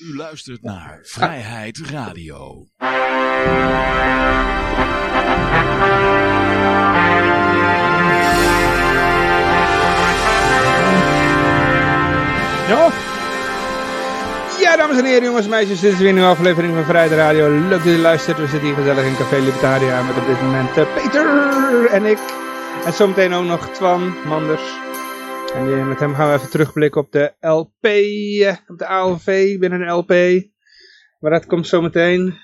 U luistert naar Vrijheid Radio. Ja. Ja, dames en heren, jongens en meisjes, dit is weer een nieuwe aflevering van Vrijheid Radio. Leuk dat je luistert. We zitten hier gezellig in Café Libertaria met op dit moment eh, Peter en ik. En zometeen ook nog Twan Manders. En met hem gaan we even terugblikken op de LP, eh, op de ALV binnen de LP. Maar dat komt zometeen.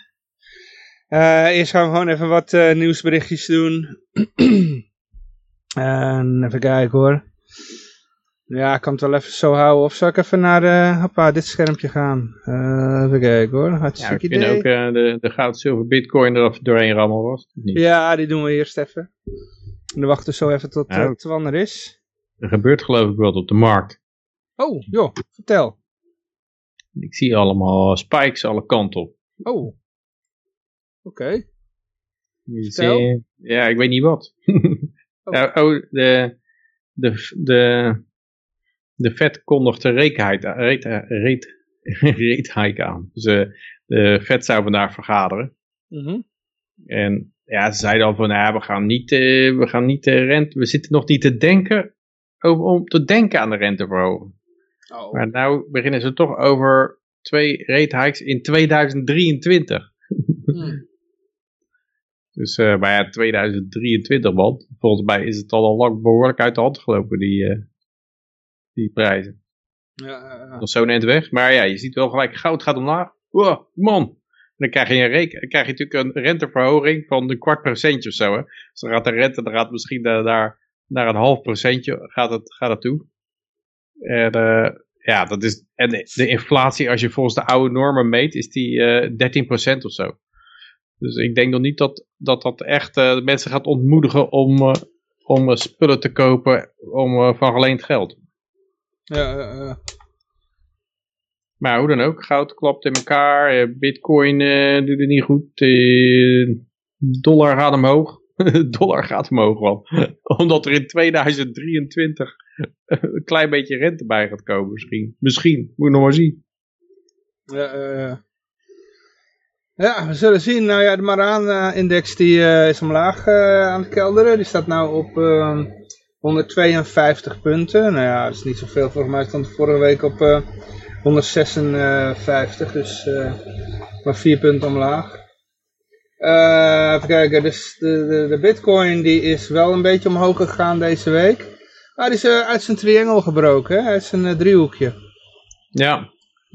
Eh eerst gaan we gewoon even wat eh, nieuwsberichtjes doen. en even kijken hoor. Ja, ik kan het wel even zo houden. Of zal ik even naar eh, hoppa, dit schermpje gaan? Even kijken hoor. Ja, Hartstikke kunnen idee. ook eh, de, de goud, zilver, bitcoin er doorheen rammen was. Ja, die doen we eerst even. En dan wachten we zo even tot eh, Nou. Twan er is. Er gebeurt geloof ik wat op de markt. Oh, joh, vertel. Ik zie allemaal spikes alle kanten op. Oh. Oké. Vertel. ja, ik weet niet wat. Oh. Oh, de, de, de, de vet kondigt de reethike reet, reet, reethike aan. Dus eh, de vet zou vandaag vergaderen. Mhm. En ja, ze zeiden al van, ja, we gaan niet, eh, we gaan niet de rente, we zitten nog niet te denken over, om te denken aan de renteverhoging. Oh. Maar nou beginnen ze toch over twee rate hikes in 2023. Hm. Dus uh, maar ja, 2023 man. Volgens mij is het al, al lang behoorlijk uit de hand gelopen, die, uh, die prijzen. Ja, ja, ja. Zo'n eind weg. Maar ja, je ziet wel gelijk, goud gaat omlaag. Wow, man. En dan krijg je, een reken, dan krijg je natuurlijk een renteverhoging van een kwart procentje of zo. Hè. Dus dan gaat de rente dan gaat misschien naar, naar, naar een half procentje gaat het, gaat het toe. En uh, ja, dat is, en de, inflatie, als je volgens de oude normen meet, is die uh, 13% of zo. Dus ik denk nog niet dat dat, dat echt uh, mensen gaat ontmoedigen om, om spullen te kopen om, van geleend geld. Ja, ja, Maar hoe dan ook, goud klapt in elkaar, bitcoin doet het niet goed, dollar gaat omhoog. dollar gaat omhoog wel. Omdat er in 2023 een klein beetje rente bij gaat komen misschien. Misschien, moet je nog maar zien. Ja, uh, ja, we zullen zien. Nou ja, de Maraan-index die uh, is omlaag uh, aan het kelderen. Die staat nou op 152 punten. Nou ja, dat is niet zoveel. Volgens mij stond vorige week op 156. Dus maar 4 punten omlaag. Even kijken, dus de, de, de bitcoin die is wel een beetje omhoog gegaan deze week. Maar die is uit zijn triangel gebroken, hè? uit zijn driehoekje. Ja,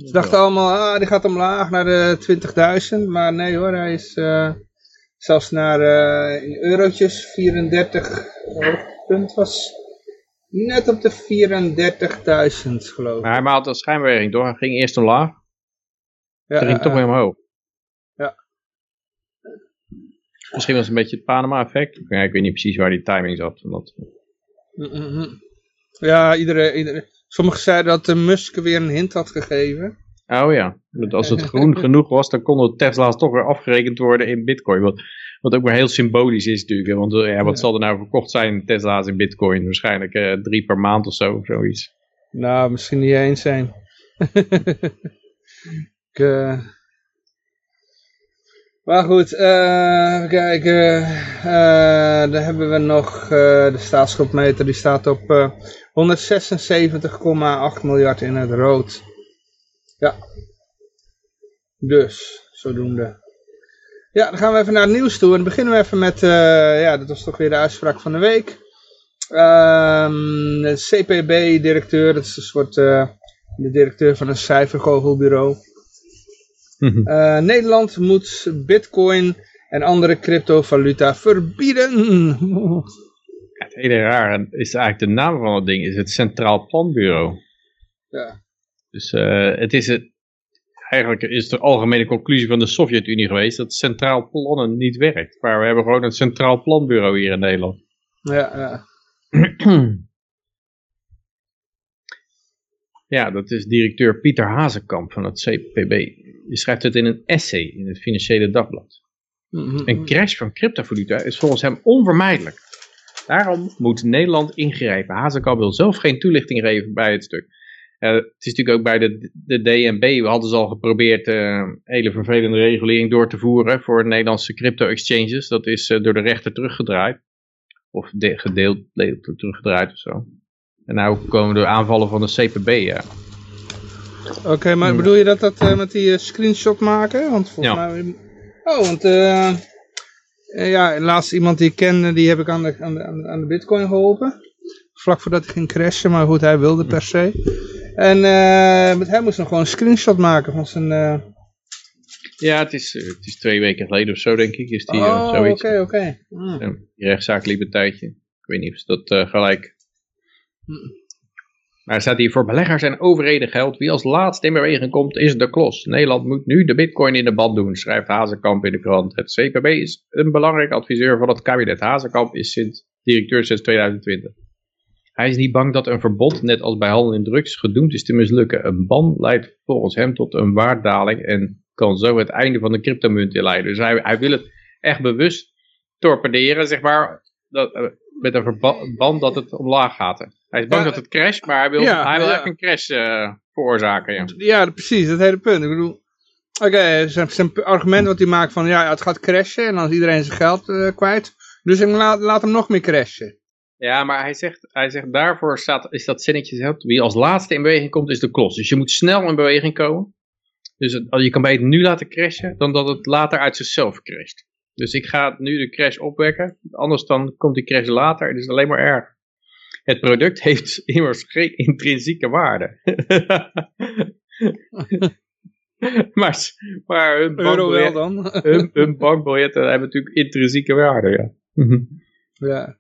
ze dachten allemaal, ah, die gaat omlaag naar de 20.000. Maar nee hoor, hij is uh, zelfs naar uh, in eurotjes 34 punt was. Net op de 34.000 geloof ik. Maar hij maakte een schijnbeweging door. Hij ging eerst omlaag. Ja, ging uh, toch weer omhoog. Ja. Misschien was het een beetje het Panama effect. Ja, ik weet niet precies waar die timing zat. Dat... Mm -hmm. Ja, iedereen, iedereen. Sommigen zeiden dat de Musk weer een hint had gegeven. Oh ja, als het groen genoeg was, dan konden Tesla's toch weer afgerekend worden in bitcoin. Wat, wat ook maar heel symbolisch is natuurlijk. Want ja, wat zal er nou verkocht zijn, Tesla's in bitcoin? Waarschijnlijk uh, drie per maand of zo, of zoiets. Nou, misschien niet eens zijn. Ik, uh... Maar goed, uh, even kijken. Uh, dan hebben we nog de staatsschuldmeter. Die staat op 176,8 miljard in het rood. Ja. Dus, zodoende. Ja, dan gaan we even naar het nieuws toe. En dan beginnen we even met, ja, dat was toch weer de uitspraak van de week. Um, de CPB-directeur, dat is een soort, de directeur van een cijfergoochelbureau. Mm -hmm. uh, Nederland moet bitcoin en andere cryptovaluta verbieden. Ja, het hele raar is eigenlijk de naam van het ding, is het Centraal Planbureau. Ja. Dus uh, het is het, eigenlijk is de algemene conclusie van de Sovjet-Unie geweest dat centraal plannen niet werkt. Maar we hebben gewoon een Centraal Planbureau hier in Nederland. Ja, ja. ja, dat is directeur Pieter Hazekamp van het CPB. Die schrijft het in een essay in het Financiële Dagblad. Mm -hmm. Een crash van cryptovaluta is volgens hem onvermijdelijk. Daarom moet Nederland ingrijpen. Hazekamp wil zelf geen toelichting geven bij het stuk. Ja, het is natuurlijk ook bij de, de DNB, we hadden ze al geprobeerd uh, hele vervelende regulering door te voeren voor Nederlandse crypto-exchanges. Dat is uh, door de rechter teruggedraaid. Of de, gedeeld teruggedraaid of zo. En nu komen er aanvallen van de CPB, ja. Oké, okay, maar bedoel je dat dat uh, met die screenshot maken? Want volgens ja. mij... Oh, want ja, laatst iemand die ik kende, die heb ik aan de, aan de, aan de bitcoin geholpen. Vlak voordat hij ging crashen, maar goed, hij wilde per se. En uh, met hem moest nog gewoon een screenshot maken van zijn... Uh... Ja, het is, het is twee weken geleden of zo, denk ik. Is die, oh, oké, oké. Okay, mm. Die rechtszaak liep een tijdje. Ik weet niet of dat uh, gelijk... Maar staat hier, voor beleggers en overheden geldt, wie als laatste in beweging komt, is de klos. Nederland moet nu de bitcoin in de band doen, schrijft Hazekamp in de krant. Het CPB is een belangrijk adviseur van het kabinet. Hazekamp is sinds directeur sinds 2020. Hij is niet bang dat een verbod, net als bij handel in drugs, gedoemd is te mislukken. Een ban leidt volgens hem tot een waardaling en kan zo het einde van de cryptomunt inleiden. Dus hij, hij wil het echt bewust torpederen, zeg maar, dat, eh, met een verband dat het omlaag gaat. Hij is bang dat het crasht, maar hij wil, ja, hij wil ja. een crash uh, veroorzaken. Ja. ja, precies, dat hele punt. Ik bedoel, oké, zijn, argument wat hij maakt van, ja, het gaat crashen en dan is iedereen zijn geld uh, kwijt. Dus ik laat, laat hem nog meer crashen. Ja, maar hij zegt, hij zegt daarvoor staat, is dat zinnetje zelf, wie als laatste in beweging komt is de klos. Dus je moet snel in beweging komen. Dus het, je kan beter nu laten crashen dan dat het later uit zichzelf crasht. Dus ik ga nu de crash opwekken, anders dan komt die crash later en is het alleen maar erg. Het product heeft immers geen intrinsieke waarde. maar, maar hun, bankbiljet, dan. hun, hun bankbiljetten hebben natuurlijk intrinsieke waarde, ja. ja.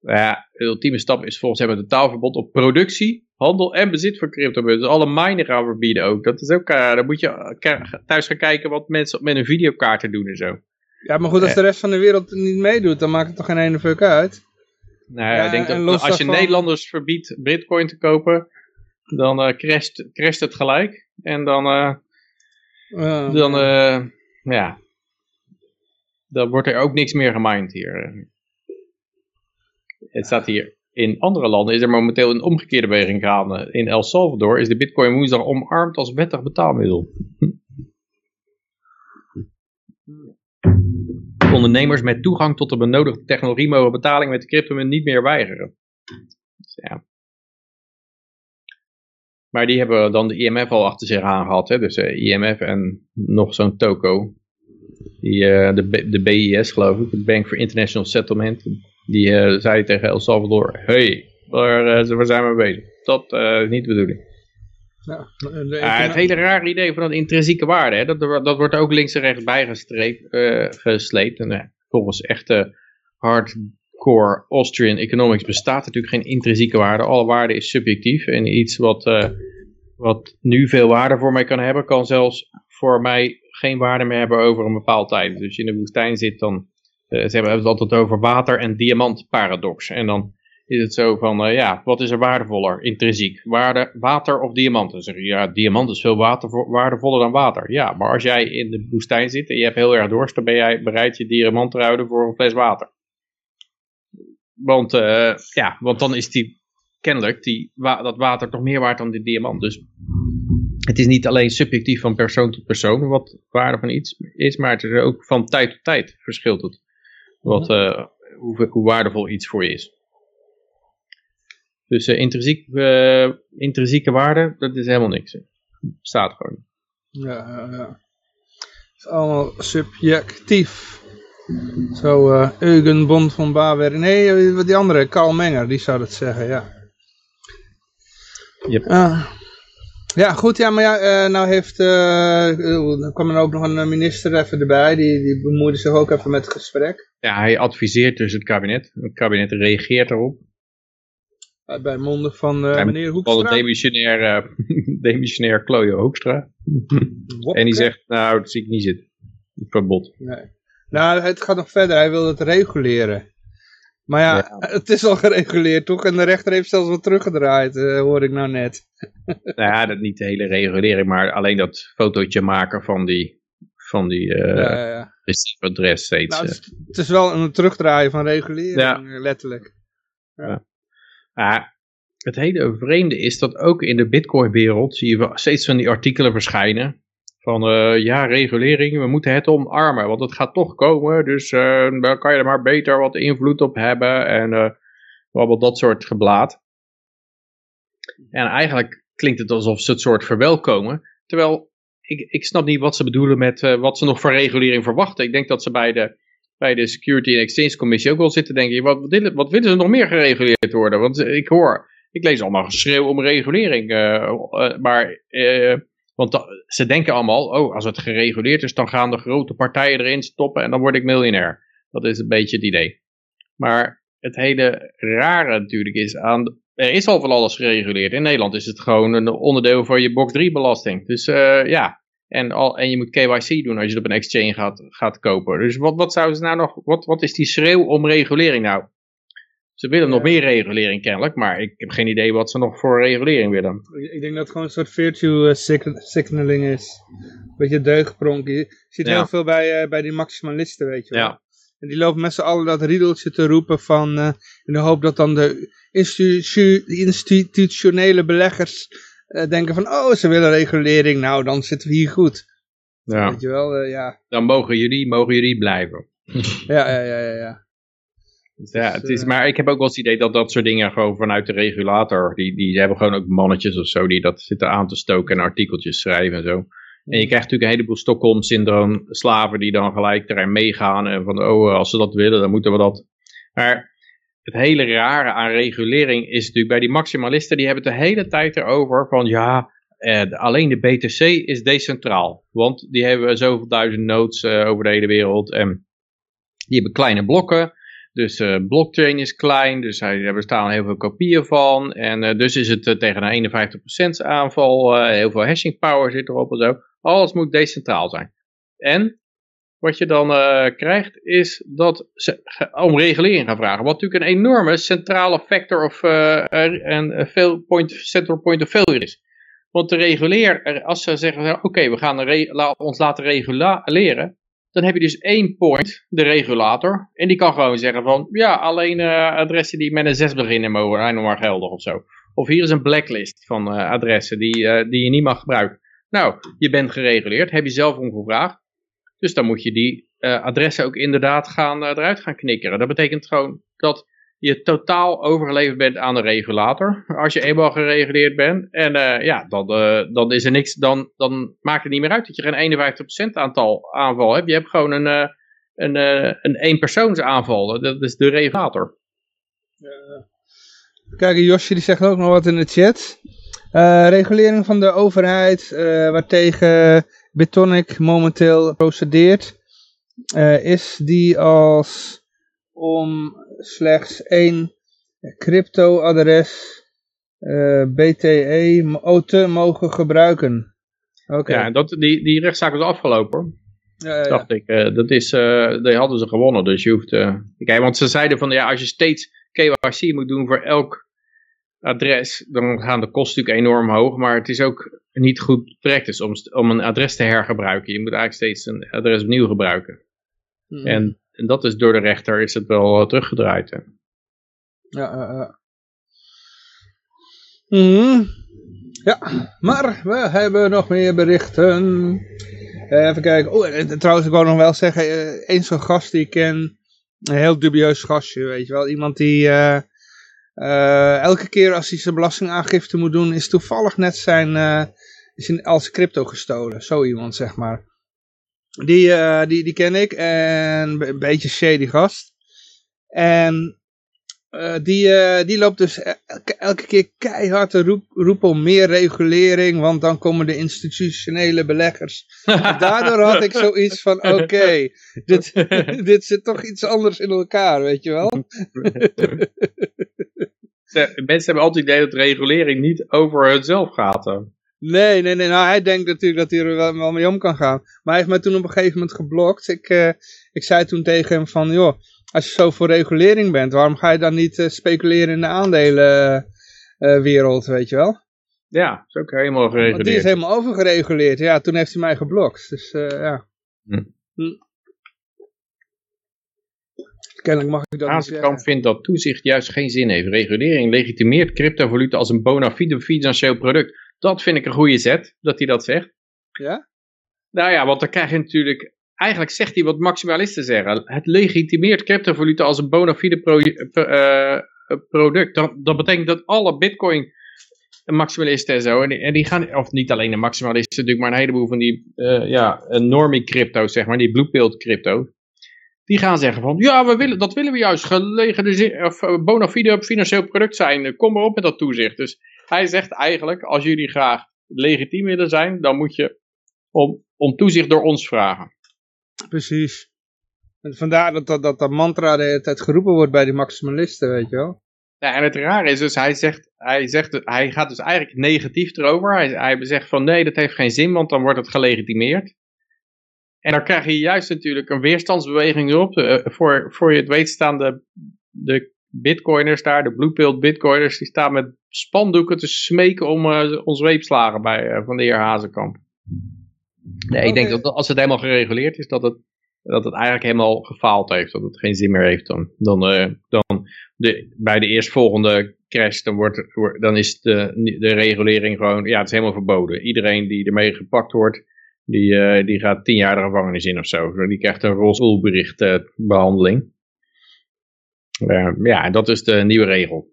Nou ja, de ultieme stap is volgens hem een totaalverbod op productie, handel en bezit van cryptomunten. Dus alle minen gaan verbieden ook. Dat is ook, uh, dan moet je thuis gaan kijken wat mensen met een videokaarten doen en zo. Ja, maar goed, als de rest van de wereld niet meedoet, dan maakt het toch geen ene fuck uit? Nou, ja, ik denk dat als je Nederlanders verbiedt bitcoin te kopen, dan uh, crasht, crasht het gelijk. En dan, uh, dan ja, dan wordt er ook niks meer gemined hier het staat hier, in andere landen is er momenteel een omgekeerde beweging gaande. In El Salvador is de bitcoin woensdag omarmd als wettig betaalmiddel. Ondernemers met toegang tot de benodigde technologie mogen betaling met de cryptomunt niet meer weigeren. Ja. Maar die hebben dan de IMF al achter zich aangehad. Hè? Dus uh, IMF en nog zo'n toko. Die, uh, de, de BIS geloof ik, de Bank for International Settlement. Die uh, zei tegen El Salvador, hey, waar, waar zijn we mee bezig? Dat is niet de bedoeling. Ja, het hele rare idee van dat intrinsieke waarde, hè, dat, dat wordt ook links en rechts bijgesleept. En volgens echte hardcore Austrian economics bestaat natuurlijk geen intrinsieke waarde. Alle waarde is subjectief en iets wat, wat nu veel waarde voor mij kan hebben, kan zelfs voor mij geen waarde meer hebben over een bepaald tijd. Dus als je in de woestijn zit, dan uh, ze hebben het altijd over water- en diamantparadox. En dan is het zo van, uh, ja, wat is er waardevoller, intrinsiek? Waarde, water of diamant? Dan zeg je, ja, diamant is veel water, waardevoller dan water. Ja, maar als jij in de woestijn zit en je hebt heel erg dorst, dan ben jij bereid je diamant te ruilen voor een fles water. Want, uh, ja, want dan is die kennelijk die, wa dat water toch meer waard dan die diamant. Dus het is niet alleen subjectief van persoon tot persoon wat waarde van iets is, maar het is ook van tijd tot tijd verschilt het. Wat, uh, hoe, hoe, waardevol iets voor je is. Dus uh, intrinsiek, uh, intrinsieke waarde, dat is helemaal niks. Staat gewoon. Ja, ja. Het is allemaal subjectief. Zo, uh, Eugen Bond van Baver. Nee, die andere, Karl Menger, die zou dat zeggen, ja. Yep. Ja, goed, ja, maar ja, uh, nou heeft, uh, kwam er ook nog een minister even erbij, die, die bemoeide zich ook even met het gesprek. Ja, hij adviseert dus het kabinet, het kabinet reageert erop. Uh, bij monden van meneer Hoekstra. Van de demissionair, demissionair Kloje Hoekstra. en die zegt, nou, dat zie ik niet zitten, verbod. Nee. Nou, het gaat nog verder, hij wil het reguleren. Maar ja, het is al gereguleerd toch? En de rechter heeft zelfs wat teruggedraaid, uh, hoor ik nou net. nou ja, dat niet de hele regulering, maar alleen dat fotootje maken van die, van die uh, ja, ja. adres steeds. Nou, het, is, het, is, wel een terugdraaien van regulering, letterlijk. Ja. Ja. het hele vreemde is dat ook in de bitcoin-wereld zie je steeds van die artikelen verschijnen. Van uh, ja, regulering, we moeten het omarmen, want het gaat toch komen. Dus uh, dan kan je er maar beter wat invloed op hebben. En uh, allemaal dat soort geblaad. En eigenlijk klinkt het alsof ze het soort verwelkomen. Terwijl ik, ik snap niet wat ze bedoelen met wat ze nog voor regulering verwachten. Ik denk dat ze bij de, bij de Security and Exchange Commissie ook wel zitten denken. Wat, wat, willen ze nog meer gereguleerd worden? Want ik hoor, ik lees allemaal geschreeuw om regulering. maar want ze denken allemaal, oh, als het gereguleerd is, dan gaan de grote partijen erin stoppen en dan word ik miljonair. Dat is een beetje het idee. Maar het hele rare natuurlijk is aan, er is al van alles gereguleerd. In Nederland is het gewoon een onderdeel van je box 3 belasting. Dus ja, en, al, en je moet KYC doen als je het op een exchange gaat, gaat kopen. Dus wat, wat zouden ze nou nog, wat, wat is die schreeuw om regulering nou? Ze willen nog meer regulering kennelijk, maar ik heb geen idee wat ze nog voor regulering willen. Ik denk dat het gewoon een soort virtue uh, signaling is. Een beetje deugdpronk. Je ziet heel veel bij, uh, bij die maximalisten, weet je wel. Ja. En die lopen met z'n allen dat riedeltje te roepen van, uh, in de hoop dat dan de institu institutionele beleggers denken van, oh, ze willen regulering, nou, dan zitten we hier goed. Ja. Weet je wel, ja. Dan mogen jullie, mogen jullie blijven. ja, ja, ja, ja. ja. Ja, het is, maar ik heb ook wel het idee dat dat soort dingen gewoon vanuit de regulator, die, die hebben gewoon ook mannetjes of zo die dat zitten aan te stoken en artikeltjes schrijven en zo. En je krijgt natuurlijk een heleboel Stockholm-syndroom slaven die dan gelijk erin meegaan en van, oh, als ze dat willen, dan moeten we dat. Maar het hele rare aan regulering is natuurlijk bij die maximalisten, die hebben het de hele tijd erover van, ja, eh, alleen de BTC is decentraal. Want die hebben zoveel duizend nodes eh, over de hele wereld en die hebben kleine blokken. Dus uh, blockchain is klein, dus er bestaan heel veel kopieën van. En uh, dus is het tegen een 51% aanval, heel veel hashing power zit erop en zo. Alles moet decentraal zijn. En wat je dan krijgt is dat ze om regulering gaan vragen. Wat natuurlijk een enorme centrale factor of een veel point, central point of failure is. Want de reguleer, als ze zeggen, oké, we gaan ons laten reguleren, dan heb je dus één point, de regulator. En die kan gewoon zeggen van, ja, alleen uh, adressen die met een 6 beginnen mogen zijn nog maar geldig of zo. Of hier is een blacklist van adressen die, die je niet mag gebruiken. Nou, je bent gereguleerd, heb je zelf om gevraagd. Dus dan moet je die adressen ook inderdaad gaan, eruit gaan knikkeren. Dat betekent gewoon dat je totaal overgeleverd bent aan de regulator. Als je eenmaal gereguleerd bent. En uh, ja, dan, uh, dan is er niks. Dan, dan maakt het niet meer uit dat je geen 51% aantal aanval hebt. Je hebt gewoon een, uh, een, een eenpersoonsaanval. Dat is de regulator. Kijk, Josje die zegt ook nog wat in de chat. regulering van de overheid waartegen Bitonic momenteel procedeert. is die als om slechts één crypto-adres uh, eh, BTE te mogen gebruiken. Oké. Ja, dat, die, die rechtszaak is afgelopen. Ja, ja, dacht ik. Uh, dat is, die hadden ze gewonnen, dus je hoeft... Kijk, want ze zeiden van, ja, als je steeds KYC moet doen voor elk adres, dan gaan de kosten natuurlijk enorm hoog, maar het is ook niet goed practice om, om een adres te hergebruiken. Je moet eigenlijk steeds een adres opnieuw gebruiken. Hmm. En en dat is door de rechter is het wel uh, teruggedraaid. Hè? Ja, uh, ja. Mm ja, maar we hebben nog meer berichten. Even kijken. Oh, trouwens, ik wou nog wel zeggen, uh, eens zo'n gast die ik ken, een heel dubieus gastje, weet je wel. Iemand die elke keer als hij zijn belastingaangifte moet doen, is toevallig net zijn, is in, als crypto gestolen. Zo iemand, zeg maar. Die, uh, die, die ken ik. En een beetje shady gast. En uh, die, uh, die loopt dus elke, elke keer keihard te roep, roepen om meer regulering. Want dan komen de institutionele beleggers. daardoor had ik zoiets van, oké, okay, dit, dit zit toch iets anders in elkaar, weet je wel. Mensen hebben altijd het idee dat regulering niet over hunzelf gaat. Nee, nee, nee. Nou, hij denkt natuurlijk dat hij er wel, wel mee om kan gaan. Maar hij heeft mij toen op een gegeven moment geblokt. Ik, uh, ik zei toen tegen hem van, joh, als je zo voor regulering bent, waarom ga je dan niet uh, speculeren in de aandelenwereld, uh, weet je wel? Ja, is ook helemaal gereguleerd. Want die is helemaal overgereguleerd. Ja, toen heeft hij mij geblokt. Dus ja. Hm. Kennelijk mag ik dat niet Hazekamp zeggen. vindt dat toezicht juist geen zin heeft. Regulering legitimeert cryptovaluta als een bona fide financieel product. Dat vind ik een goede zet, dat hij dat zegt. Ja? Nou ja, want dan krijg je natuurlijk... Eigenlijk zegt hij wat maximalisten zeggen. Het legitimeert cryptovaluta als een bona fide pro- eh, product. Dat, dat betekent dat alle bitcoin maximalisten en zo, en die, en die gaan, of niet alleen de maximalisten natuurlijk, maar een heleboel van die, eh, ja, normie crypto, zeg maar, die bluepill crypto, die gaan zeggen van, ja, we willen, dat willen we juist, gelegen, of eh, bona fide financieel product zijn, kom maar op met dat toezicht. Dus hij zegt eigenlijk, als jullie graag legitiem willen zijn, dan moet je om, om toezicht door ons vragen. Precies. En vandaar dat dat, dat dat mantra de hele tijd geroepen wordt bij die maximalisten, weet je wel. Ja, en het rare is dus, hij, zegt, hij, zegt, hij gaat dus eigenlijk negatief erover. Hij, hij zegt van nee, dat heeft geen zin, want dan wordt het gelegitimeerd. En dan krijg je juist natuurlijk een weerstandsbeweging erop. Eh, voor, voor je het weet staan de, de bitcoiners daar, de bluepill bitcoiners, die staan met spandoeken te smeken om eh, ons zweepslagen bij, eh, van de heer Hazekamp. Nee, ik denk dat als het helemaal gereguleerd is, dat het, dat het eigenlijk helemaal gefaald heeft. Dat het geen zin meer heeft dan. Dan, eh, dan de, bij de eerstvolgende crash, dan, wordt, wordt- dan is de, de regulering gewoon, ja, het is helemaal verboden. Iedereen die ermee gepakt wordt, die, eh, die gaat tien jaar de gevangenis in of zo. Die krijgt een rolstoelbericht eh, behandeling. Eh, ja, dat is de nieuwe regel.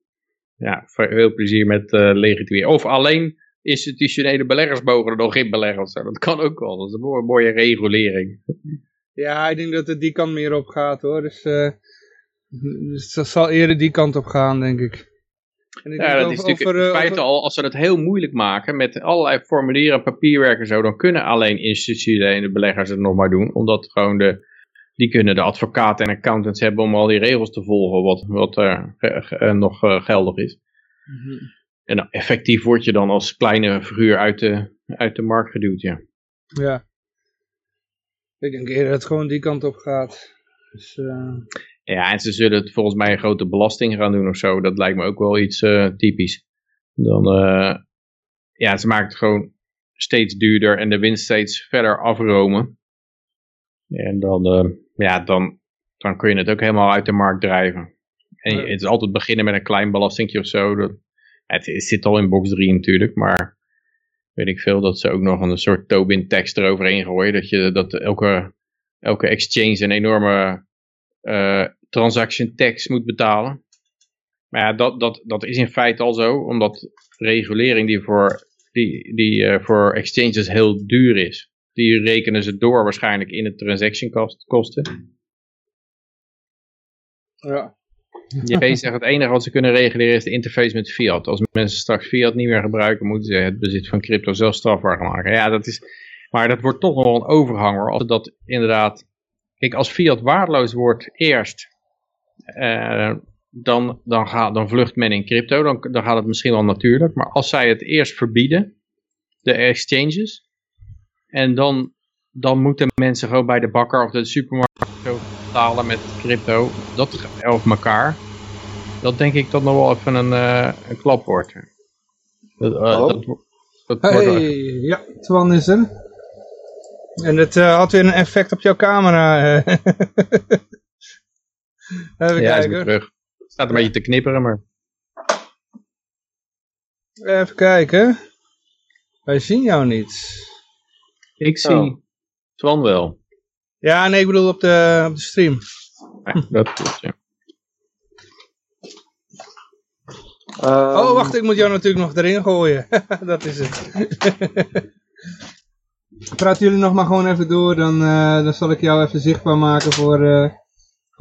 Ja, veel plezier met eh legitimeren. Of alleen institutionele beleggers mogen er nog beleggen. of zo. Dat kan ook wel. Dat is een mooie, regulering. Ja, ik denk dat het die kant meer op gaat hoor. Dus, dus dat zal eerder die kant op gaan, denk ik. En Ja, dat is natuurlijk over, in eh, feite over- al, als ze het heel moeilijk maken met allerlei formulieren, papierwerk en zo, dan kunnen alleen institutionele beleggers het nog maar doen, omdat gewoon de, die kunnen de advocaten en accountants hebben om al die regels te volgen wat, wat eh, ge- ge- eh, nog eh, geldig is. Mhm. En effectief word je dan als kleine figuur uit de, uit de markt geduwd, ja. Ja. Ik denk eerder dat het gewoon die kant op gaat. Dus, eh, Ja, en ze zullen het volgens mij een grote belasting gaan doen of zo. Dat lijkt me ook wel iets eh, typisch. Dan, eh, ja, ze maken het gewoon steeds duurder en de winst steeds verder afromen. En dan, eh, ja, dan, dan kun je het ook helemaal uit de markt drijven. En Ja. het is altijd beginnen met een klein belastingje of zo. Dat, het, het zit al in box 3 natuurlijk, maar weet ik veel dat ze ook nog een soort Tobin tekst eroverheen gooien. Dat, je, dat elke, elke exchange een enorme transaction tax moet betalen. Maar ja, dat, dat, dat is in feite al zo, omdat regulering die voor, die, die, eh, voor exchanges heel duur is. Die rekenen ze door waarschijnlijk in de transaction cost- kosten. ja. JP zegt het enige wat ze kunnen reguleren is de interface met fiat. Als mensen straks fiat niet meer gebruiken, moeten ze het bezit van crypto zelf strafbaar gaan maken. Ja, dat is, maar dat wordt toch nog wel een overgang hoor. Als dat inderdaad, kijk als fiat waardeloos wordt eerst, eh, dan, dan, gaat, dan vlucht men in crypto, dan, dan gaat het misschien wel natuurlijk. Maar als zij het eerst verbieden, de exchanges, en dan, dan moeten mensen gewoon bij de bakker of de supermarkt zo betalen met crypto, dat, of elkaar. Dat denk ik dat nog wel even een, eh, een klap wordt. Dat, Oh. dat, wo- dat wordt wel Hey, even- ja, Twan is er. En het eh, had weer een effect op jouw camera. Even ja, hij is weer kijken. terug. Het staat een beetje te knipperen, maar... Even kijken. Wij zien jou niet. Ik zie Oh. Twan wel. Ja, nee, ik bedoel op de, op de stream. Ja, dat klopt, ja. Ehm, Oh, wacht, ik moet jou natuurlijk nog erin gooien. dat is het. Praten jullie nog maar gewoon even door, dan, eh, dan zal ik jou even zichtbaar maken voor, eh,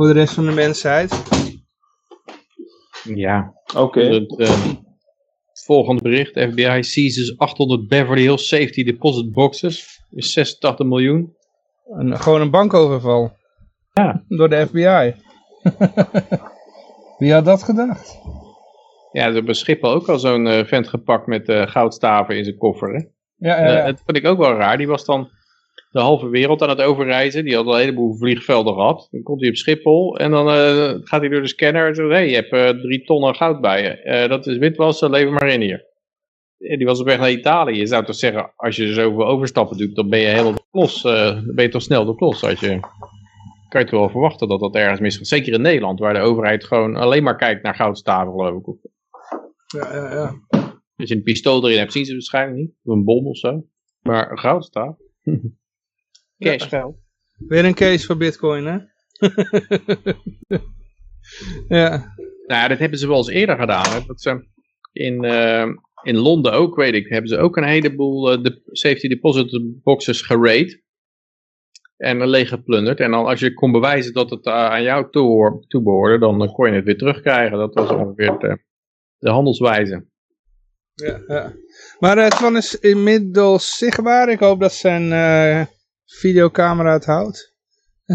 voor de rest van de mensheid. Ja, Oké. het eh, volgende bericht. FBI seizes 800 Beverly Hills safety deposit boxes. Is 86 miljoen. Een, gewoon een bankoverval. Ja. Door de FBI. Wie had dat gedacht? Ja, ze hebben Schiphol ook al zo'n eh, vent gepakt met eh, goudstaven in zijn koffer. Hè? Ja, ja, Eh, ja. dat vond ik ook wel raar. Die was dan de halve wereld aan het overreizen. Die had al een heleboel vliegvelden gehad. Dan komt hij op Schiphol en dan eh, gaat hij door de scanner en zegt: Hé, hey, je hebt eh, drie tonnen goud bij je. Eh, dat is witwassen, lever maar in hier. En die was op weg naar Italië. Je zou toch zeggen, als je zoveel overstappen doet, dan ben je helemaal de klos. dan ben je toch snel de klos. Als je kan je toch wel verwachten dat dat ergens misgaat. Zeker in Nederland, waar de overheid gewoon alleen maar kijkt naar goudstaven, geloof ik. Ja, ja, ja. Als je een pistool erin hebt, zien ze waarschijnlijk niet. Of een bom of zo. Maar goudstaaf. Cash geld. Weer een case voor bitcoin, hè? ja. Nou, ja, dat hebben ze wel eens eerder gedaan. Hè? Dat ze in, eh, in Londen ook, weet ik, hebben ze ook een heleboel eh, de safety deposit boxes geraid. En leeg geplunderd. En dan als je kon bewijzen dat het eh, aan jou toehoor- toebehoorde, dan kon je het weer terugkrijgen. Dat was ongeveer de, de handelswijze. Ja, ja. Maar Twan is inmiddels zichtbaar. Ik hoop dat zijn videocamera het houdt.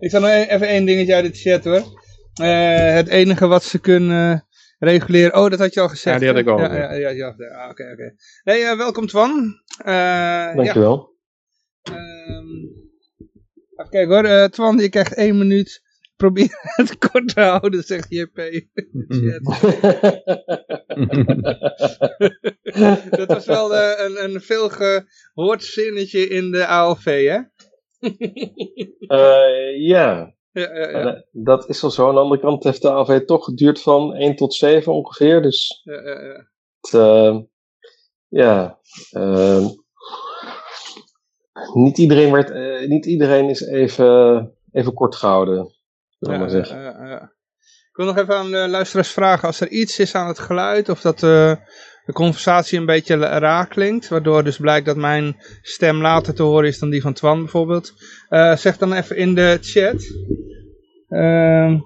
Ik zal nog e- even één dingetje uit de chat hoor. Eh, het enige wat ze kunnen reguleren. Oh, dat had je al gezegd. Ja, die had ik al Ja, gezegd. ja, ja, ja, ja. Ah, Oké, oké. Nee, eh, welkom Twan. Eh, ja, Dankjewel. ehm, even kijken hoor. Eh, Twan, je krijgt één minuut. Probeer het kort te houden, zegt JP. Chat. Dat was wel eh, een, een veel gehoord zinnetje in de ALV, hè? Eh, ja, Ja, ja, ja. eh, dat is wel zo. Aan de andere kant heeft de AV toch geduurd van 1 tot 7 ongeveer. Dus ja, ja, ja. het, eh, ja, eh, niet, iedereen werd, niet iedereen is even, even kort gehouden. Maar zeggen. Ja. Ik wil nog even aan de luisteraars vragen, als er iets is aan het geluid, of dat eh, de conversatie een beetje raar klinkt, waardoor dus blijkt dat mijn stem later te horen is dan die van Twan bijvoorbeeld, eh, zeg dan even in de chat. Ehm,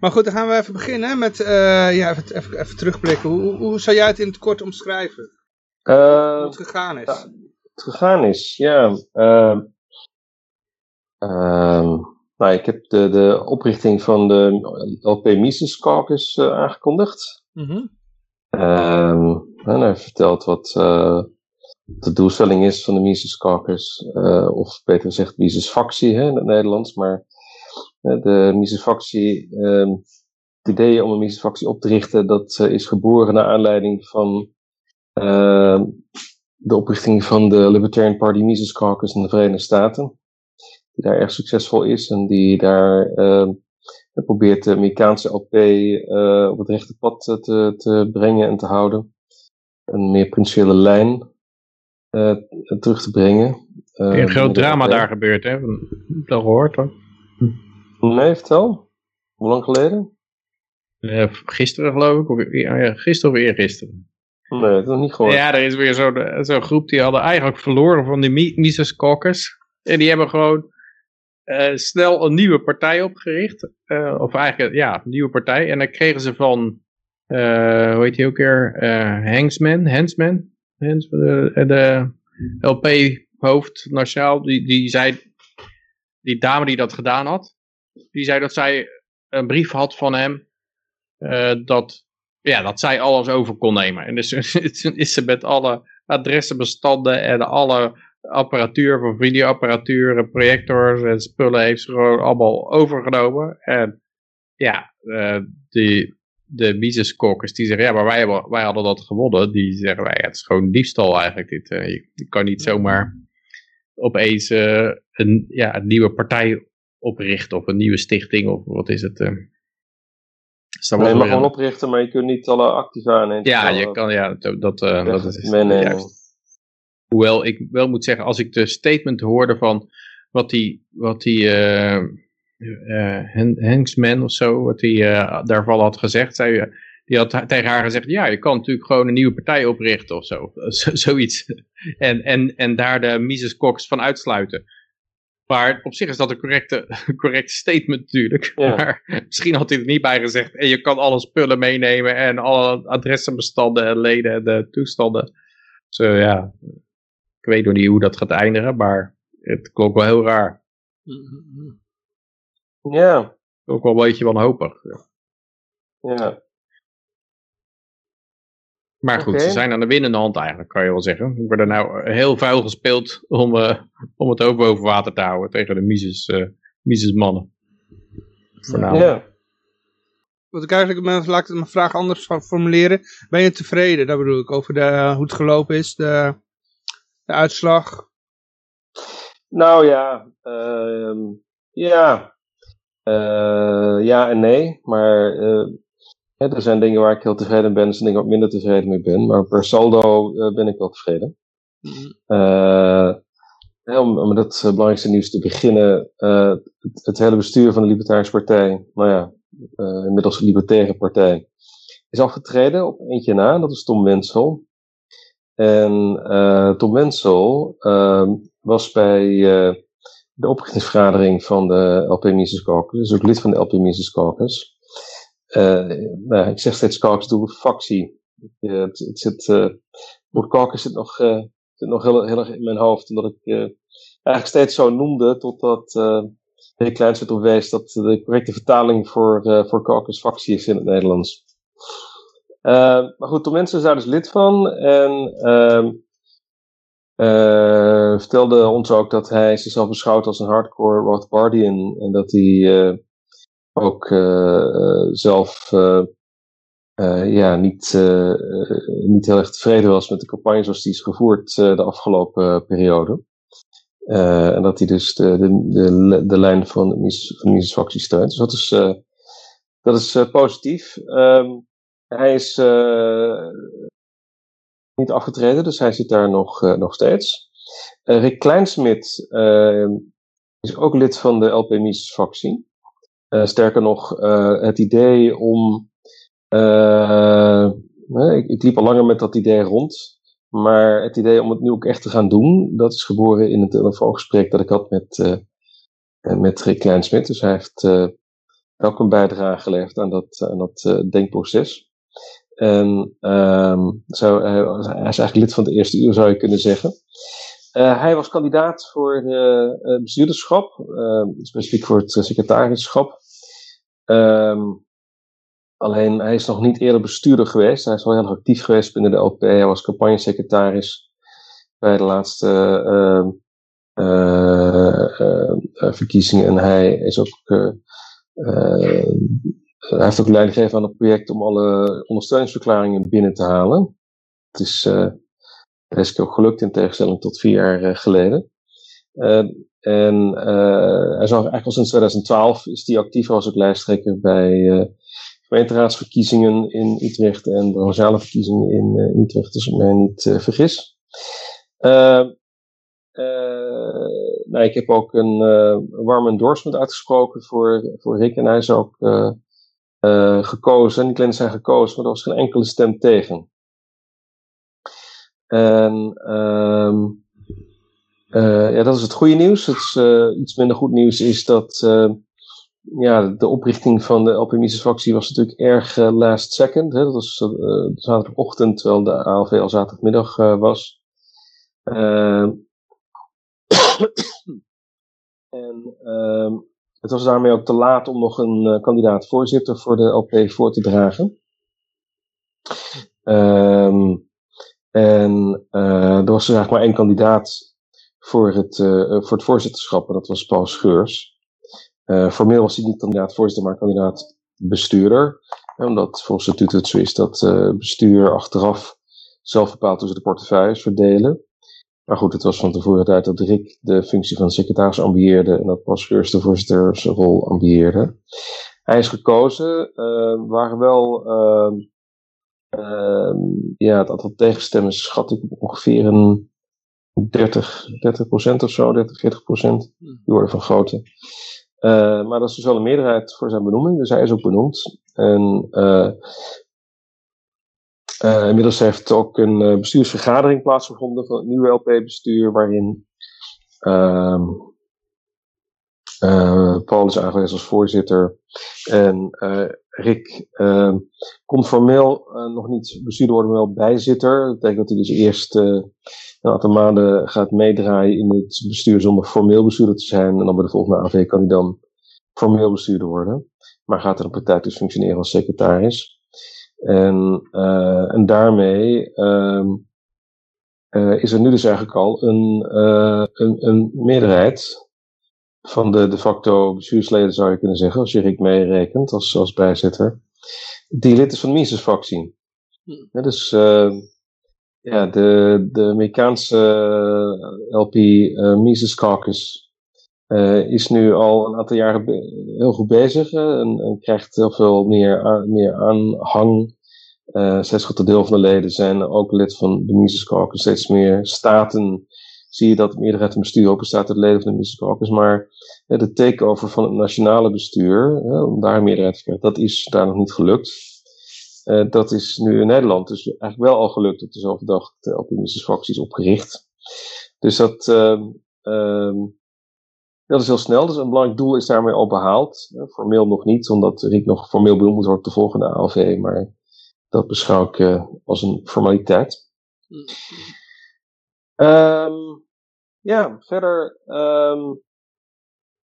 maar goed, dan gaan we even beginnen met, eh, ja, even, even, even terugblikken. Hoe, hoe, hoe zou jij het in het kort omschrijven? Hoe Eh, het gegaan is? ja. het gegaan is, ja. ehm, ehm, nou, ik heb de, de oprichting van de LP Mises Caucus eh, aangekondigd. Mhm. Ehm, en hij vertelt wat eh, de doelstelling is van de Mises Caucus, eh, of beter gezegd Mises Factie hè, in het Nederlands. Maar de Mises Factie, ehm, het idee om een Mises Factie op te richten, dat is geboren naar aanleiding van ehm, de oprichting van de Libertarian Party Mises Caucus in de Verenigde Staten. Die daar erg succesvol is en die daar ehm, probeert de Amerikaanse LP eh, op het rechte pad eh, te, te brengen en te houden. Een meer principiële lijn eh, terug te brengen. Eh, een groot binnen de drama LP. daar gebeurd, hè? Heb dat gehoord, hoor? Nee, vertel. Hoe lang geleden? Eh, gisteren, geloof ik. Of, ja, gisteren of eergisteren. Nee, dat heb ik nog niet gehoord. Ja, er is weer zo'n zo'n groep die hadden eigenlijk verloren van die Mi- Mises Caucus. En die hebben gewoon eh, snel een nieuwe partij opgericht. Eh, of eigenlijk, ja, een nieuwe partij. En dan kregen ze van, eh, hoe heet die ook weer? Hangsman, Hensman. Hens, de, de LP-hoofd nationaal. Die, die zei, die dame die dat gedaan had. Die zei dat zij een brief had van hem. dat ja, dat zij alles over kon nemen. En dus is ze met alle adressenbestanden en alle apparatuur van videoapparatuur en projectors en spullen heeft ze gewoon allemaal overgenomen. En ja, eh, die, de Mises Caucus die zeggen, ja, maar wij, hebben, wij hadden dat gewonnen. Die zeggen, wij, ja, het is gewoon diefstal eigenlijk dit. Eh, je, je kan niet zomaar opeens eh, een, ja, een nieuwe partij oprichten of een nieuwe stichting of wat is het. Dus Nee, je mag gewoon oprichten, maar je kunt niet alle activa aan ja, je kan, ja, dat, dat, dat is juist. Hoewel ik wel moet zeggen, als ik de statement hoorde van wat die, wat die eh eh, Hen- Hanksman of zo, wat hij eh, daarvan had gezegd, zei, eh, die had tegen haar gezegd, ja, je kan natuurlijk gewoon een nieuwe partij oprichten of zo, Z- zoiets. En, en, en daar de Mises Cox van uitsluiten. Maar op zich is dat een correcte, correcte statement natuurlijk. Ja. Maar misschien had hij er niet bij gezegd. En je kan alle spullen meenemen en alle adressenbestanden en leden en de toestanden. Eh, ja, weet nog niet hoe dat gaat eindigen, maar het klonk wel heel raar. Ja, Ook wel een beetje wanhopig. ja. Maar goed, ze zijn aan de winnende hand eigenlijk, kan je wel zeggen. Wordt er nou heel vuil gespeeld om, eh, om het ook boven water te houden tegen de Mises, eh Mises mannen. Voornamelijk. ja. Wat ik eigenlijk, mijn- laat ik mijn vraag anders formuleren. Ben je tevreden, dat bedoel ik, over de, hoe het gelopen is, de, de uitslag? Nou ja, ehm, ja. Eh, ja en nee. Maar eh, hè, er zijn dingen waar ik heel tevreden ben, er zijn dingen waar ik minder tevreden mee ben. Maar per saldo eh, ben ik wel tevreden. Eh, hè, om, om met het belangrijkste nieuws te beginnen. eh, het, het hele bestuur van de Libertarische Partij, nou ja, eh, inmiddels de Libertaire Partij, is afgetreden op eentje na. Dat is Tom Wensel. En eh, Tom Wensel ehm, was bij eh, de oprichtingsvergadering van de LP Mises Caucus, dus ook lid van de LP Mises Caucus. Eh, nou, ik zeg steeds caucus, doe fractie. Eh, het, het zit, het woord caucus zit nog, zit nog heel, heel erg in mijn hoofd, omdat ik eigenlijk steeds zo noemde, totdat Rick Kleins werd wees dat de correcte vertaling voor, voor caucus fractie is in het Nederlands. Eh, maar goed, Tom Mensen is daar dus lid van. En ehm eh, vertelde ons ook dat hij zichzelf beschouwt als een hardcore Rothbardian. En dat hij eh, ook eh, zelf ja, niet, niet heel erg tevreden was met de campagne zoals die is gevoerd de afgelopen periode. En dat hij dus de, de, de, de lijn van de van de steunt. Dus dat is, dat is positief. Ehm, hij is eh, niet afgetreden, dus hij zit daar nog, eh, nog steeds. Eh, Rick Kleinsmit eh, is ook lid van de LP Mises-fractie. Eh, sterker nog, het idee om. ik, ik liep al langer met dat idee rond. Maar het idee om het nu ook echt te gaan doen, dat is geboren in een telefoongesprek dat ik had met, met Rick Kleinsmit. Dus hij heeft eh, ook een bijdrage geleverd aan dat, aan dat denkproces. En ehm, zo, hij, hij is eigenlijk lid van het eerste uur, zou je kunnen zeggen. Eh, hij was kandidaat voor de eh, bestuurderschap, eh, specifiek voor het uh, secretarischap. Ehm, alleen hij is nog niet eerder bestuurder geweest. Hij is wel heel actief geweest binnen de LP. Hij was campagnesecretaris bij de laatste ehm, eh, eh, eh, verkiezingen. En hij is ook. Hij heeft ook leiding gegeven aan het project om alle ondersteuningsverklaringen binnen te halen. Het is keer ook gelukt in tegenstelling tot vier jaar eh, geleden. Eh, en hij is eigenlijk al sinds 2012 is hij actief als ook lijsttrekker bij gemeenteraadsverkiezingen in Utrecht en provinciale verkiezingen in Utrecht, als ik mij niet vergis. Eh, nou, ik heb ook een warm endorsement uitgesproken voor, voor Rick en hij is ook eh, gekozen. Niet alleen zijn gekozen, maar er was geen enkele stem tegen. En ehm eh, ja, dat is het goede nieuws. Het is, eh, iets minder goed nieuws is dat eh, ja, de oprichting van de LP Mises fractie was natuurlijk erg last second. Hè? Dat was zaterdagochtend, terwijl de ALV al zaterdagmiddag was. Ehm en ehm het was daarmee ook te laat om nog een eh, kandidaat voorzitter voor de LP voor te dragen. Ehm en eh, er was dus eigenlijk maar één kandidaat voor het, eh, voor het voorzitterschap en dat was Paul Scheurs. Formeel was hij niet kandidaat voorzitter, maar kandidaat bestuurder. Omdat volgens het statut het zo is dat bestuur achteraf zelf bepaalt hoe ze de portefeuilles verdelen. Maar goed, het was van tevoren tijd dat Rick de functie van secretaris ambieerde en dat Paul Scheurs de voorzittersrol ambieerde. Hij is gekozen. eh waren wel ehm, ehm, ja, het aantal tegenstemmen schat ik op ongeveer een 30, 30 procent of zo, 30, 40 procent. Die worden vergroten. Eh maar dat is dus wel een meerderheid voor zijn benoeming, dus hij is ook benoemd. En eh inmiddels heeft ook een eh, bestuursvergadering plaatsgevonden van het nieuwe LP-bestuur, waarin ehm eh, Paul is aangewezen als voorzitter. En Rick eh, komt formeel nog niet bestuurder worden, maar wel bijzitter. Dat betekent dat hij dus eerst een aantal maanden gaat meedraaien in het bestuur zonder formeel bestuurder te zijn. En dan bij de volgende AV kan hij dan formeel bestuurder worden. Maar gaat er een partij dus functioneren als secretaris. En, uh, en daarmee uh, uh, is er nu dus eigenlijk al een, uh, een, een meerderheid van de de facto bestuursleden, zou je kunnen zeggen, als je Rick meerekent als, als bijzitter, die lid is van de Mises-fractie. Ja, dus uh, ja, de, de Amerikaanse LP Mises Caucus is nu al een aantal jaren heel goed bezig en, en, krijgt heel veel meer, meer aanhang. Uh, steeds groter deel van de leden zijn ook lid van de Mises Caucus. Steeds meer staten zie je dat de meerderheid van bestuur ook bestaat uit leden van de Mises Caucus. Maar de takeover van het nationale bestuur, om daar een meerderheid te krijgen, dat is daar nog niet gelukt. Dat is nu in Nederland dus eigenlijk wel al gelukt op dezelfde dag de LP-Mises is opgericht. Dus dat, uh, dat is heel snel. Dus een belangrijk doel is daarmee al behaald. Formeel nog niet, omdat Riek nog formeel benoemd moet worden te de volgende ALV. Maar dat beschouw ik uh, als een formaliteit. Um, ja, verder um,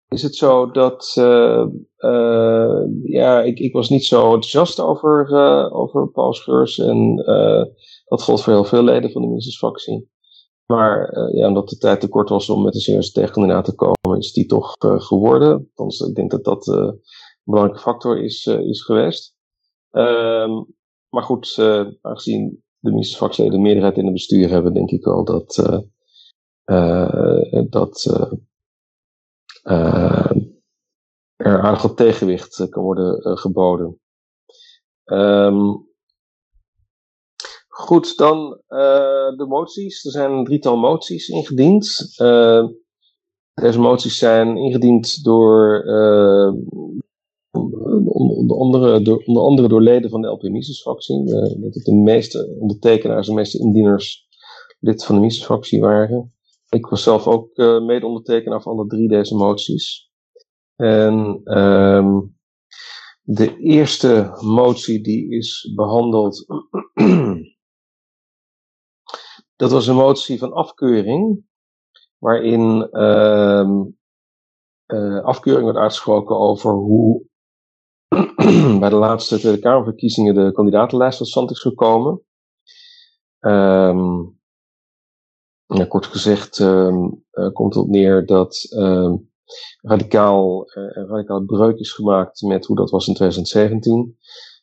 is het zo dat uh, uh, ja, ik, ik was niet zo enthousiast over, over Paul Scheurs en dat gold voor heel veel leden van de Minstensfractie. Maar ja, omdat de tijd te kort was om met een serieuze tegenkandidaat te komen, is die toch geworden. Althans, ik denk dat dat een belangrijke factor is, is geweest. Um, maar goed, aangezien de Minstensfractie de meerderheid in het bestuur hebben, denk ik wel dat dat er aardig wat tegenwicht kan worden geboden. Um, goed, dan de moties. Er zijn een drietal moties ingediend. deze moties zijn ingediend door onder andere, door, andere door leden van de LP Mises-fractie. dat de meeste ondertekenaars, de meeste indieners lid van de Mises-fractie waren. Ik was zelf ook mede-ondertekenaar van alle drie deze moties. En um, de eerste motie die is behandeld, dat was een motie van afkeuring, waarin um, uh, afkeuring werd uitgesproken over hoe bij de laatste Tweede Kamerverkiezingen de kandidatenlijst tot stand is gekomen. Ja, kort gezegd um, uh, komt het neer dat um, radicaal, uh, radicaal breuk is gemaakt met hoe dat was in 2017. In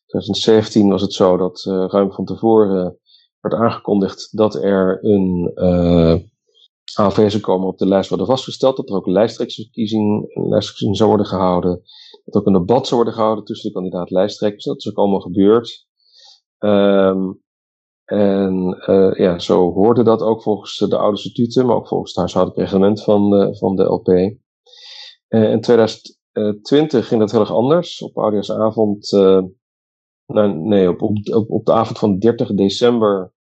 2017 was het zo dat ruim van tevoren werd aangekondigd dat er een uh, ALV zou komen op de lijst worden vastgesteld. Dat er ook een lijsttrekkersverkiezing zou worden gehouden. Dat ook een debat zou worden gehouden tussen de kandidaat lijsttrekkers. Dat is ook allemaal gebeurd. Um, en uh, ja, zo hoorde dat ook volgens de oude statuten, maar ook volgens het huishoudelijk reglement van de, van de LP. Uh, in 2020 ging dat heel erg anders. Op oudejaarsavond, uh, nou, nee, op, op, op, de avond van 30 december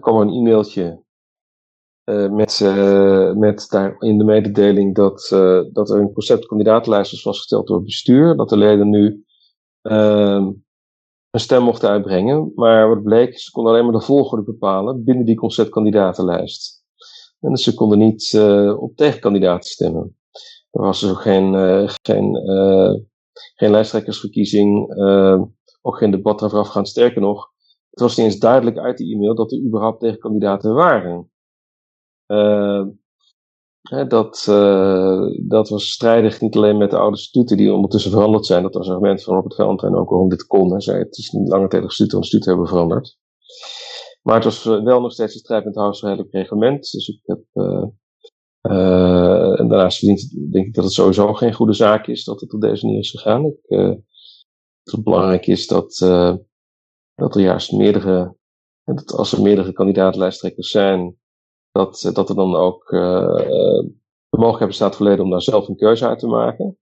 kwam er een e-mailtje met, met daarin de mededeling dat, dat er een concept kandidatenlijst was vastgesteld door het bestuur. Dat de leden nu ehm, een stem mochten uitbrengen. Maar wat bleek, ze konden alleen maar de volgorde bepalen binnen die conceptkandidatenlijst. En dus ze konden niet uh, op tegenkandidaten stemmen. Er was dus ook geen, uh, geen, uh, geen lijsttrekkersverkiezing, ook geen debat daarvoor afgaan. Sterker nog, het was niet eens duidelijk uit die e-mail dat er überhaupt tegenkandidaten waren dat, uh, dat was strijdig niet alleen met de oude statuten die ondertussen veranderd zijn. Dat was een argument van Robert Valentijn ook waarom dit kon. Hij zei het is niet langer tegen de want de statuten hebben veranderd. Maar het was eh, wel nog steeds een strijd met het huishoudelijk reglement. Dus ik heb, uh, en daarnaast denk ik dat het sowieso geen goede zaak is dat het op deze manier is gegaan. Ik, belangrijk is dat, dat er juist meerdere, dat als er meerdere kandidaatlijsttrekkers zijn, dat, eh, dat er dan ook uh, de mogelijkheid bestaat verleden om daar zelf een keuze uit te maken.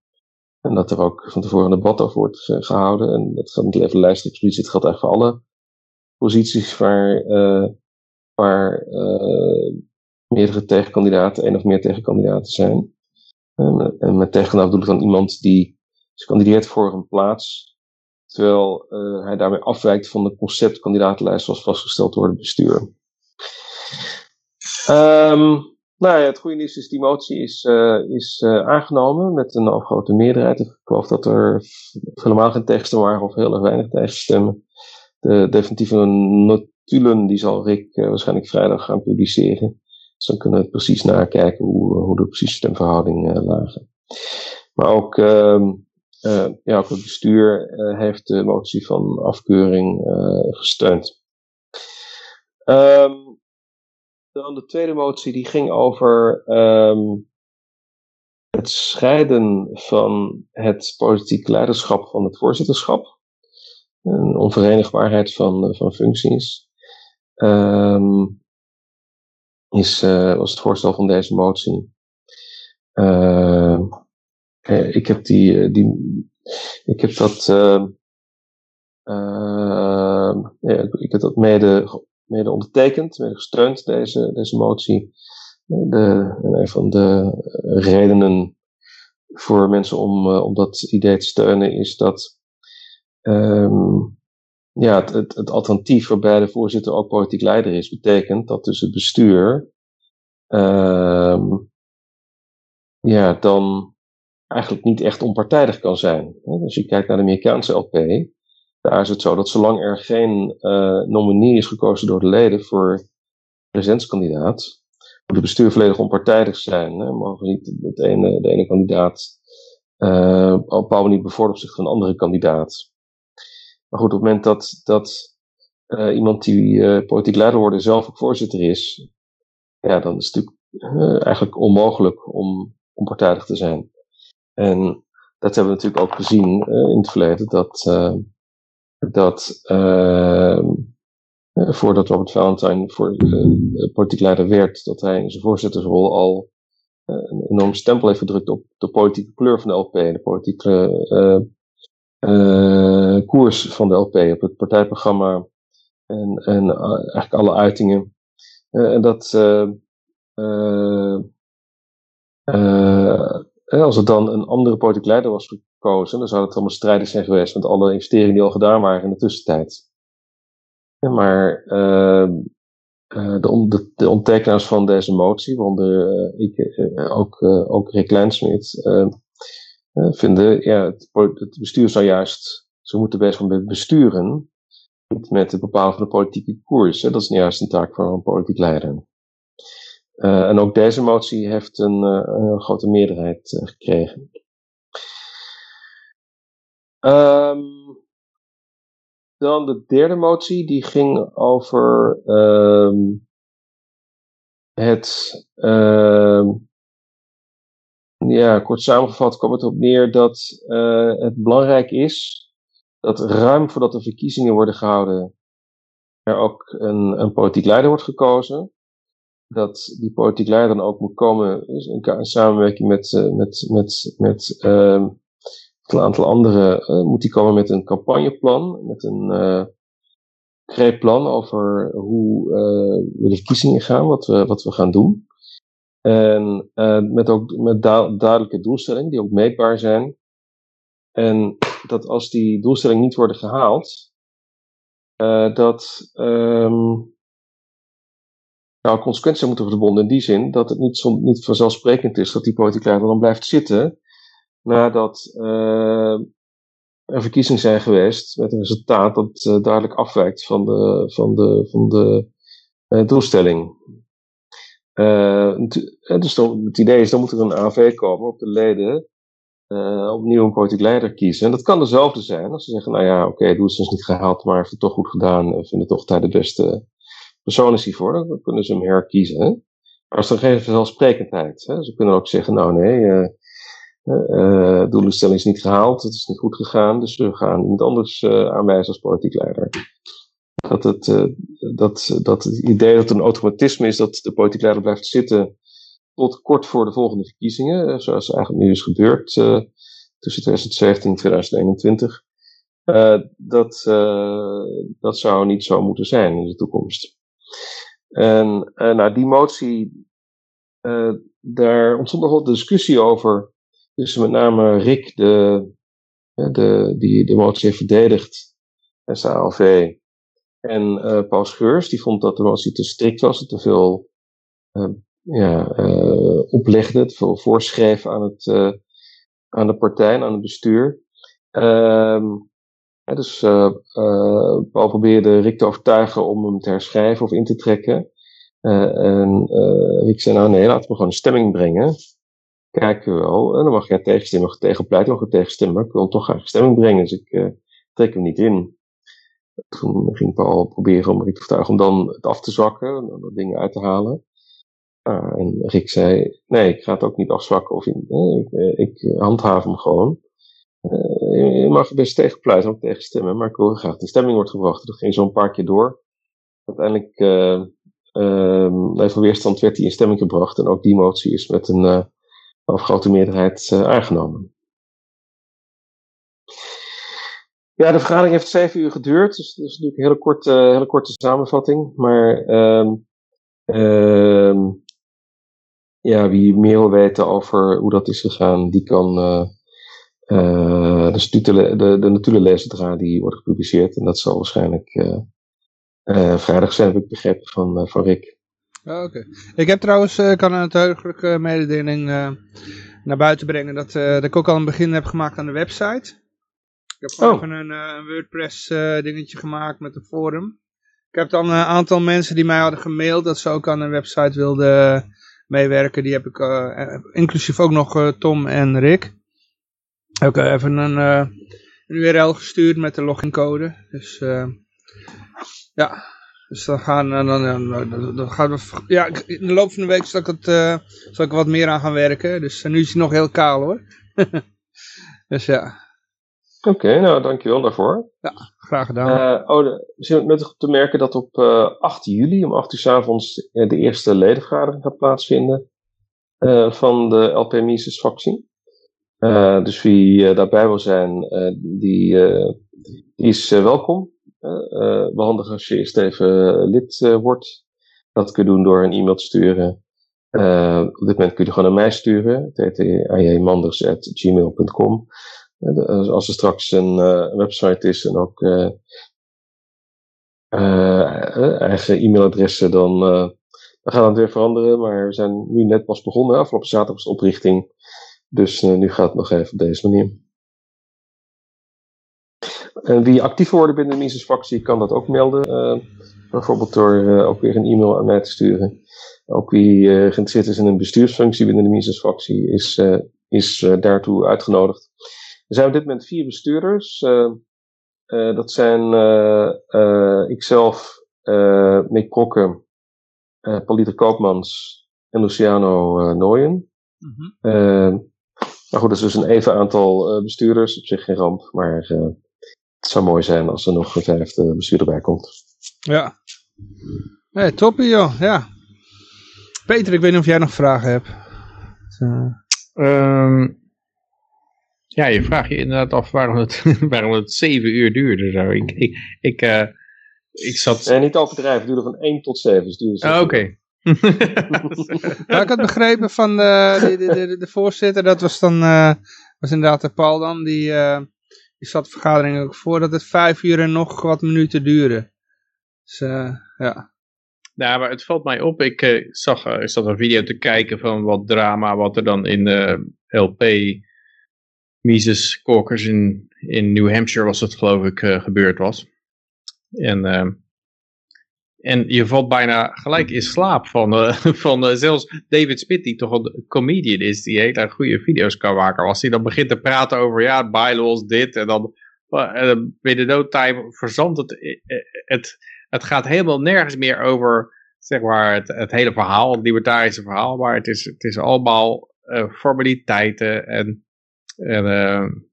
En dat er ook van tevoren een debat over wordt gehouden. En dat gaat niet alleen voor lijsttrekkerspositie, het geldt eigenlijk voor alle posities waar, waar meerdere tegenkandidaten, één of meer tegenkandidaten zijn. En, en met tegenkandidaat bedoel ik dan iemand die zich kandideert voor een plaats, terwijl uh, hij daarmee afwijkt van de conceptkandidatenlijst zoals vastgesteld door het bestuur. Um, nou ja, het goede nieuws is, die motie is, uh, is uh, aangenomen met een overgrote meerderheid. Ik geloof dat er helemaal geen tegenstemmen waren of heel erg weinig tegenstemmen. De definitieve notulen, die zal Rick waarschijnlijk vrijdag gaan publiceren. Dus dan kunnen we precies nakijken hoe, hoe de precieze stemverhoudingen lagen. Maar ook um, ja, ook het bestuur heeft de motie van afkeuring gesteund. Ehm, dan de tweede motie die ging over ehm, het scheiden van het politiek leiderschap van het voorzitterschap. Een onverenigbaarheid van, van functies. Um, is, was het voorstel van deze motie. Uh, ik heb die, die ik heb dat, uh, ja, ik heb dat mede, mede ondertekend, mede gesteund, deze, deze motie. De, een van de redenen voor mensen om, om dat idee te steunen is dat um, ja, het, het, alternatief waarbij de voorzitter ook politiek leider is, betekent dat dus het bestuur ja, dan eigenlijk niet echt onpartijdig kan zijn. Als je kijkt naar de Amerikaanse LP, daar is het zo dat zolang er geen uh, nominee is gekozen door de leden voor presidentskandidaat, moet het bestuur volledig onpartijdig zijn. Hè? Mogen niet het ene, de ene kandidaat uh, op een bepaalde manier op zich van een andere kandidaat. Maar goed, op het moment dat, dat uh, iemand die politiek leider wordt zelf ook voorzitter is, ja, dan is het natuurlijk eigenlijk onmogelijk om onpartijdig te zijn. En dat hebben we natuurlijk ook gezien in het verleden, dat, dat voordat Robert Valentine voor, politiek leider werd, dat hij in zijn voorzittersrol al een enorm stempel heeft gedrukt op de politieke kleur van de LP, de politieke koers van de LP, op het partijprogramma en, en eigenlijk alle uitingen. En dat als er dan een andere politiek leider was gekozen, dan zou het allemaal strijdig zijn geweest met alle investeringen die al gedaan waren in de tussentijd. Ja, maar de, de, de ondertekenaars van deze motie, waaronder ik, ook, ook Rick Leinsmit, vinden, ja, het, bestuur zou juist, ze moeten zijn met besturen, met het bepalen van de politieke koers. Hè. Dat is niet juist een taak van een politiek leider. Uh, en ook deze motie heeft een, een grote meerderheid uh, gekregen. Um, dan de derde motie, die ging over um, het um, ja, kort samengevat kwam het op neer dat het belangrijk is dat ruim voordat de verkiezingen worden gehouden, er ook een, een politiek leider wordt gekozen. Dat die politiek leider dan ook moet komen dus in, samenwerking met, uh, met, met, met uh, een aantal anderen, uh, moet die komen met een campagneplan, met een uh, plan over hoe we de verkiezingen gaan, wat we, wat we gaan doen. En met ook met duidelijke doelstellingen die ook meetbaar zijn. En dat als die doelstellingen niet worden gehaald, dat um, nou, consequenties moeten verbonden in die zin dat het niet, niet vanzelfsprekend is dat die politiek leider dan blijft zitten nadat uh, er verkiezingen zijn geweest met een resultaat dat uh, duidelijk afwijkt van de, van de, van de uh, doelstelling. Dus het idee is, dan moet er een AV komen op de leden opnieuw een politiek leider kiezen. En dat kan dezelfde zijn. Als ze zeggen, nou ja, oké, okay, het is niet gehaald, maar heeft het toch goed gedaan. En vinden toch hij de beste persoon is hiervoor. Dan kunnen ze hem herkiezen. Hè? Maar als er geen vanzelfsprekendheid. Hè? Ze kunnen ook zeggen, nou nee, uh, uh, doelstelling is niet gehaald. Het is niet goed gegaan. Dus we gaan iemand anders aanwijzen als politiek leider dat het, uh, dat, dat het idee dat een automatisme is dat de politiek leider blijft zitten tot kort voor de volgende verkiezingen, zoals eigenlijk nu is gebeurd uh, tussen 2017 en 2021. Uh, dat, dat zou niet zo moeten zijn in de toekomst. En nou, die motie, daar ontstond nogal discussie over tussen met name Rick, de, de, die de motie heeft verdedigd, SALV, en uh, Paul Scheurs, die vond dat de motie te strikt was, te veel uh, ja, uh, oplegde, te veel voorschreef aan, het, aan de partij en aan het bestuur. Um, dus Paul probeerde Rick te overtuigen om hem te herschrijven of in te trekken. en Rick zei, nou nee, laten we gewoon een stemming brengen. kijken we wel. En dan mag je tegenstemmen, mag je tegenpleiten, mag tegenstemmen. Maar ik wil hem toch graag in stemming brengen, dus ik trek hem niet in. Toen ging Paul proberen om Rick te vertuigen om dan het af te zwakken, en dan dingen uit te halen. Uh, en Rick zei, nee, ik ga het ook niet afzwakken of in, ik, handhaaf hem gewoon. Uh, je mag best tegenpleiten, ook tegenstemmen, maar ik wil graag in stemming wordt gebracht. Dat ging zo een paar keer door. Uiteindelijk uh, uh, weerstand werd die in stemming gebracht en ook die motie is met een uh, grote meerderheid aangenomen. Ja, de vergadering heeft zeven uur geduurd, dus dat is natuurlijk een hele korte, hele korte samenvatting. Maar um, um, ja, wie meer wil weten over hoe dat is gegaan, die kan uh, dus de, de, de die wordt gepubliceerd. En dat zal waarschijnlijk uh, uh, vrijdag zijn, heb ik begrepen van, van Rick. Oh, Oké. Ik heb trouwens, ik kan een heugelijke mededeling naar buiten brengen dat, dat ik ook al een begin heb gemaakt aan de website. Ik heb gewoon oh. even een, een WordPress dingetje gemaakt met een forum. Ik heb dan een aantal mensen die mij hadden gemaild dat ze ook aan een website wilden meewerken. Die heb ik, inclusief ook nog Tom en Rick ook even een, een URL gestuurd met de logincode. Dus uh, ja, dus dan gaan, dan, dan, dan gaan we, ja, in de loop van de week zal ik, het, uh, zal ik wat meer aan gaan werken. Dus nu is hij nog heel kaal hoor. dus ja. Oké, okay, nou dankjewel daarvoor. Ja, graag gedaan. Uh, oh, de, nuttig om te merken dat op uh, 8 juli om 8 uur s avonds de eerste ledenvergadering gaat plaatsvinden van de LP Mises fractie. Uh, dus wie uh, daarbij wil zijn, uh, die, is welkom. wel handig als je eerst even lid wordt. Dat kun je doen door een e-mail te sturen. op dit moment kun je gewoon naar mij sturen. ttjmanders.gmail.com Als er straks een website is en ook eigen e-mailadressen, dan, dan gaat het weer veranderen. Maar we zijn nu net pas begonnen. Afgelopen zaterdag was de oprichting. Dus uh, nu gaat het nog even op deze manier. En wie actief worden binnen de Mises-fractie kan dat ook melden. Uh, bijvoorbeeld door uh, ook weer een e-mail aan mij te sturen. Ook wie geïnteresseerd is in een bestuursfunctie binnen de Mises-fractie is, is daartoe uitgenodigd. Er zijn op dit moment vier bestuurders. dat zijn ikzelf, Mick Prokke, Paliter Koopmans en Luciano Nooyen. Mm -hmm. Maar goed, dat is dus een even aantal uh, bestuurders. Op zich geen ramp, maar uh, het zou mooi zijn als er nog een vijfde bestuurder bij komt. Ja. Hey, toppie joh, ja. Peter, ik weet niet of jij nog vragen hebt. Uh, ja, je vraagt je inderdaad af waarom het, waarom het zeven uur duurde. Zo. Ik, ik, ik, uh, ik zat... Nee, niet overdrijven, het duurde van 1 tot 7. Dus oh, Oké. Okay ik had begrepen van de, de, de, de voorzitter, dat was dan, uh, was inderdaad de Paul dan, die, uh, die zat de vergadering ook voor dat het vijf uur en nog wat minuten duurde. Dus ja. Nou, maar het valt mij op, ik zag, ik zat een video te kijken van wat drama, wat er dan in de LP Mises Caucus in, in New Hampshire was het geloof ik gebeurd was. En en je valt bijna gelijk in slaap van, uh, van uh, zelfs David Smith, die toch een comedian is, die hele goede video's kan maken. Als hij dan begint te praten over, ja, bylaws, dit, en dan binnen no time verzandt het, het, het gaat helemaal nergens meer over, zeg maar, het, het hele verhaal, het libertarische verhaal, maar het is, het is allemaal formaliteiten en,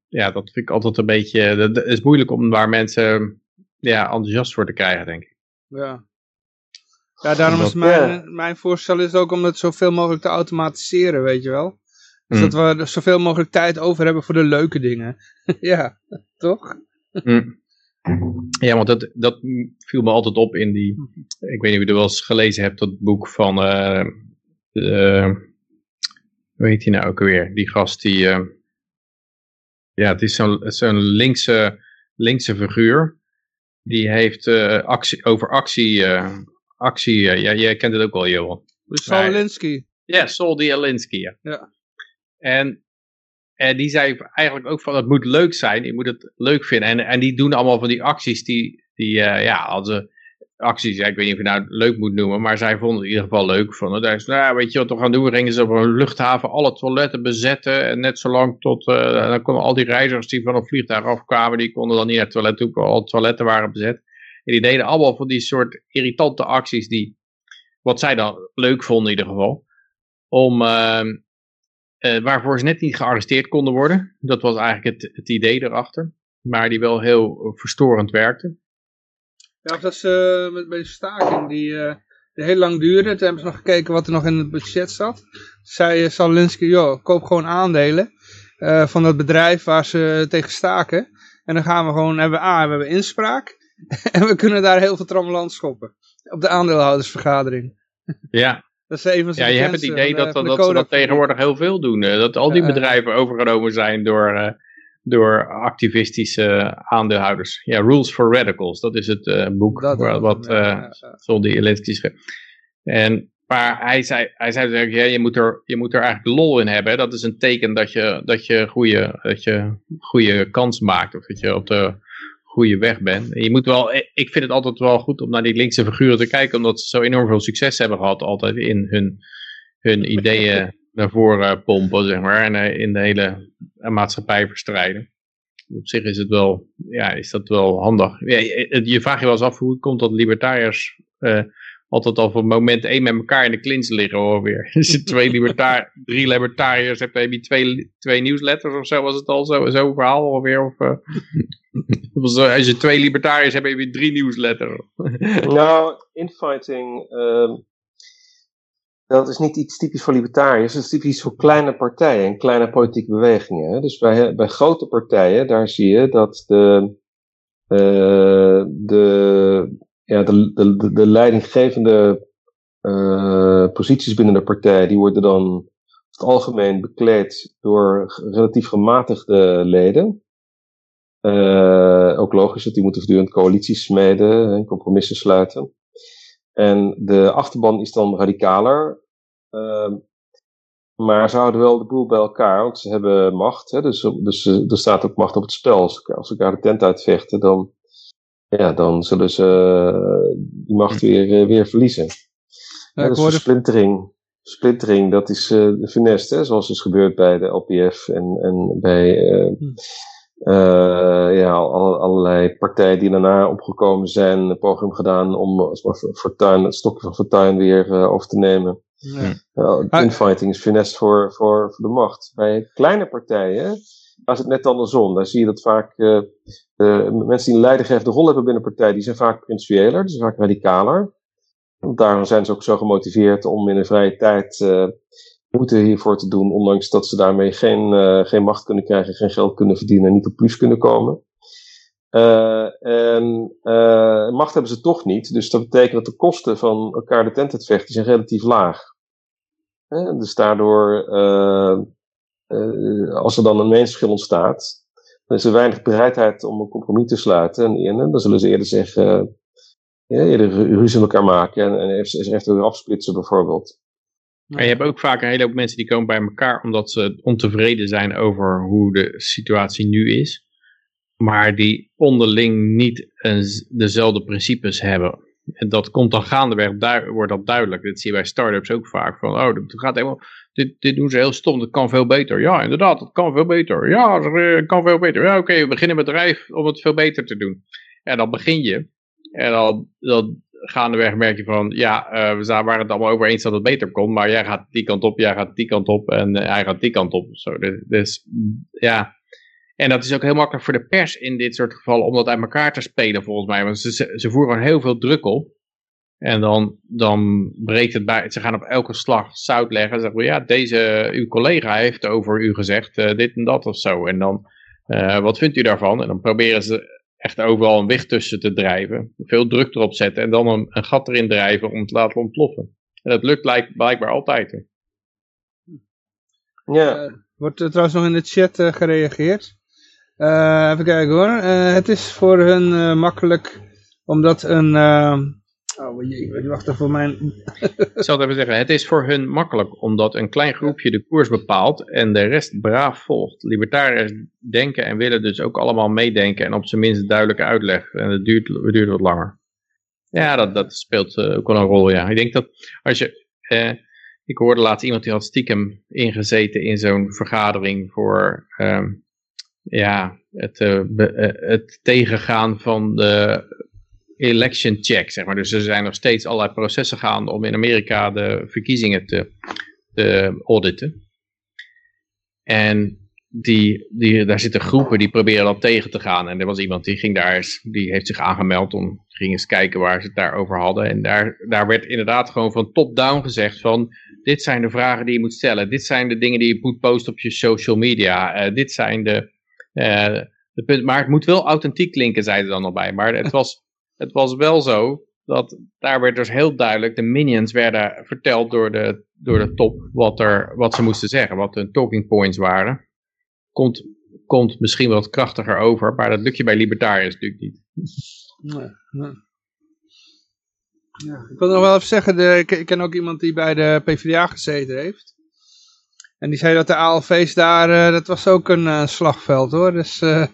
ja, dat vind ik altijd een beetje, het is moeilijk om waar mensen ja, enthousiast voor te krijgen, denk ik. Ja, ja, daarom is mijn, mijn voorstel is ook om het zoveel mogelijk te automatiseren, weet je wel. Dus mm. dat we zoveel mogelijk tijd over hebben voor de leuke dingen. ja, toch? Mm. Ja, want dat, dat viel me altijd op in die... Ik weet niet of je er wel eens gelezen hebt, dat boek van... Uh, uh, hoe heet hij nou ook weer? Die gast die... Uh, ja, het is zo'n zo'n linkse, linkse figuur. Die heeft actie, over actie actie, eh, ja, jij kent het ook wel, Johan. Saul Alinsky. Ja, Saul die Alinsky, ja. ja. En, en die zei eigenlijk ook van, het moet leuk zijn, je moet het leuk vinden. En, en die doen allemaal van die acties die, die uh, ja, als, acties, ja, ik weet niet of je nou leuk moet noemen, maar zij vonden het in ieder geval leuk. Van, daar is, nou, weet je wat we gaan doen? We gingen ze op een luchthaven alle toiletten bezetten. En net zolang tot, uh, dan konden al die reizigers die van een vliegtuig afkwamen, die konden dan niet naar het toilet toe, al toiletten waren bezet. Die deden allemaal van die soort irritante acties die, wat zij dan leuk vonden in ieder geval. Om, uh, uh, waarvoor ze net niet gearresteerd konden worden. Dat was eigenlijk het, het idee erachter. Maar die wel heel verstorend werkte. Ja, dat ze met bij de staking die, uh, die heel lang duurde. Toen hebben ze nog gekeken wat er nog in het budget zat. Zei Salinsky, joh, koop gewoon aandelen van dat bedrijf waar ze tegen staken. En dan gaan we gewoon, hebben ah, we hebben inspraak. en we kunnen daar heel veel trammeland schoppen. Op de aandeelhoudersvergadering. Ja. Dat is een van ja, je hebt het idee dat, dat, dat ze dat tegenwoordig heel veel doen. Dat al die bedrijven overgenomen zijn door, door activistische aandeelhouders. Ja, Rules for Radicals, dat is het uh, boek dat, wat, wat ja, Elinsky schreef. En, maar hij zei, hij zei ja, je, moet er, je moet er eigenlijk lol in hebben. Dat is een teken dat je, dat je, goede, dat je goede kans maakt. Of dat je op de goede weg bent. je moet wel, ik vind het altijd wel goed om naar die linkse figuren te kijken. Omdat ze zo enorm veel succes hebben gehad altijd in hun, hun ideeën naar voren pompen, zeg maar. En in de hele maatschappij verstrijden. Op zich is het wel, ja, is dat wel handig. Ja, je, je vraagt je wel eens af hoe het komt dat libertariërs altijd al van moment één met elkaar in de klins liggen. Als je twee libertar drie libertariërs heb je twee, twee nieuwsletters of zo, was het al zo'n zo verhaal ongeveer? Of, als je twee libertariërs hebt, heb je drie nieuwsletters. nou, infighting, uh, dat is niet iets typisch voor libertariërs, dat is typisch voor kleine partijen en kleine politieke bewegingen. Hè? Dus bij, bij grote partijen, daar zie je dat de, uh, de, ja, de, de, de leidinggevende uh, posities binnen de partij, die worden dan het algemeen bekleed door relatief gematigde leden. Uh, ook logisch dat die moeten voortdurend coalities smeden en compromissen sluiten. En de achterban is dan radicaler. Uh, maar ze houden wel de boel bij elkaar, want ze hebben macht. Hè, dus, dus er staat ook macht op het spel. Als, als ze elkaar de tent uitvechten, dan, ja, dan zullen ze uh, die macht weer, uh, weer verliezen. Ja, ja, dus hoorde... splintering, splintering, dat is uh, de funest, hè, zoals is gebeurd bij de LPF en, en bij hm. Ja, allerlei partijen die daarna opgekomen zijn, een poging gedaan om Fortuin, het stokje van Fortuin weer over te nemen. Ja. infighting is funest voor, voor, voor de macht. Bij kleine partijen is het net andersom. Daar zie je dat vaak uh, mensen die een leidinggevende rol hebben binnen een partij, die zijn vaak principiëler, die zijn vaak radicaler. Daarom zijn ze ook zo gemotiveerd om in een vrije tijd uh, moeten hiervoor te doen, ondanks dat ze daarmee geen, uh, geen macht kunnen krijgen, geen geld kunnen verdienen en niet op plus kunnen komen. Uh, en uh, macht hebben ze toch niet, dus dat betekent dat de kosten van elkaar de tent uitvechten zijn relatief laag. Uh, dus daardoor als er dan een meningsverschil ontstaat, dan is er weinig bereidheid om een compromis te sluiten. En, dan zullen ze eerder zeggen, ja, eerder ruzie elkaar maken en, en echt weer afsplitsen bijvoorbeeld. Maar je hebt ook vaak een hele hoop mensen die komen bij elkaar omdat ze ontevreden zijn over hoe de situatie nu is. Maar die onderling niet een, dezelfde principes hebben. En dat komt dan gaandeweg, wordt dat duidelijk. Dat zie je bij start-ups ook vaak. Van, oh, het gaat helemaal, dit, dit doen ze heel stom, dat kan veel beter. Ja, inderdaad, dat kan veel beter. Ja, dat eh, kan veel beter. Ja, oké, we beginnen een bedrijf om het veel beter te doen. En dan begin je. En dan, dan gaandeweg merk je van, ja, uh, we waren het allemaal over eens dat het beter kon. Maar jij gaat die kant op, jij gaat die kant op en uh, hij gaat die kant op. Zo, dus, dus ja, en dat is ook heel makkelijk voor de pers in dit soort gevallen om dat uit elkaar te spelen volgens mij. Want ze, ze voeren heel veel druk op. En dan, dan breekt het bij, ze gaan op elke slag zout leggen. Zeggen ja, deze, uw collega heeft over u gezegd uh, dit en dat of zo. En dan, wat vindt u daarvan? En dan proberen ze echt overal een weg tussen te drijven. Veel druk erop zetten en dan een, een gat erin drijven om het te laten ontploffen. En dat lukt blijkbaar altijd. Ja. Uh, wordt er trouwens nog in de chat gereageerd? Uh, even kijken hoor. Uh, het is voor hun uh, makkelijk omdat een... oh jee, wacht even voor mijn... Ik zal het even zeggen. Het is voor hun makkelijk omdat een klein groepje de koers bepaalt en de rest braaf volgt. Libertariërs denken en willen dus ook allemaal meedenken en op zijn minst duidelijke uitleg. En het duurt, duurt wat langer. Ja, dat, dat speelt uh, ook wel een rol, ja. Ik denk dat als je... Uh, ik hoorde laatst iemand die had stiekem ingezeten in zo'n vergadering voor... Um, ja, het, uh, het tegengaan van de election check, zeg maar. Dus er zijn nog steeds allerlei processen gaande om in Amerika de verkiezingen te, te auditen. En die, die, daar zitten groepen die proberen dat tegen te gaan. En er was iemand die ging daar eens, die heeft zich aangemeld om ging eens kijken waar ze het daarover hadden. En daar, daar werd inderdaad gewoon van top-down gezegd van dit zijn de vragen die je moet stellen. Dit zijn de dingen die je moet posten op je social media. Uh, dit zijn de, uh, de punten. Maar het moet wel authentiek klinken, zeiden ze dan nog bij. Maar het was, het was wel zo dat daar werd dus heel duidelijk, de minions werden verteld door de, door de top wat, er, wat ze moesten zeggen, wat hun talking points waren. Komt, komt misschien wat krachtiger over, maar dat lukt je bij libertariërs natuurlijk niet. Ja, ik wil nog wel even zeggen, de, ik, ik, ken ook iemand die bij de PvdA gezeten heeft. En die zei dat de ALV's daar, uh, dat was ook een uh, slagveld hoor. Dus, uh,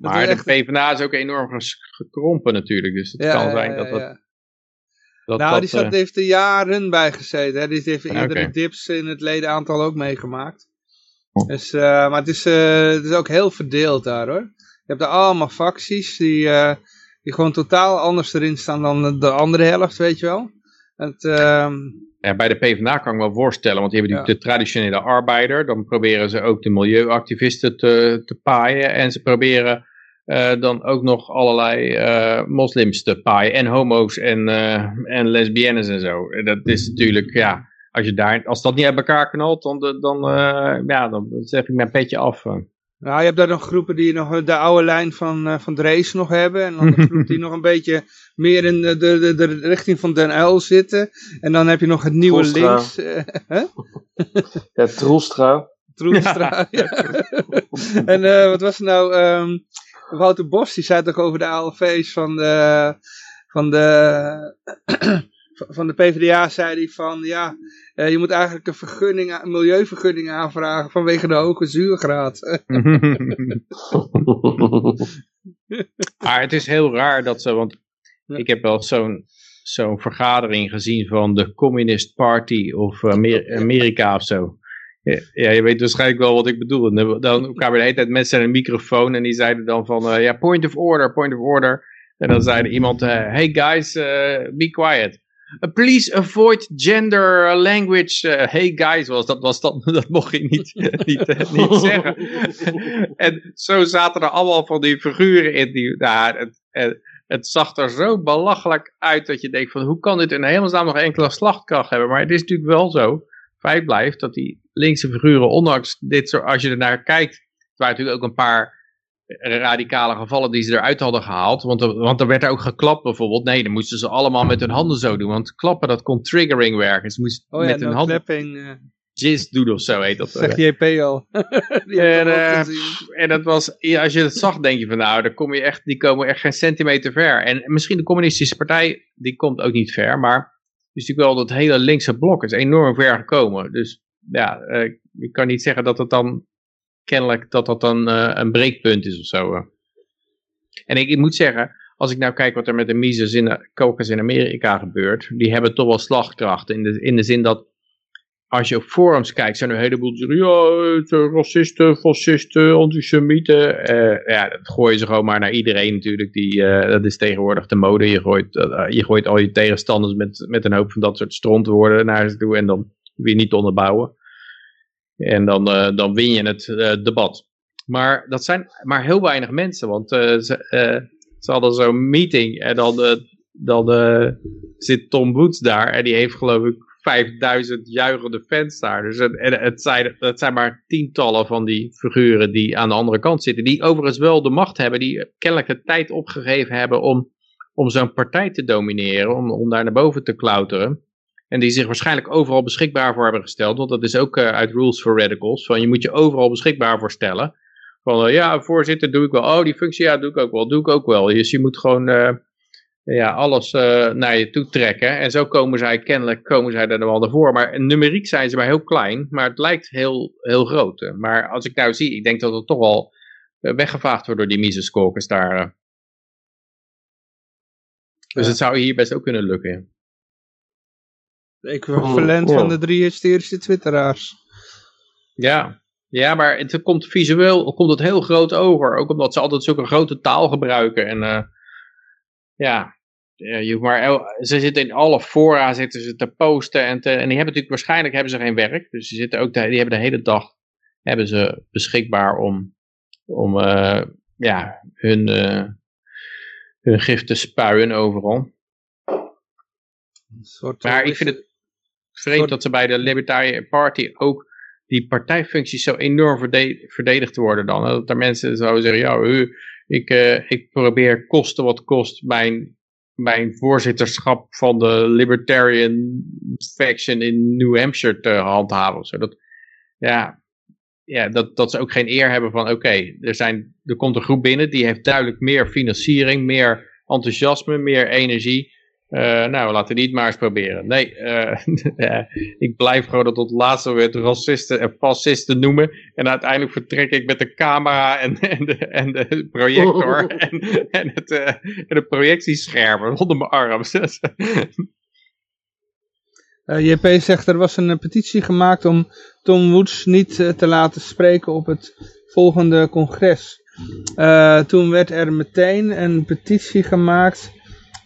maar de echt... PvdA is ook enorm gekrompen natuurlijk, dus het ja, kan zijn dat dat... Ja. dat nou, dat, die zat, heeft er jaren bij gezeten. Hè. Die heeft eerdere okay. dips in het ledenaantal ook meegemaakt. Dus, maar het is, het is ook heel verdeeld daar hoor. Je hebt er allemaal facties die, die gewoon totaal anders erin staan dan de andere helft, weet je wel. Het, ja, bij de PvdA kan ik me wel voorstellen, want die hebben ja. de traditionele arbeider. Dan proberen ze ook de milieuactivisten te, te paaien. En ze proberen uh, dan ook nog allerlei uh, moslims te paaien. En homo's en, uh, en lesbiennes en zo. Dat is natuurlijk, ja, als, je daar, als dat niet uit elkaar knalt, dan, dan, ja, dan zeg ik mijn petje af. Nou, je hebt daar nog groepen die nog de oude lijn van, uh, van Drees nog hebben. En dan groep die nog een beetje meer in de, de, de, richting van Den Uil zitten. En dan heb je nog het nieuwe Troelstra. links. Uh, hè? Ja, Troelstra. Troelstra, ja. en uh, wat was nou... Um, Wouter Bos, die zei toch over de ALV's van de... Van de van de PvdA zei hij van, ja, uh, je moet eigenlijk een, vergunning, een milieuvergunning aanvragen vanwege de hoge zuurgraad. maar het is heel raar dat ze, want ik heb wel zo'n zo'n vergadering gezien van de Communist Party of Amerika of zo. Ja, je weet waarschijnlijk wel wat ik bedoel. Dan kwamen de hele tijd mensen aan een microfoon en die zeiden dan van, uh, ja, point of order, point of order. En dan zei iemand, uh, hey guys, uh, be quiet. Please avoid gender language. Uh, hey guys, was dat, was dat, dat mocht je niet, niet, uh, niet zeggen. en zo zaten er allemaal van die figuren in. Die, nou, het, het, het, zag er zo belachelijk uit dat je denkt van hoe kan dit in hemelsnaam nog enkele slachtkracht hebben. Maar het is natuurlijk wel zo, feit blijft, dat die linkse figuren, ondanks dit soort, als je er naar kijkt, het waren natuurlijk ook een paar radicale gevallen die ze eruit hadden gehaald. Want er, want er werd er ook geklapt bijvoorbeeld. Nee, dan moesten ze allemaal met hun handen zo doen. Want klappen, dat kon triggering werken. Ze moesten oh ja, met hun handen... Clapping, uh... Jizz doen of zo heet dat. Zeg JP al. en, uh, en dat was, ja, als je het zag, denk je van nou, daar kom je echt, die komen echt geen centimeter ver. En misschien de communistische partij, die komt ook niet ver. Maar het is natuurlijk wel dat hele linkse blok is enorm ver gekomen. Dus ja, uh, ik kan niet zeggen dat het dan kennelijk dat dat dan uh, een breekpunt is of zo. Uh. En ik, moet zeggen, als ik nou kijk wat er met de Mises in de in Amerika gebeurt, die hebben toch wel slagkracht. In de, in de zin dat als je op forums kijkt, zijn er een heleboel ja, racisten, fascisten, antisemieten. Uh, ja, dat gooien ze gewoon maar naar iedereen natuurlijk. Die, dat is tegenwoordig de mode. Je gooit, je gooit al je tegenstanders met, met een hoop van dat soort strontwoorden naar ze toe en dan weer niet onderbouwen. En dan, uh, dan win je het uh, debat. Maar dat zijn maar heel weinig mensen, want uh, ze, ze hadden zo'n meeting en dan, dan zit Tom Woods daar en die heeft geloof ik 5000 juichende fans daar. Dus het, het, zijn, het zijn maar tientallen van die figuren die aan de andere kant zitten, die overigens wel de macht hebben, die kennelijk de tijd opgegeven hebben om, om zo'n partij te domineren, om, om daar naar boven te klauteren. En die zich waarschijnlijk overal beschikbaar voor hebben gesteld. Want dat is ook uh, uit Rules for Radicals. Van je moet je overal beschikbaar voor stellen. Van uh, ja, voorzitter doe ik wel. Oh, die functie ja, doe ik ook wel. Doe ik ook wel. Dus je moet gewoon uh, ja, alles naar je toe trekken. En zo komen zij kennelijk komen zij er wel naar voor. Maar numeriek zijn ze maar heel klein. Maar het lijkt heel, heel groot. Maar als ik nou zie, ik denk dat het toch wel weggevaagd wordt door die Mises daar. Dus Ja. het zou hier best ook kunnen lukken. De equivalent Ja. van de drie hysterische twitteraars. Ja, ja maar het komt visueel komt het heel groot over. Ook omdat ze altijd zulke grote taal gebruiken. En eh, ja, je hoeft maar, ze zitten in alle fora zitten ze te posten. En, te, en die hebben natuurlijk waarschijnlijk hebben ze geen werk. Dus die, zitten ook de, die hebben de hele dag hebben ze beschikbaar om, om eh, ja, hun, eh, hun gif te spuien overal. Een soort, Maar ik vind het vreemd dat ze bij de Libertarian Party ook die partijfuncties zo enorm verde- verdedigd worden dan. Dat er mensen zouden zeggen, ja, u, ik, eh, ik probeer kosten wat kost mijn, mijn voorzitterschap van de Libertarian Faction in New Hampshire te handhaven. Zodat, ja, ja dat, dat ze ook geen eer hebben van, oké, er zijn er komt een groep binnen die heeft duidelijk meer financiering, meer enthousiasme, meer energie. Eh, nou, laten die het maar eens proberen. Nee, eh, ik blijf gewoon tot het laatste moment racisten en fascisten noemen. En uiteindelijk vertrek ik met de camera en, en, de, en de projector en, en, het, eh, en de onder mijn arm. Eh, JP zegt er was een eh, petitie gemaakt om Tom Woods niet eh, te laten spreken op het volgende congres. Eh, toen werd er meteen een petitie gemaakt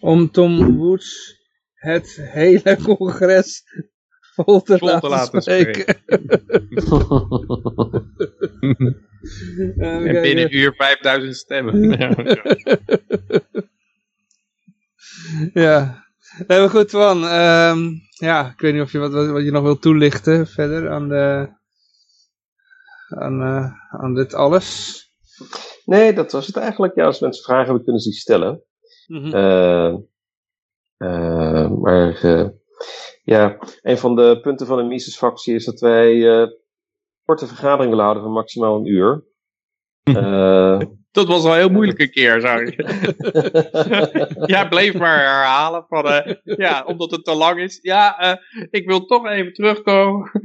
om Tom Woods het hele congres vol te, Vol te laten, spreken. Eh, en binnen een uur 5000 stemmen. Ja. Ja. Nee, maar goed, Twan. ehm, ja, ik weet niet of je wat, wat, wat je nog wilt toelichten verder aan, de, aan, eh, aan dit alles. Nee, dat was het eigenlijk. Ja, als mensen vragen hebben, kunnen ze die stellen. Mhm. Eh, eh, maar eh, ja, een van de punten van de Mises-fractie is dat wij eh, korte vergadering willen houden van maximaal een uur. Eh, Dat was wel heel moeilijk een keer, zou ik. ja, bleef maar herhalen van, eh, ja, omdat het te lang is. Ja, eh, ik wil toch even terugkomen.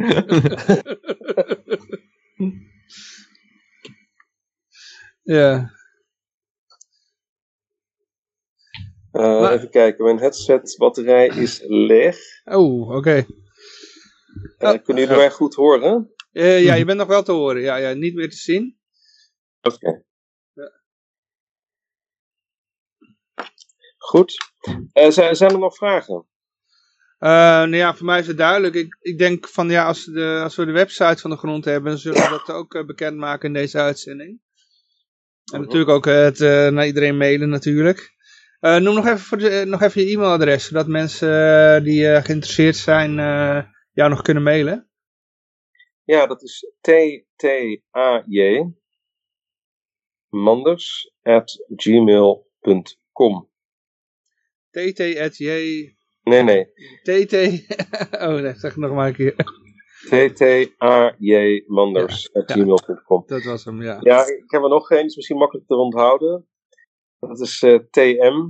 Ja. Eh, Maar- Even kijken, mijn headset batterij is leeg. Oh, oké. Eh, kunnen jullie mij goed horen? Eh, ja, je bent nog wel te horen. Ja, ja, niet meer te zien. Oké. Goed. Eh, zijn, zijn er nog vragen? Nou ja, voor mij is het duidelijk. Ik, ik denk van ja, als, de, als we de website van de grond hebben, dan zullen we dat ook bekendmaken in deze uitzending. En Mhm. natuurlijk ook het naar iedereen mailen natuurlijk. Eh, noem nog even, voor de, eh, nog even je e-mailadres, zodat mensen eh, die geïnteresseerd zijn jou nog kunnen mailen. Ja, dat is ttaj manders at gmail.com. tt.j... Nee, nee. tt... oh, nee, zeg nog maar een keer. ttajmanders at Ja. gmail.com. Dat was hem, ja. Ja, ik heb er nog die is misschien makkelijk te onthouden. Dat is eh, tm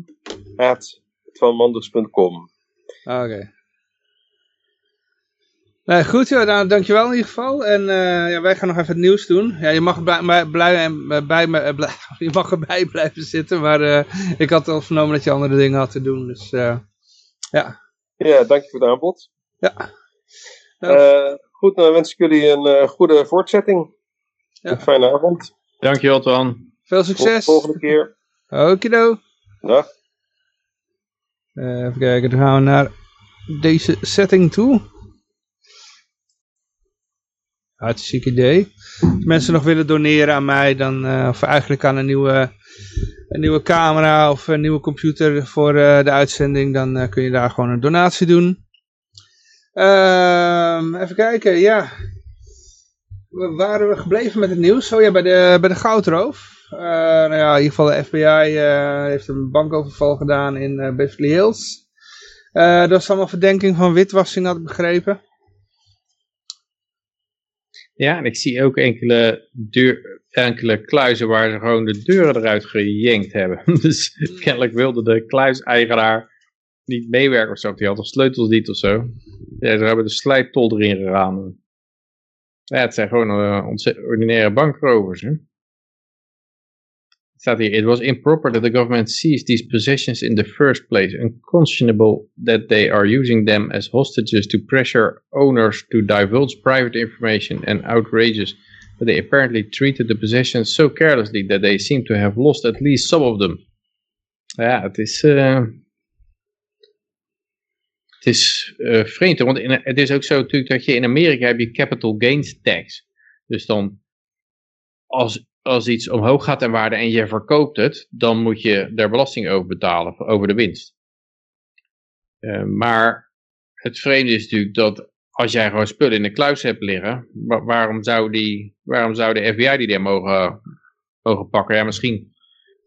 at twanmanders.com. Ah, Oké. Nee, goed, joh, nou, dankjewel in ieder geval. En eh, ja, wij gaan nog even het nieuws doen. Ja, je mag, bij, bij, blij, bij, me- eh, blij- je mag erbij blijven zitten, maar eh, ik had al vernomen dat je andere dingen had te doen. Dus eh, ja. Ja, dank je voor het aanbod. Ja. Nou, Eh, goed, dan wens ik jullie een eh, goede voortzetting. Ja. Een fijne avond. Dankjewel, Twan. veel Tot de succes. volgende keer. Okido. Dag. Eh, even kijken, dan gaan we naar deze setting toe. Hartstikke idee. Als mensen nog willen doneren aan mij, dan, eh, of eigenlijk aan een nieuwe, een nieuwe camera of een nieuwe computer voor eh, de uitzending, dan kun je daar gewoon een donatie doen. Ehm, even kijken, ja. Waar waren we gebleven met het nieuws? Oh ja, bij de, bij de goudroof. Eh, nou ja, in ieder geval de FBI eh, heeft een bankoverval gedaan in eh, Beverly Hills. Dat was allemaal verdenking van witwassing, had ik begrepen. Ja, en ik zie ook enkele, deur, enkele kluizen waar ze gewoon de deuren eruit gejenkt hebben. dus kennelijk wilde de kluiseigenaar niet meewerken of zo. Die had de sleutels niet of zo. Ja, ze hebben de slijttol erin gegaan. Ja, het zijn gewoon uh, ordinaire bankrovers. Hè? Hier, it was improper that the government seized these possessions in the first place, unconscionable that they are using them as hostages to pressure owners to divulge private information, and outrageous that they apparently treated the possessions so carelessly that they seem to have lost at least some of them. Ja, het is... Uh, het is uh, vreemd, want in, het is ook zo natuurlijk dat je in Amerika heb je capital gains tax. Dus dan, als, als iets omhoog gaat in waarde en je verkoopt het, dan moet je daar belasting over betalen, over de winst. Uh, maar het vreemde is natuurlijk dat als jij gewoon spullen in de kluis hebt liggen, waarom zou, die, waarom zou de FBI die daar mogen, mogen pakken? Ja, misschien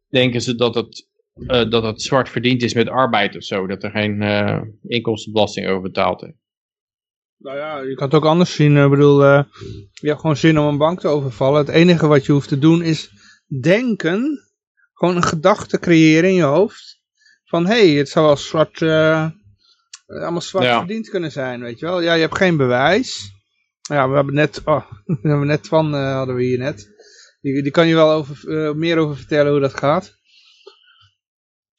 denken ze dat het, uh, dat het zwart verdiend is met arbeid of zo, dat er geen uh, inkomstenbelasting over betaald is. Nou ja, je kan het ook anders zien. Ik bedoel, uh, je hebt gewoon zin om een bank te overvallen. Het enige wat je hoeft te doen is denken. Gewoon een gedachte creëren in je hoofd. Van, hé, hey, het zou wel zwart, uh, allemaal zwart ja. verdiend kunnen zijn, weet je wel. Ja, je hebt geen bewijs. Ja, we hebben net, oh, we hebben net van, uh, hadden we hier net. Die, die kan je wel over, meer over vertellen hoe dat gaat.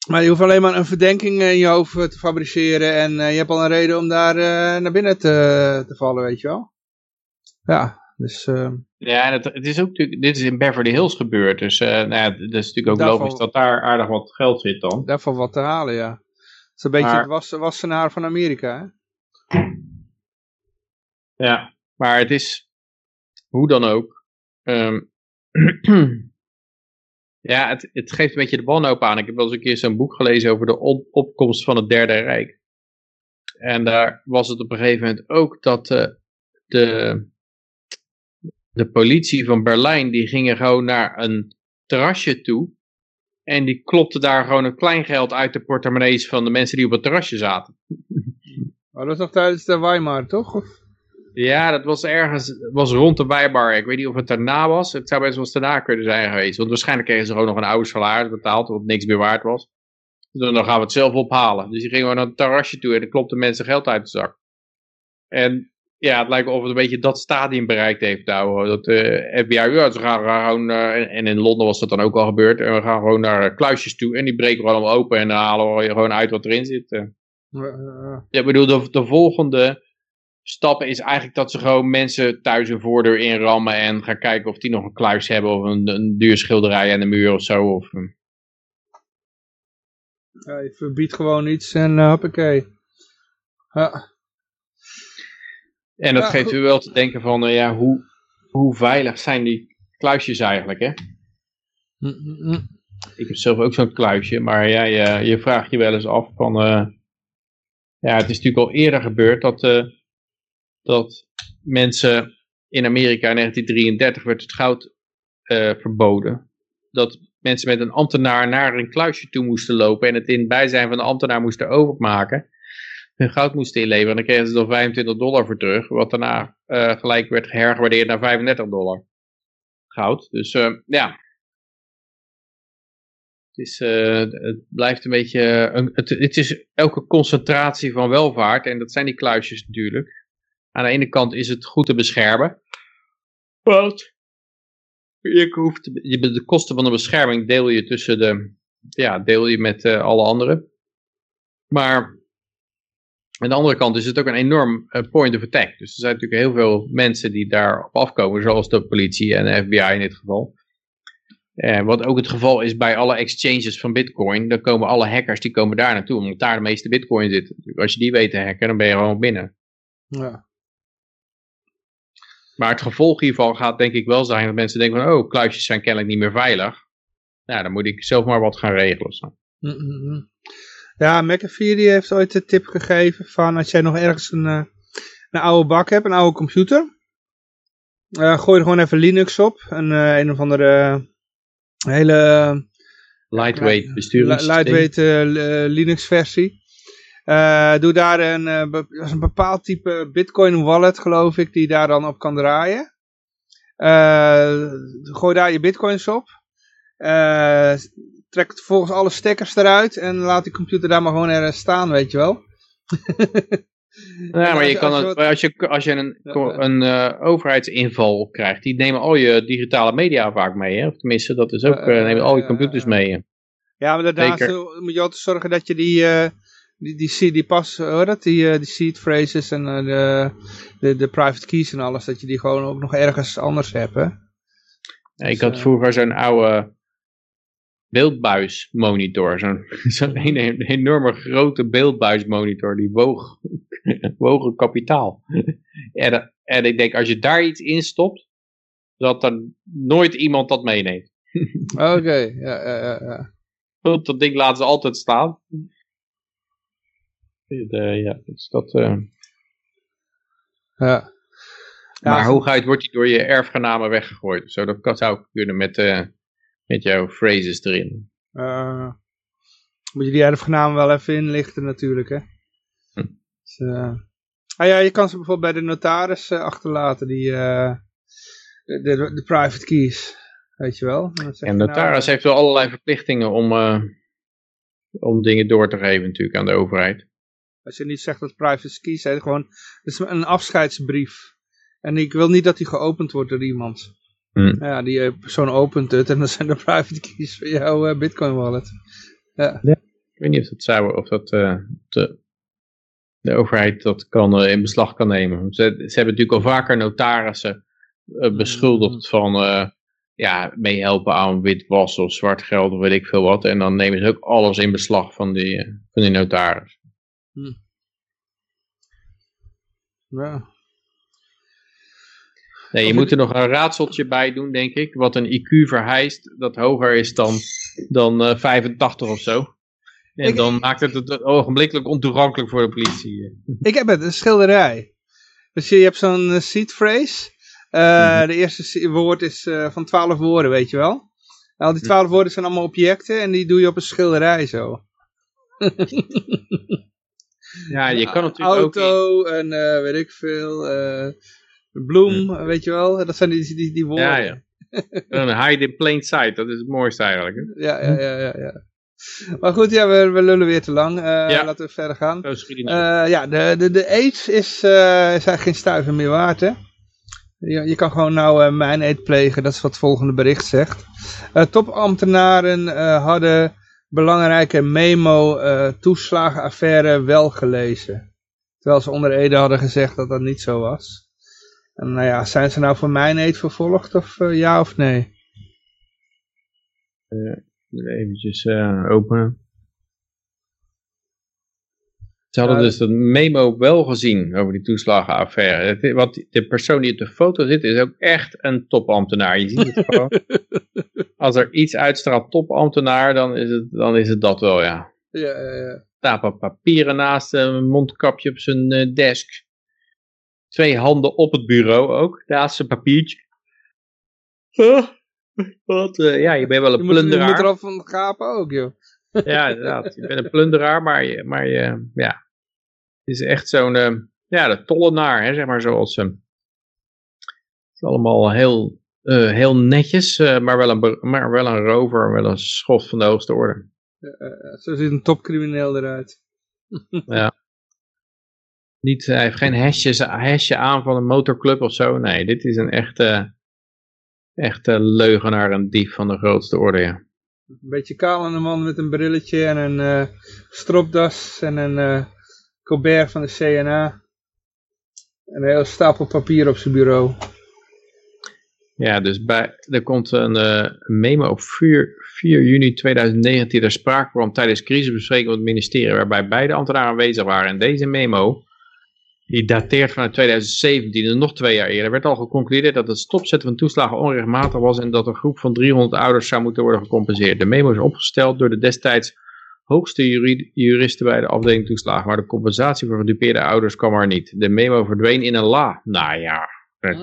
Maar je hoeft alleen maar een verdenking in je hoofd te fabriceren en uh, je hebt al een reden om daar uh, naar binnen te, te vallen, weet je wel. Ja, dus... Uh, ja, en het, het, is ook natuurlijk, dit is in Beverly Hills gebeurd, dus nou ja, dat is natuurlijk ook logisch dat daar aardig wat geld zit dan. Daarvan wat te halen, ja. Het is een beetje maar, het was, wassenaar van Amerika, hè? Ja, maar het is, hoe dan ook, um, Ja, het, het geeft een beetje de wanhoop aan. Ik heb wel eens een keer zo'n boek gelezen over de op opkomst van het Derde Rijk. En daar was het op een gegeven moment ook dat uh, de, de politie van Berlijn, die gingen gewoon naar een terrasje toe. En die klopte daar gewoon een kleingeld uit de portemonnees van de mensen die op het terrasje zaten. Maar dat was nog tijdens de Weimar, toch? Ja, dat was ergens, was rond de Weibar. Ik weet niet of het daarna was. Het zou best wel eens daarna kunnen zijn geweest. Want waarschijnlijk kregen ze gewoon nog een oude salaris betaald, wat niks meer waard was. Dus dan gaan we het zelf ophalen. Dus die gingen gewoon naar het terrasje toe en dan klopten mensen geld uit de zak. En ja, het lijkt wel of het een beetje dat stadium bereikt heeft nou. Dat de uh, FBI, ja, ze gaan gewoon, uh, en in Londen was dat dan ook al gebeurd. En we gaan gewoon naar kluisjes toe en die breken we allemaal open en dan halen we gewoon uit wat erin zit. Ja, ik bedoel, de, de volgende stappen is eigenlijk dat ze gewoon mensen thuis een voordeur inrammen en gaan kijken of die nog een kluis hebben of een, een duur schilderij aan de muur of zo. Of, ja, je verbiedt gewoon iets en uh, hoppakee. Ja. En dat geeft u wel te denken van, uh, ja, hoe, hoe veilig zijn die kluisjes eigenlijk, hè? Mm -mm. Ik heb zelf ook zo'n kluisje, maar ja, je, je vraagt je wel eens af van... Uh, ja, het is natuurlijk al eerder gebeurd dat dat mensen in Amerika in 1933 werd het goud uh, verboden. Dat mensen met een ambtenaar naar een kluisje toe moesten lopen en het in bijzijn van de ambtenaar moesten overmaken. Hun goud moesten inleveren en dan kregen ze er 25 dollar voor terug, wat daarna uh, gelijk werd hergewaardeerd naar 35 dollar goud. Dus uh, ja, het, is, het blijft een beetje, een, het, het is elke concentratie van welvaart en dat zijn die kluisjes natuurlijk. Aan de ene kant is het goed te beschermen. Want je hoeft, de kosten van de bescherming deel je tussen de, ja, deel je met uh, alle anderen. Maar aan de andere kant is het ook een enorm uh, point of attack. Dus er zijn natuurlijk heel veel mensen die daarop afkomen, zoals de politie en de FBI in dit geval. Uh, wat ook het geval is bij alle exchanges van bitcoin, dan komen alle hackers die komen daar naartoe, omdat daar de meeste bitcoin zitten. Als je die weet te hacken, dan ben je gewoon binnen. Ja. Maar het gevolg hiervan gaat denk ik wel zijn dat mensen denken van, oh, kluisjes zijn kennelijk niet meer veilig. Nou, dan moet ik zelf maar wat gaan regelen. Zo. Mm -hmm. Ja, McAfee die heeft ooit de tip gegeven van als jij nog ergens een, uh, een oude bak hebt, een oude computer. Uh, gooi er gewoon even Linux op. Een, uh, een of andere hele... Lightweight besturingssysteem. Lightweight Linux versie. Uh, doe daar een, uh, een bepaald type bitcoin wallet geloof ik die daar dan op kan draaien. Uh, gooi daar je bitcoins op. trek vervolgens alle stekkers eruit en laat die computer daar maar gewoon ergens staan, weet je wel. Ja, maar je als- kan als je het, als je, als je een, een eh, overheidsinval krijgt, die nemen al je digitale media vaak mee. Hè? Of tenminste, dat is ook, eh, nemen al je computers mee. Ja, maar daarnaast Zeker. eh, moet je altijd zorgen dat je die, eh, die, die, die, die pas, hoor dat, die, eh, die seed phrases en eh, de, de, de private keys en alles, dat je die gewoon ook nog ergens anders hebt, hè? Ja, ik Dus, had eh, vroeger zo'n oude beeldbuismonitor. Zo'n zo'n een, enorme grote beeldbuismonitor. Die woog, woog een kapitaal. En, en ik denk, als je daar iets in stopt, dat dan nooit iemand dat meeneemt. Oké, ja, ja, ja, ja. Want dat ding laten ze altijd staan. Eh, ja, dus dat... eh, ja. Ja, maar zo- hooguit wordt die door je erfgenamen weggegooid. Zo, dat kan, zou kunnen met, eh, met jouw phrases erin. Eh, moet je die erfgenamen wel even inlichten natuurlijk, hè. Hm. Dus, eh, ah ja, je kan ze bijvoorbeeld bij de notaris achterlaten, die, eh, de, de, de private keys, weet je wel. En notaris nou, heeft wel allerlei verplichtingen om, eh, om dingen door te geven natuurlijk aan de overheid. Als je niet zegt dat private keys zijn, gewoon, het is een afscheidsbrief. En ik wil niet dat die geopend wordt door iemand. Hm. Ja, die eh, persoon opent het en dan zijn de private keys van jouw eh, bitcoin wallet. Ik weet niet of dat zou, of dat eh, de, de overheid dat kan, in beslag kan nemen. Ze, ze hebben natuurlijk al vaker notarissen beschuldigd van eh, ja, meehelpen aan witwassen of zwart geld of weet ik veel wat. En dan nemen ze ook alles in beslag van die, van die notaris. Ja. Nee, je moet er nog een raadseltje bij doen, denk ik. Wat een IQ vereist dat hoger is dan, dan eh, 85 of zo. En Ik- dan maakt het het ogenblikkelijk ontoegankelijk voor de politie. Ik heb het, een schilderij. Dus je, je hebt zo'n eh, seed phrase. Eh, Mhm. De eerste woord is eh, van twaalf woorden, weet je wel. En al die twaalf woorden zijn allemaal objecten en die doe je op een schilderij zo. Ja, je kan natuurlijk ook... Auto en eh, weet ik veel. eh, bloem, weet je wel. Dat zijn die, die, die woorden. Ja, ja. Een hide in plain sight, dat is het mooiste eigenlijk. Hè? ja, ja, ja, ja, ja. Maar goed, ja, we, we lullen weer te lang. Eh, Laten we verder gaan. Ja, de, de, de aids is, is eigenlijk geen stuiver meer waard, hè. Je, je kan gewoon nou mijn eet plegen, dat is wat het volgende bericht zegt. Topambtenaren hadden belangrijke memo-toeslagenaffaire wel gelezen. Terwijl ze onder Ede hadden gezegd dat dat niet zo was. En nou ja, zijn ze nou voor mijn eet vervolgd of eh, ja of nee? Eventjes eh, openen. Ze hadden Ja, dus dat memo wel gezien over die toeslagenaffaire. Het- Want de persoon die op de foto zit is ook echt een topambtenaar. Je ziet het gewoon. Als er iets uitstraalt topambtenaar, dan is het, dan is het dat wel, ja. Ja, ja, ja. Papieren naast hem, een mondkapje op zijn eh, desk. Twee handen op het bureau ook, naast zijn papiertje. Huh? Wat, eh, ja, je bent wel Je een moet, je plunderaar. moet eraf van gapen ook, joh. Ja, inderdaad. Je bent een plunderaar, maar je, maar je ja. Het is echt zo'n, eh, ja, de tollenaar, hè, zeg maar, zoals hem. Het is allemaal heel, eh, heel netjes, eh, maar, wel een, maar wel een rover, wel een schoft van de hoogste orde. Eh, Zo ziet een topcrimineel eruit. Niet, hij heeft geen hesjes, hesje aan van een motorclub of zo. Nee, dit is een echte, echte leugenaar en dief van de grootste orde, ja. Een beetje kaal aan de man met een brilletje en een stropdas en een colbert van de CNA. En een hele stapel papier op zijn bureau. Ja, dus bij, er komt een eh, memo op 4, 4 juni 2019 ter sprake kwam tijdens crisisbespreking op het ministerie, waarbij beide ambtenaren aanwezig waren. En deze memo, die dateert vanuit 2017, dus nog twee jaar eerder, werd al geconcludeerd dat het stopzetten van toeslagen onrechtmatig was en dat een groep van 300 ouders zou moeten worden gecompenseerd. De memo is opgesteld door de destijds hoogste juri- juristen bij de afdeling toeslagen, maar de compensatie voor gedupeerde ouders kwam er niet. De memo verdween in een la. Nou ja,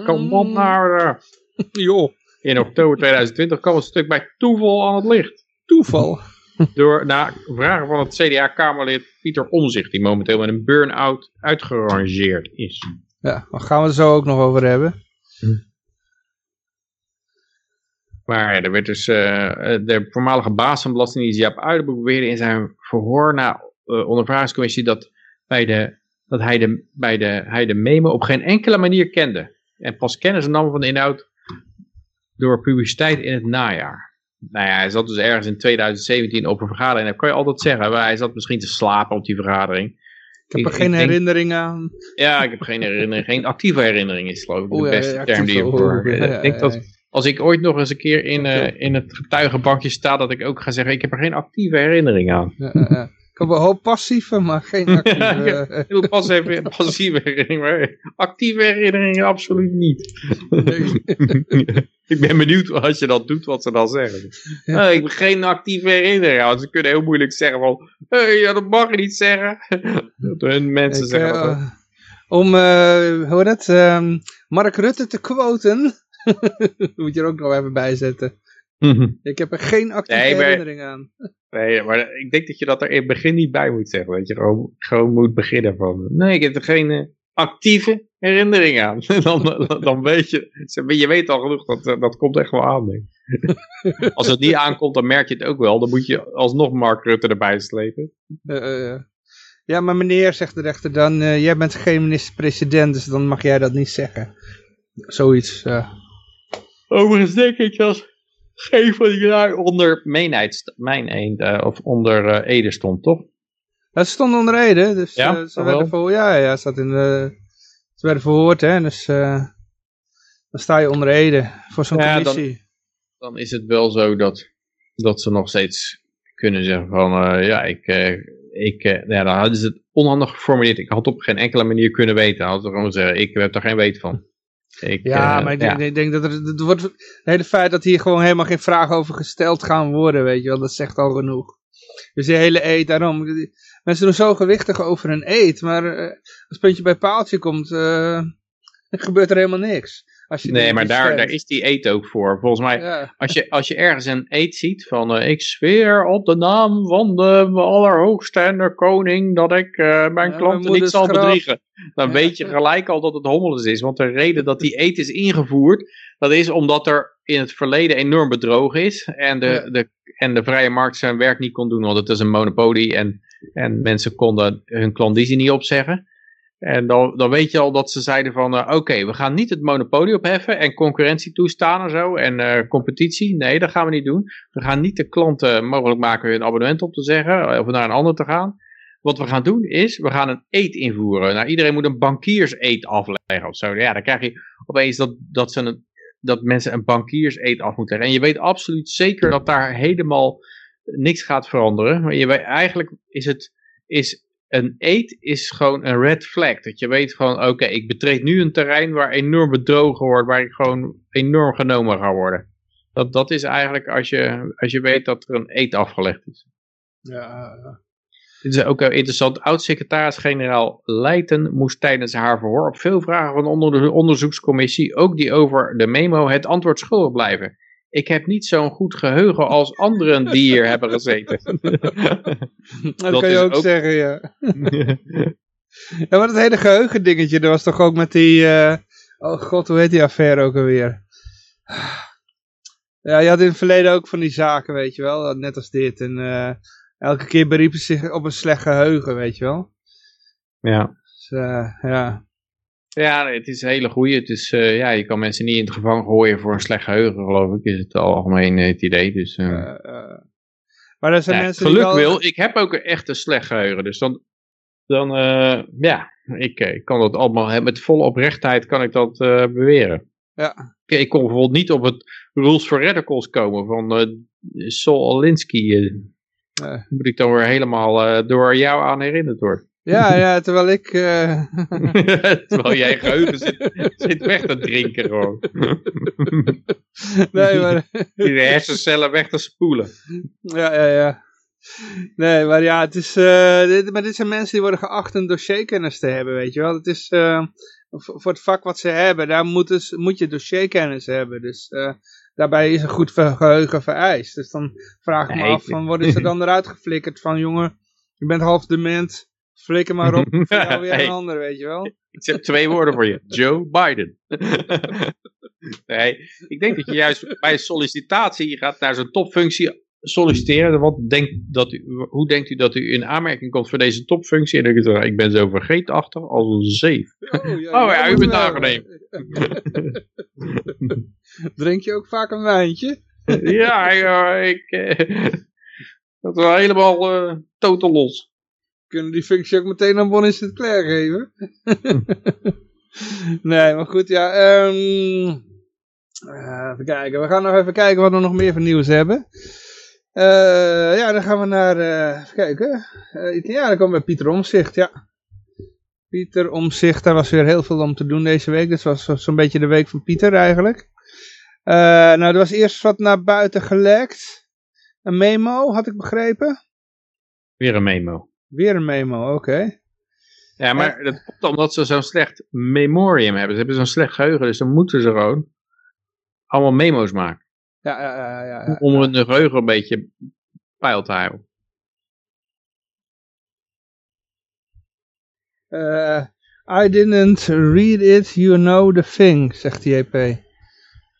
kom op nou. Eh. Joh, In oktober 2020 kwam het stuk bij toeval aan het licht. toeval. Door na vragen van het CDA-Kamerlid Pieter Omzicht, die momenteel met een burn-out uitgerangeerd is. Ja, daar gaan we het zo ook nog over hebben. Maar er werd dus, eh, de voormalige baas van Belastingdienst Jaap Uidenbroek beweerde in zijn verhoor na uh, ondervragingscommissie dat bij de dat hij de, bij de, hij de memo op geen enkele manier kende. En pas kennis nam van de inhoud door publiciteit in het najaar. Nou ja, hij zat dus ergens in 2017 op een vergadering. Dat kan je altijd zeggen. Maar hij zat misschien te slapen op die vergadering. Ik heb er Ik- geen denk- herinnering aan. Ja, ik heb geen herinnering. Geen actieve herinnering is geloof ik de beste ja, term die je voor. ja, ik denk ja, dat als ik ooit nog eens een keer in, eh, in het getuigenbankje sta, dat ik ook ga zeggen, ik heb er geen actieve herinnering aan. Ja, ja, ja. Heb een hoop passieve, maar geen actieve. eh, Ik passieve herinnering, maar actieve herinnering absoluut niet. ik ben benieuwd als je dat doet, wat ze dan zeggen. Ja. Eh, ik heb geen actieve herinnering. aan. Ze kunnen heel moeilijk zeggen van, hey, ja, dat mag je niet zeggen. Dat hun mensen Ik, zeggen dat eh, om, eh, hoe het, ehm, Mark Rutte te quoten, moet je er ook nog even bij zetten. Ik heb er geen actieve Nee, maar- herinnering aan. Nee, maar ik denk dat je dat er in het begin niet bij moet zeggen. Dat je gewoon, gewoon moet beginnen van... Nee, ik heb er geen eh, actieve herinnering aan. dan, dan, weet je... Je weet al genoeg, dat, eh, dat komt echt wel aan. Denk. ik. Als het niet aankomt, dan merk je het ook wel. Dan moet je alsnog Mark Rutte erbij slepen. Eh, eh, ja, maar meneer, zegt de rechter dan, eh, jij bent geen minister-president, dus dan mag jij dat niet zeggen. Zoiets. Overigens denk ik dat geen van die lui onder meenheid, mijn eend, eh, of onder eh, Ede stond, toch? Dat stond onder Ede, dus Ja, eh, ze werden voor, ja, ja, staat in de, ze werden verhoord, hè, dus dan sta je onder Ede voor zo'n Ja, dan- commissie. dan is het wel zo dat, dat ze nog steeds kunnen zeggen van, ja, ik, ik ja, dan hadden ze het onhandig geformuleerd. Ik had op geen enkele manier kunnen weten. Hadden ze gewoon zeggen, ik heb er geen weet van. Ik, Ja, eh, maar ik denk, ik denk dat er, het wordt, het hele feit dat hier gewoon helemaal geen vragen over gesteld gaan worden, weet je wel, dat zegt al genoeg. Dus die hele eet, daarom, mensen doen zo gewichtig over een eet, maar eh, als het puntje bij paaltje komt, eh, gebeurt er helemaal niks. Als je Nee, maar daar, stemt. daar is die eet ook voor. Volgens mij, Ja, als je, als je ergens een eet ziet van, eh, ik zweer op de naam van de allerhoogste en de koning dat ik eh, mijn Ja, klanten niet zal graf. bedriegen. Dan Ja. weet je gelijk al dat het hommeles is. Want de reden dat die eet is ingevoerd, dat is omdat er in het verleden enorm bedrogen is. En de, de, en de vrije markt zijn werk niet kon doen, want het is een monopolie. En, en mensen konden hun klandizie niet opzeggen. En dan, dan weet je al dat ze zeiden van, eh, oké, we gaan niet het monopolie opheffen en concurrentie toestaan en zo, en eh, competitie. Nee, dat gaan we niet doen. We gaan niet de klanten mogelijk maken hun abonnement op te zeggen, of naar een ander te gaan. Wat we gaan doen is, we gaan een eet invoeren. Nou, iedereen moet een bankierseet afleggen of zo. Ja, dan krijg je opeens dat, dat, ze dat mensen een bankierseet af moeten leggen. En je weet absoluut zeker dat daar helemaal niks gaat veranderen. Maar je weet, eigenlijk is het, is een eet is gewoon een red flag. Dat je weet van, oké, ik betreed nu een terrein waar enorm bedrogen wordt, waar ik gewoon enorm genomen ga worden. Dat, dat is eigenlijk als je, als je weet dat er een eet afgelegd is. ja, ja. Dit is ook interessant. Oud-secretaris-generaal Leijten moest tijdens haar verhoor op veel vragen van onder de onderzoekscommissie, ook die over de memo, het antwoord schuldig blijven. Ik heb niet zo'n goed geheugen als anderen die hier hebben gezeten. dat, Dat kan je ook, ook- zeggen, ja. Ja, maar dat hele geheugen dingetje, dat was toch ook met die, eh, oh god, hoe heet die affaire ook alweer? Ja, je had in het verleden ook van die zaken, weet je wel, net als dit. En eh, elke keer beriepen ze zich op een slecht geheugen, weet je wel. ja. Dus, eh, ja. Ja, nee, het is een hele goeie. Het is, eh, ja, je kan mensen niet in het gevangen gooien voor een slecht geheugen, geloof ik. Is het algemeen eh, het idee. Dus, eh. Maar er zijn ja, mensen geluk die wel... wil, ik heb ook een echt een slecht geheugen. Dus dan, dan ja, ik, ik kan dat allemaal, met volle oprechtheid kan ik dat beweren. Ja. Ik, ik kon bijvoorbeeld niet op het Rules for Radicals komen van Sol Alinsky. Moet ik dan weer helemaal door jou aan herinnerd worden. Ja, ja, terwijl ik... eh, Terwijl jij geheugen zit, zit weg te drinken gewoon. nee, maar... Die hersencellen weg te spoelen. Ja, ja, ja. Nee, maar ja, het is, eh, dit, maar dit zijn mensen die worden geacht een dossierkennis te hebben, weet je wel. Het is, eh, voor het vak wat ze hebben, daar moeten ze- moet je dossierkennis hebben. Dus daarbij is een goed geheugen vereist. Dus dan vraag ik me Nee, af, van, worden ze dan eruit geflikkerd van, jongen, je bent half dement, flikker maar op, voor jou weer Hey. een ander, weet je wel. Ik zeg twee woorden voor je. Joe Biden. nee, ik denk dat je juist bij sollicitatie je gaat naar zo'n topfunctie solliciteren. Wat denkt dat u, hoe denkt u dat u in aanmerking komt voor deze topfunctie? En dan denk ik, ik ben zo vergeetachtig als een zeef. Oh Oh ja, u bent wel. aangenemen. Drink je ook vaak een wijntje? ja, ja, ik... eh, dat was helemaal eh totaal los. Kunnen die functie ook meteen aan Bonnie Sinclair geven? nee, maar goed, ja. ehm, eh, even kijken. We gaan nog even kijken wat we nog meer van nieuws hebben. Eh, ja, dan gaan we naar... eh, even kijken. Ja, dan komen we bij Pieter Omzicht, ja. Pieter Omzicht, daar was weer heel veel om te doen deze week. Dit was zo- zo'n beetje de week van Pieter eigenlijk. Nou, er was eerst wat naar buiten gelekt. Een memo, had ik begrepen. Weer een memo. Weer een memo, oké. Ja, maar dat komt omdat ze zo'n slecht memorium hebben. Ze hebben zo'n slecht geheugen, dus dan moeten ze gewoon allemaal memo's maken. Ja, ja, ja, ja, ja. Om hun geheugen een beetje peil te houden. Eh, I didn't read it, you know the thing, zegt die EP.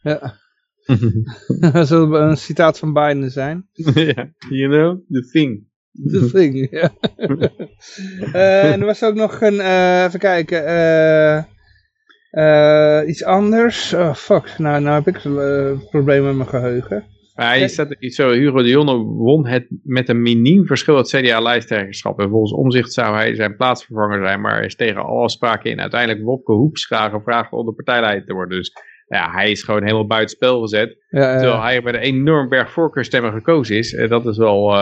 Ja, dat zal een citaat van Biden zijn. ja, you know, the thing. The thing, ja. Eh, en er was ook nog een, eh, even kijken, eh, iets anders. Oh, fuck, nou, nou heb ik een probleem met mijn geheugen. Maar hier staat iets zo, Hugo de Jonge won het met een miniem verschil het CDA-lijsttrekkerschap. En volgens omzicht zou hij zijn plaatsvervanger zijn, maar is tegen alle afspraken in uiteindelijk Wopke Hoeps graag gevraagd om de partijleider te worden. Dus ja, hij is gewoon helemaal buitenspel gezet. Ja, Terwijl hij met een enorm berg voorkeurstemmen gekozen is. En dat is wel,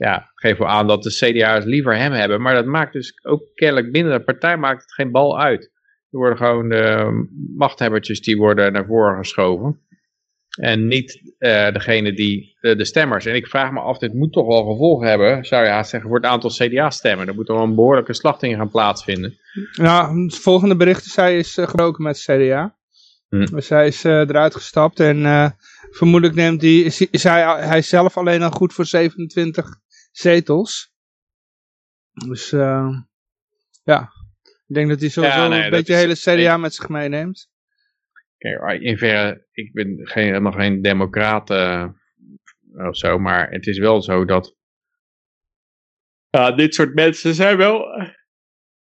ja, geef wel aan dat de CDA's liever hem hebben. Maar dat maakt dus ook kennelijk binnen de partij maakt het geen bal uit. Er worden gewoon de machthebbertjes die worden naar voren geschoven. En niet eh, degene die, de, de stemmers. En ik vraag me af, dit moet toch wel gevolgen hebben, zou je haast zeggen, voor het aantal CDA-stemmen. Er moet toch wel een behoorlijke slachting gaan plaatsvinden. Nou, het volgende bericht is hij is eh, gebroken met het CDA. Hm. Dus hij is eh, eruit gestapt en eh, vermoedelijk neemt die, is, is hij, hij zelf alleen al goed voor 27 zetels. Dus eh, ja, ik denk dat hij sowieso Ja, nee, een beetje is- de hele CDA met zich meeneemt. Kijk, in verre, ik ben geen, helemaal geen democraat eh, of zo, maar het is wel zo dat ja, dit soort mensen zijn wel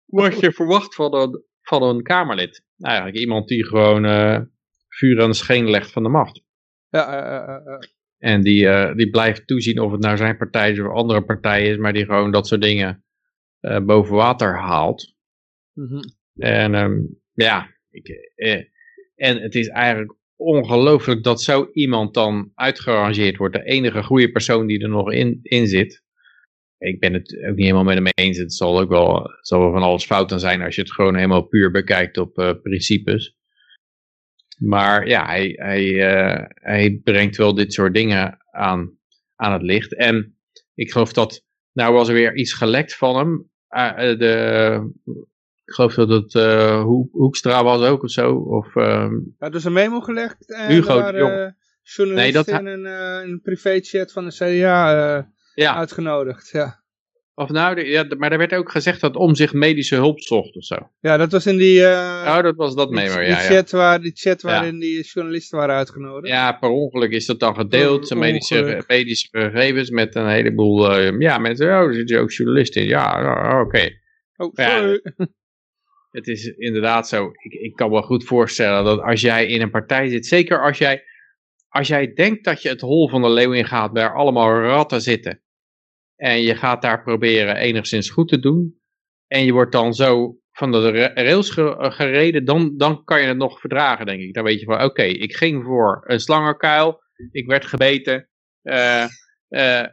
wat je verwacht van een, van een Kamerlid. Eigenlijk iemand die gewoon eh, vuur aan de scheen legt van de macht. Ja, eh, eh, eh, En die, eh, die blijft toezien of het nou zijn partij is of andere partij is, maar die gewoon dat soort dingen eh, boven water haalt. mhm. En ehm, ja, ik, eh, en het is eigenlijk ongelooflijk dat zo iemand dan uitgerangeerd wordt. De enige goede persoon die er nog in, in zit. Ik ben het ook niet helemaal met hem eens. Het zal ook wel, zal wel van alles fout aan zijn als je het gewoon helemaal puur bekijkt op eh, principes. Maar ja, hij, hij, eh, hij brengt wel dit soort dingen aan, aan het licht. En ik geloof dat, nou was er weer iets gelekt van hem. Ah, eh, de, ik geloof dat het eh, Hoek- Hoekstra was ook of zo. Of, ehm, had dus een memo gelegd en Hugo Jong. eh, journalisten Nee, dat in een, eh, privéchat van de CDA eh, ja, uitgenodigd. Ja. Of nou, de- ja, maar er werd ook gezegd dat om zich medische hulp zocht of zo. ja, dat was in die, oh, dat was dat die, memo, die ja. Ja. chat, waar, die chat Ja. waarin die journalisten waren uitgenodigd. ja, per ongeluk is dat dan gedeeld, zijn medische, medische gegevens met een heleboel, eh, ja, mensen, oh, er zitten ook journalisten in. Ja, oké. Oh, Ja, sorry. Het is inderdaad zo. Ik, ik kan me goed voorstellen dat als jij in een partij zit, zeker als jij, als jij denkt dat je het hol van de leeuw ingaat, waar allemaal ratten zitten, en je gaat daar proberen enigszins goed te doen, en je wordt dan zo van de ra- rails ge- eh, gereden, dan, dan kan je het nog verdragen, denk ik. Dan weet je van, oké, ik ging voor een slangenkuil, ik werd gebeten, eh, eh,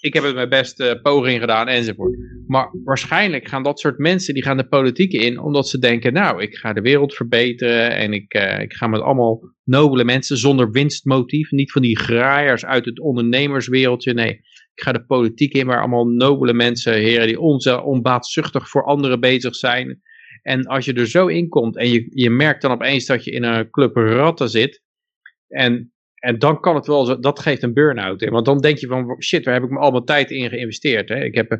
ik heb het mijn beste poging gedaan, enzovoort. Maar waarschijnlijk gaan dat soort mensen, die gaan de politiek in, omdat ze denken, nou, ik ga de wereld verbeteren en ik, eh, ik ga met allemaal nobele mensen zonder winstmotief, niet van die graaiers uit het ondernemerswereldje, nee. Ik ga de politiek in waar allemaal nobele mensen, heren, die onze, onbaatzuchtig voor anderen bezig zijn. En als je er zo in komt en je, je merkt dan opeens dat je in een club ratten zit, en en dan kan het wel, zo, dat geeft een burn-out. hè. Want dan denk je van, shit, waar heb ik me al mijn tijd in geïnvesteerd? Hè? Ik, heb,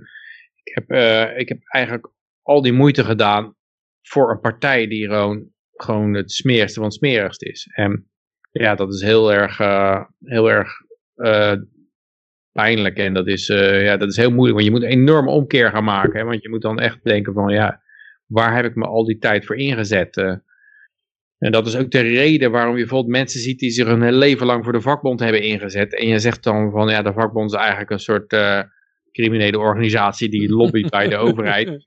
ik, heb, eh, ik heb eigenlijk al die moeite gedaan voor een partij die gewoon, gewoon het smerigste van het smerigst is. En ja, dat is heel erg, eh, heel erg eh, pijnlijk en dat is, eh, ja, dat is heel moeilijk. Want je moet een enorme omkeer gaan maken. Hè? Want je moet dan echt denken van ja, waar heb ik me al die tijd voor ingezet? eh? en dat is ook de reden waarom je bijvoorbeeld mensen ziet die zich hun hele leven lang voor de vakbond hebben ingezet. En je zegt dan van ja, de vakbond is eigenlijk een soort eh, criminele organisatie die lobbyt bij de overheid.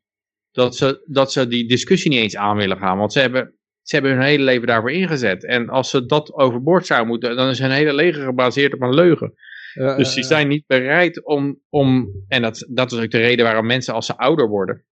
Dat ze, dat ze die discussie niet eens aan willen gaan. Want ze hebben, ze hebben hun hele leven daarvoor ingezet. En als ze dat overboord zouden moeten, dan is hun hele leger gebaseerd op een leugen. Dus die zijn niet bereid om, om en dat, dat is ook de reden waarom mensen als ze ouder worden,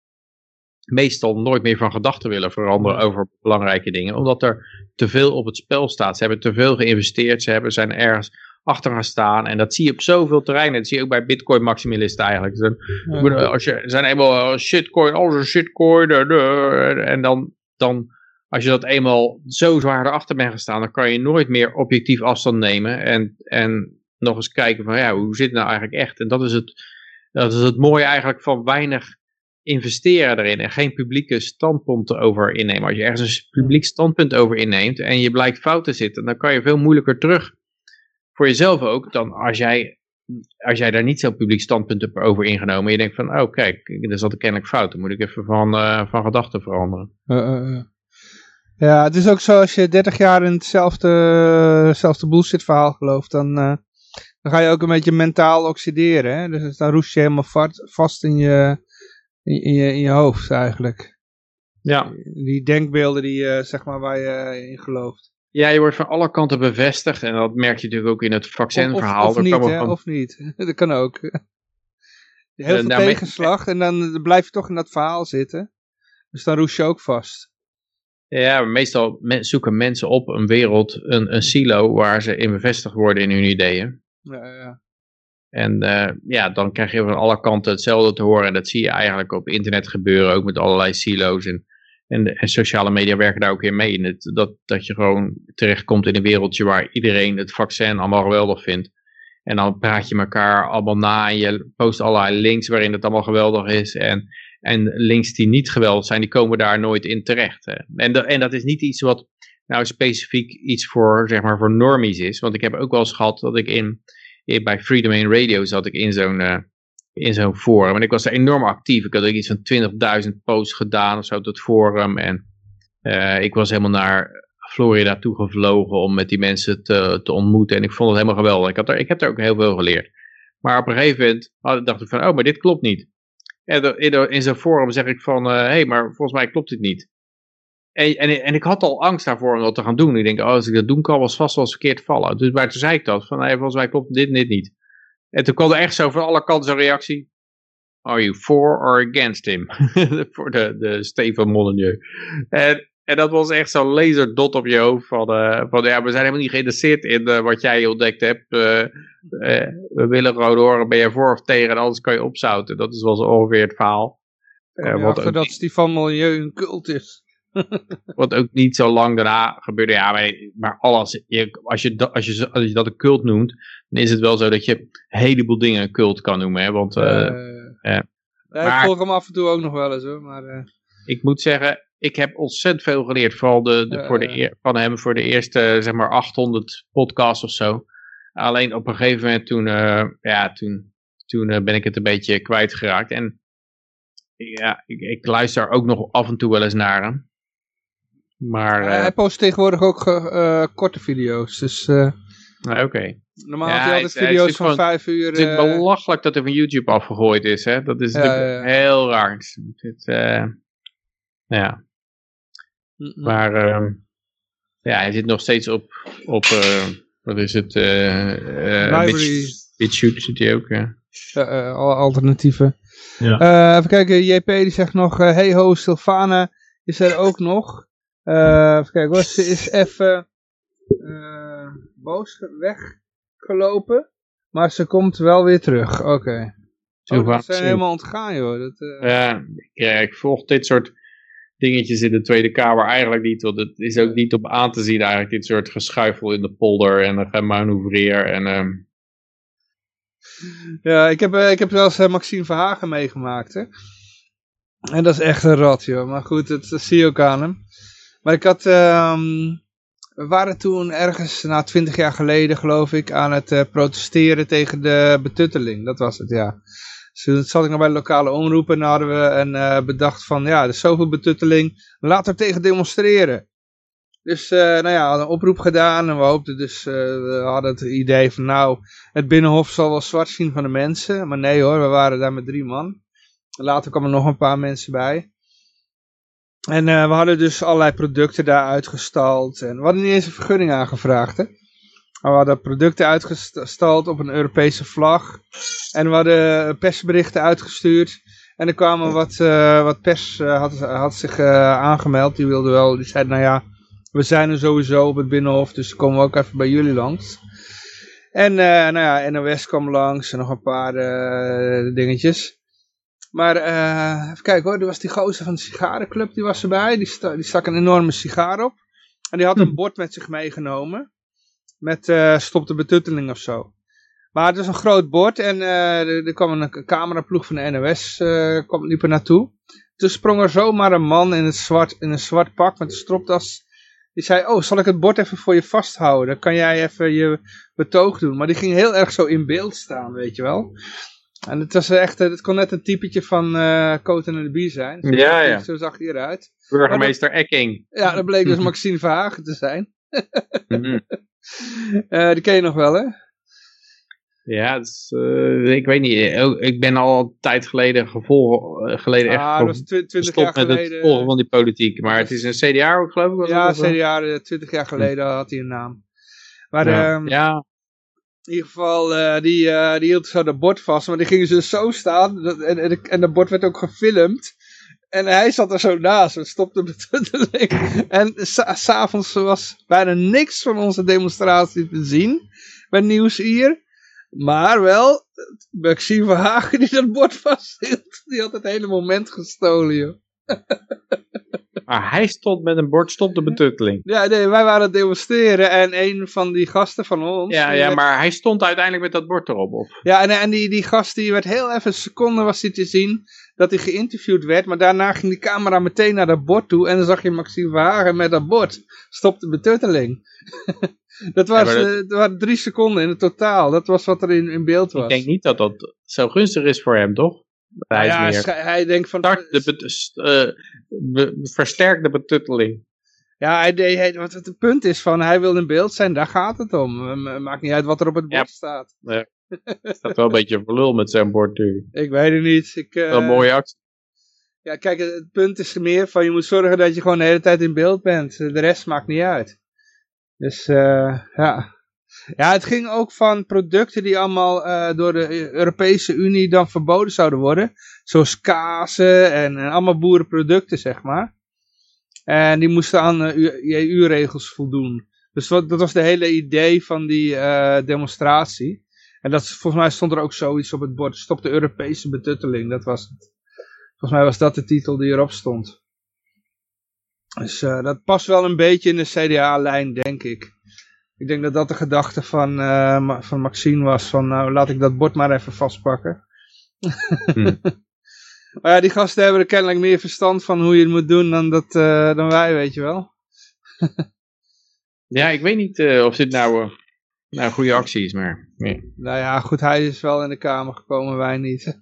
meestal nooit meer van gedachten willen veranderen over belangrijke dingen. Omdat er te veel op het spel staat. Ze hebben te veel geïnvesteerd, ze hebben, zijn ergens achter gaan staan. En dat zie je op zoveel terreinen. Dat zie je ook bij bitcoin maximalisten eigenlijk. Ja. bedoel, Als je, zijn eenmaal shitcoin, alles een shitcoin. En dan, dan, als je dat eenmaal zo zwaar erachter bent gestaan, dan kan je nooit meer objectief afstand nemen. En, en nog eens kijken van, ja, hoe zit het nou eigenlijk echt? En dat is het, dat is het mooie eigenlijk van weinig investeren erin en geen publieke standpunten over innemen. Als je ergens een publiek standpunt over inneemt en je blijkt fout te zitten, dan kan je veel moeilijker terug. Voor jezelf ook, dan als jij, als jij daar niet zo'n publiek standpunt over ingenomen. En je denkt van, oh kijk, er zat kennelijk fout. Dan moet ik even van, eh, van gedachten veranderen. Uh, uh. Ja, het is ook zo als je 30 jaar in hetzelfde, hetzelfde bullshit verhaal gelooft, dan, dan ga je ook een beetje mentaal oxideren. Hè? Dus dan roest je helemaal vast, in, je, in, je, in je hoofd eigenlijk. Ja. Die denkbeelden die, uh, zeg maar, waar je in gelooft. Ja, je wordt van alle kanten bevestigd en dat merk je natuurlijk ook in het vaccinverhaal. Of, of, of, niet, hè? of niet, dat kan ook. Heel veel tegenslag en dan blijf je toch in dat verhaal zitten. Dus dan roest je ook vast. Ja, meestal zoeken mensen op een wereld, een, een silo waar ze in bevestigd worden in hun ideeën. Ja. En uh, ja, dan krijg je van alle kanten hetzelfde te horen. En dat zie je eigenlijk op internet gebeuren, ook met allerlei silo's. En, en, en sociale media werken daar ook in mee. Het, dat, dat je gewoon terechtkomt in een wereldje waar iedereen het vaccin allemaal geweldig vindt. En dan praat je elkaar allemaal na en je post allerlei links waarin het allemaal geweldig is. En, en links die niet geweldig zijn, die komen daar nooit in terecht. Hè. En, en dat is niet iets wat nou specifiek iets voor, zeg maar, voor normies is. Want ik heb ook wel eens gehad dat ik in, bij Free Domain Radio zat ik in zo'n uh, in zo'n forum. En ik was er enorm actief. Ik had ook iets van 20.000 posts gedaan of zo op dat forum. En uh, ik was helemaal naar Florida toe gevlogen om met die mensen te, te ontmoeten. En ik vond het helemaal geweldig. Ik, had er, ik heb er ook heel veel geleerd. Maar op een gegeven moment dacht ik van, oh, maar dit klopt niet. En in, zo'n forum zeg ik van, hé, uh, hey, maar volgens mij klopt dit niet. En, en, en, ik had al angst daarvoor om dat te gaan doen. Ik denk, oh, als ik dat doen kan, was vast wel eens verkeerd vallen. Dus maar toen zei ik dat, van, hey, volgens mij klopt dit en dit niet. En toen kwam er echt zo van alle kanten zo'n reactie. Are you for or against him? voor de, de Steven Molyneux. En, en dat was echt zo'n laserdot op je hoofd van, uh, van ja, we zijn helemaal niet geïnteresseerd in uh, wat jij ontdekt hebt. Uh, we willen gewoon horen, ben je voor of tegen en anders kan je opzouten. Dat is wel zo ongeveer het verhaal. Uh, wat dat Stefan Milieu een cult is. wat ook niet zo lang daarna gebeurde. Ja, maar, maar alles, je, als, je, als, je, als je dat een cult noemt, dan is het wel zo dat je een heleboel dingen een cult kan noemen. Hè? Want, uh, ja, maar, ik volg hem af en toe ook nog wel eens hoor. Maar, uh... Ik moet zeggen, ik heb ontzettend veel geleerd. Vooral de, de, voor de, van hem voor de eerste zeg maar 800 podcasts of zo. Alleen op een gegeven moment toen, uh, ja, toen, toen ben ik het een beetje kwijtgeraakt. En ja, ik, ik, luister ook nog af en toe wel eens naar hem. Maar, uh, hij post tegenwoordig ook uh, korte video's. Dus, uh, Oké. Okay. Normaal ja, had hij altijd hij, video's hij van vijf uur. Het is belachelijk dat hij van YouTube afgegooid is. Hè? Dat is ja, heel raar. Het, ja. Mm -mm. Maar ehm, ja, hij zit nog steeds op, op wat is het? Library. BitChute zit hij ook. alle alternatieven. Ja. Uh, even kijken, JP die zegt nog, uh, hey ho, Sylvana is er ook nog. Uh, even kijken hoor, ze is even boos weggelopen, maar ze komt wel weer terug. Oké. Okay. Oh, dat zijn helemaal ontgaan joh. Dat, ja, ja, ik volg dit soort dingetjes in de Tweede Kamer eigenlijk niet, want het is ook niet op aan te zien eigenlijk, dit soort geschuifel in de polder en gemanoeuvreer en... Um, ja, ik heb, ik heb uh, Maxime Verhagen meegemaakt, hè. En dat is echt een rat, joh. Maar goed, dat, dat zie je ook aan hem. Maar ik had, um, we waren toen ergens, na twintig jaar geleden geloof ik, aan het uh, protesteren tegen de betutteling. Dat was het, ja. Dus toen zat ik nog bij de lokale omroep en hadden we een, uh, bedacht van, ja, er is zoveel betutteling, laten we tegen demonstreren. Dus, uh, nou ja, een oproep gedaan en we hoopten dus, we hadden het idee van, nou, het Binnenhof zal wel zwart zien van de mensen. Maar nee hoor, we waren daar met drie man. Later kwamen er nog een paar mensen bij. En uh, we hadden dus allerlei producten daar uitgestald. En we hadden niet eens een vergunning aangevraagd. Hè? Maar we hadden producten uitgestald op een Europese vlag. En we hadden persberichten uitgestuurd. En er kwamen wat, uh, wat pers uh, had, zich aangemeld. Die wilde wel, die zeiden nou ja, we zijn er sowieso op het Binnenhof. Dus komen we ook even bij jullie langs. En nou ja, NOS kwam langs en nog een paar dingetjes. Maar uh, even kijken hoor, er was die gozer van de sigarenclub, die was erbij. Die, sta, die stak een enorme sigaar op. En die had een hm. bord met zich meegenomen. Met uh, stop de betutteling of zo. Maar het was een groot bord en uh, er, er, kwam een cameraploeg van de NOS, kwam, liep er naartoe. Toen sprong er zomaar een man in, het zwart, in een zwart pak met een stropdas. Die zei, oh, zal ik het bord even voor je vasthouden? Dan kan jij even je betoog doen. Maar die ging heel erg zo in beeld staan, weet je wel. En het was echt, het kon net een typetje van uh, en de Bie zijn. Zo, ja, ja. Zo zag hij eruit. Burgemeester Ekking. Ja, dat bleek dus Maxine Verhagen te zijn. mm uh, die ken je nog wel, hè? Ja, is, uh, ik weet niet. Ik ben al een tijd geleden gevolg, geleden echt ah, dat was 20 jaar geleden. met het volgen van die politiek. Maar het is een CDA ook, geloof ik. Ja, CDA, 20 jaar geleden had hij een naam. Maar ja. Um, ja. In ieder geval, uh, die, uh, die hield zo dat bord vast, maar die gingen ze zo staan. En, en, en dat bord werd ook gefilmd. En hij zat er zo naast, en stopte betutteling. En s'avonds was bijna niks van onze demonstratie te zien. Bij Nieuws hier. Maar wel, Maxime Verhagen die dat bord vasthield. Die had het hele moment gestolen, joh. Maar hij stond met een bord, stop de betutteling. Ja, nee, wij waren aan het demonstreren en een van die gasten van ons... Ja, ja maar hij stond uiteindelijk met dat bord erop. Of? Ja, en, en die, die gast die werd heel even, een seconde was hij te zien dat hij geïnterviewd werd. Maar daarna ging die camera meteen naar dat bord toe en dan zag je Maxime Verhagen met dat bord. Stop de betutteling. dat, was, ja, dat... Uh, waren drie seconden in het totaal. Dat was wat er in, in beeld was. Ik denk niet dat dat zo gunstig is voor hem, toch? Hij, ja, hij denkt van... Start de uh, versterk de betutteling. Ja, hij, hij, wat het punt is van, hij wil in beeld zijn, daar gaat het om. Maakt niet uit wat er op het bord ja. staat. Ja. staat wel een beetje verlul met zijn bord nu. Ik weet het niet. Ik, uh, wel een mooie actie. Ja, kijk, het punt is meer van, je moet zorgen dat je gewoon de hele tijd in beeld bent. De rest maakt niet uit. Dus, uh, ja... Ja, het ging ook van producten die allemaal uh, door de Europese Unie dan verboden zouden worden. Zoals kazen en, allemaal boerenproducten, zeg maar. En die moesten aan EU-regels voldoen. Dus wat, dat was de hele idee van die uh, demonstratie. En dat, volgens mij stond er ook zoiets op het bord. Stop de Europese betutteling, dat was het. Volgens mij was dat de titel die erop stond. Dus dat past wel een beetje in de CDA-lijn, denk ik. Ik denk dat dat de gedachte van, uh, van Maxine was. Van nou laat ik dat bord maar even vastpakken. Hmm. maar ja, die gasten hebben er kennelijk meer verstand van hoe je het moet doen dan, dat, uh, dan wij, weet je wel. ja, ik weet niet uh, of dit nou, nou een goede actie is, maar... Nee. Nou ja, goed, hij is wel in de kamer gekomen, wij niet.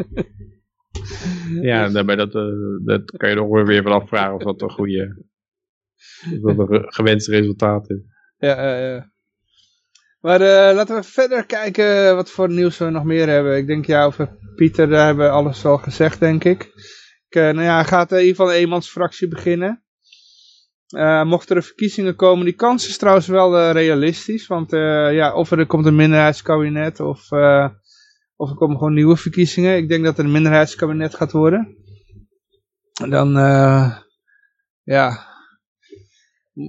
ja, daarbij dat, dat kan je nog weer van afvragen of dat een goede... Of dat een gewenst resultaat is. Ja, ja. Maar uh, laten we verder kijken wat voor nieuws we nog meer hebben. Ik denk ja, over Pieter, daar hebben we alles wel gezegd, denk ik. ik uh, nou ja, hij gaat in ieder geval een eenmansfractie beginnen. Uh, mochten er verkiezingen komen, die kans is trouwens wel realistisch. Want ja, of er komt een minderheidskabinet of, of er komen gewoon nieuwe verkiezingen. Ik denk dat er een minderheidskabinet gaat worden. En dan, ja,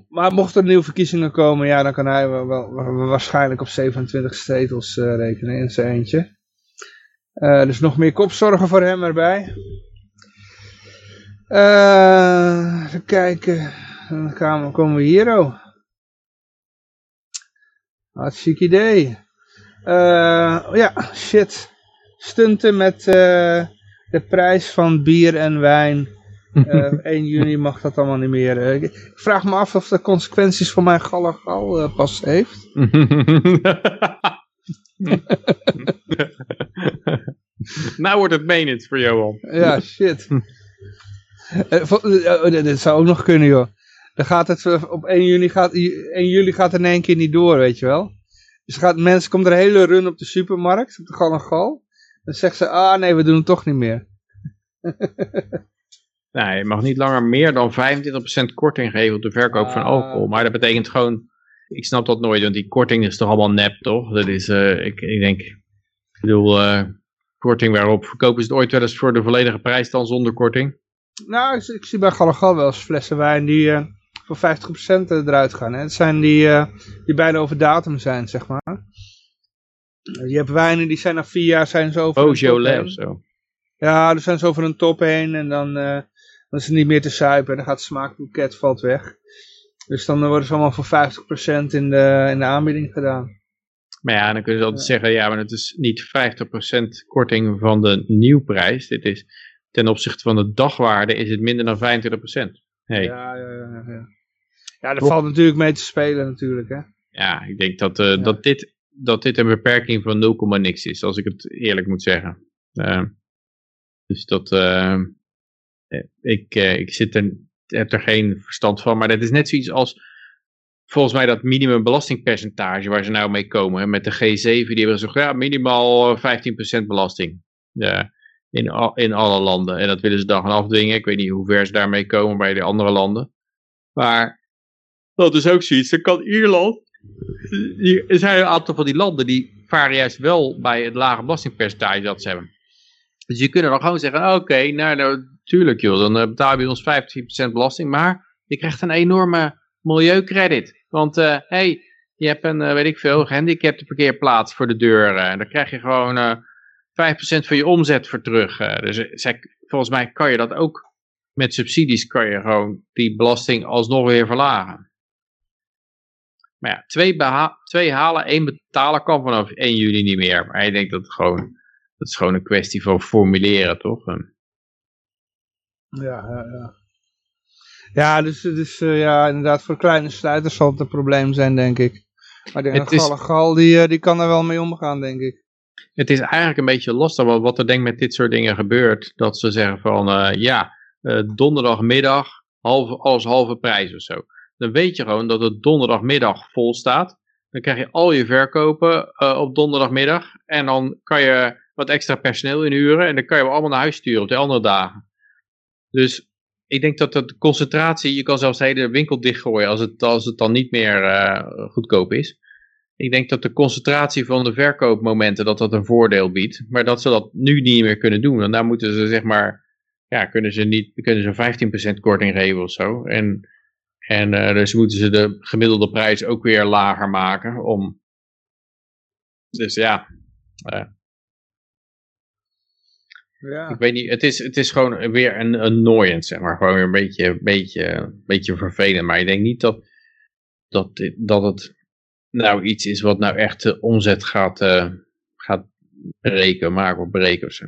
maar mochten er nieuwe verkiezingen komen, ja, dan kan hij wel, waarschijnlijk op 27 zetels uh, rekenen in zijn eentje. Uh, dus nog meer kopzorgen voor hem erbij. Uh, even kijken. Dan gaan we, komen we hier, oh. Hartstikke idee. oh ja, shit. Stunten met de prijs van bier en wijn Eh 1 juni mag dat allemaal niet meer. Eh, ik vraag me af of dat consequenties voor mijn gallegal eh, pas heeft. nou wordt het menend voor Johan. Ja, shit. Eh, oh, dit zou ook nog kunnen, joh. Dan gaat het op 1 juni gaat, 1 juli gaat het in één keer niet door, weet je wel. Dus gaat, mensen komt er een hele run op de supermarkt, op de Gal en Gal. Dan zeggen ze, ah nee, we doen het toch niet meer. Nou, je mag niet langer meer dan 25% korting geven op de verkoop van Ah. alcohol. Maar dat betekent gewoon, ik snap dat nooit, want die korting is toch allemaal nep, toch? Dat is, eh, ik, ik denk, ik bedoel, eh, korting waarop verkopen ze het ooit wel eens voor de volledige prijs dan zonder korting? Nou, ik, ik zie bij Gal en Gal wel eens flessen wijn die eh, voor 50% eruit gaan. Hè. Het zijn die, die bijna over datum zijn, zeg maar. Je hebt wijnen die zijn na vier jaar zijn zo over of zo. Ja, er zijn ze over een top heen en dan, dan is het niet meer te suipen en dan gaat het smaakboeket valt weg. Dus dan worden ze allemaal voor 50% in de, in de aanbieding gedaan. Maar ja, dan kunnen ze altijd zeggen, ja, maar het is niet 50% korting van de nieuwprijs. Dit is ten opzichte van de dagwaarde is het minder dan 25%. Hey. Ja. Ja, ja, ja. Ja, ja daar valt natuurlijk mee te spelen natuurlijk, hè. ik denk dat, eh, dat, dit, dat dit een beperking van 0, niks is, als ik het eerlijk moet zeggen. Eh, dus dat, eh, ik, eh, ik zit er, heb er geen verstand van, maar dat is net zoiets als, volgens mij dat minimumbelastingpercentage waar ze nou mee komen, hè, met de G7, die hebben gezegd, ja, minimaal eh, 15% belasting. Ja, in, al, in alle landen. En dat willen ze dan gaan afdwingen. Ik weet niet hoe ver ze daarmee komen bij de andere landen. Maar dat is ook zoiets. Dan kan Ierland. Er zijn een aantal van die landen die varen juist wel bij het lage belastingpercentage dat ze hebben. Dus je kunt dan gewoon zeggen, oké, nou, nou tuurlijk joh, dan eh, betaal je ons 15% belasting, maar je krijgt een enorme milieucredit. Want, hé, hey, je hebt een, eh, weet ik veel, gehandicapte parkeerplaats voor de deur. eh, en daar krijg je gewoon eh 5% van je omzet voor terug. eh. dus eh, volgens mij kan je dat ook met subsidies, kan je gewoon die belasting alsnog weer verlagen. Maar ja, twee halen, één betalen kan vanaf 1 juli niet meer. Maar ik denk dat het gewoon, dat is gewoon een kwestie van formuleren, toch? Ja, ja, ja. Ja, dus, dus eh, ja, inderdaad, voor kleine sluiters zal het een probleem zijn, denk ik. Maar ik denk dat die, eh, die kan er wel mee omgaan, denk ik. Het is eigenlijk een beetje lastig wat, wat er denk ik met dit soort dingen gebeurt. Dat ze zeggen van eh, ja, donderdagmiddag halve, alles halve prijs of zo. Dan weet je gewoon dat het donderdagmiddag vol staat. Dan krijg je al je verkopen op donderdagmiddag. En dan kan je wat extra personeel inhuren. En dan kan je hem allemaal naar huis sturen op de andere dagen. Dus ik denk dat de concentratie, je kan zelfs de hele winkel dichtgooien als het, als het dan niet meer eh, goedkoop is. Ik denk dat de concentratie van de verkoopmomenten dat dat een voordeel biedt. Maar dat ze dat nu niet meer kunnen doen. En daar moeten ze zeg maar, ja, kunnen ze niet, kunnen ze 15% korting geven of zo. En, en eh, dus moeten ze de gemiddelde prijs ook weer lager maken om. Dus ja, eh, Ja. ik weet niet, het is, het is gewoon weer een annoyance, zeg maar. Gewoon weer een beetje, beetje, beetje vervelend. Maar ik denk niet dat, dat, dat het nou iets is wat nou echt de omzet gaat, eh, gaat breken, maken of breken of zo.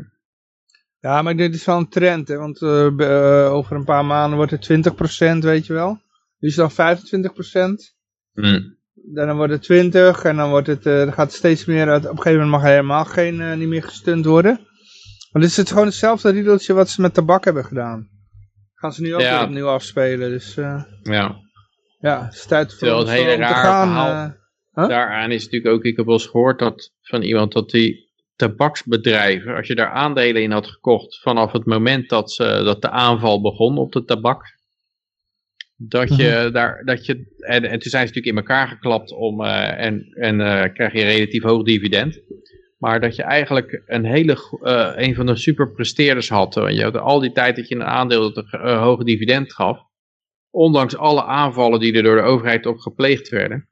ja, maar dit is wel een trend, hè. Want eh, eh, over een paar maanden wordt het 20%, weet je wel. Nu is het dan 25%. Hm. Dan wordt het 20 en dan wordt het, gaat het steeds meer uit. Op een gegeven moment mag er helemaal geen, niet meer gestunt worden. Maar dit is het gewoon hetzelfde riedeltje wat ze met tabak hebben gedaan. Gaan ze nu ook Ja. weer opnieuw afspelen. Dus eh, Ja. ja, het is tijd voor Terwijl ons het hele te raar gaan. verhaal- eh. Huh? Daaraan is natuurlijk ook, ik heb wel eens gehoord dat, van iemand dat die tabaksbedrijven, als je daar aandelen in had gekocht vanaf het moment dat, ze, dat de aanval begon op de tabak, dat je daar, dat je, en, en toen zijn ze natuurlijk in elkaar geklapt om, eh, en, en krijg je een relatief hoog dividend. Maar dat je eigenlijk een hele, eh, een van de superpresteerders had. Want je had al die tijd dat je een aandeel dat een eh, hoge dividend gaf. Ondanks alle aanvallen die er door de overheid op gepleegd werden.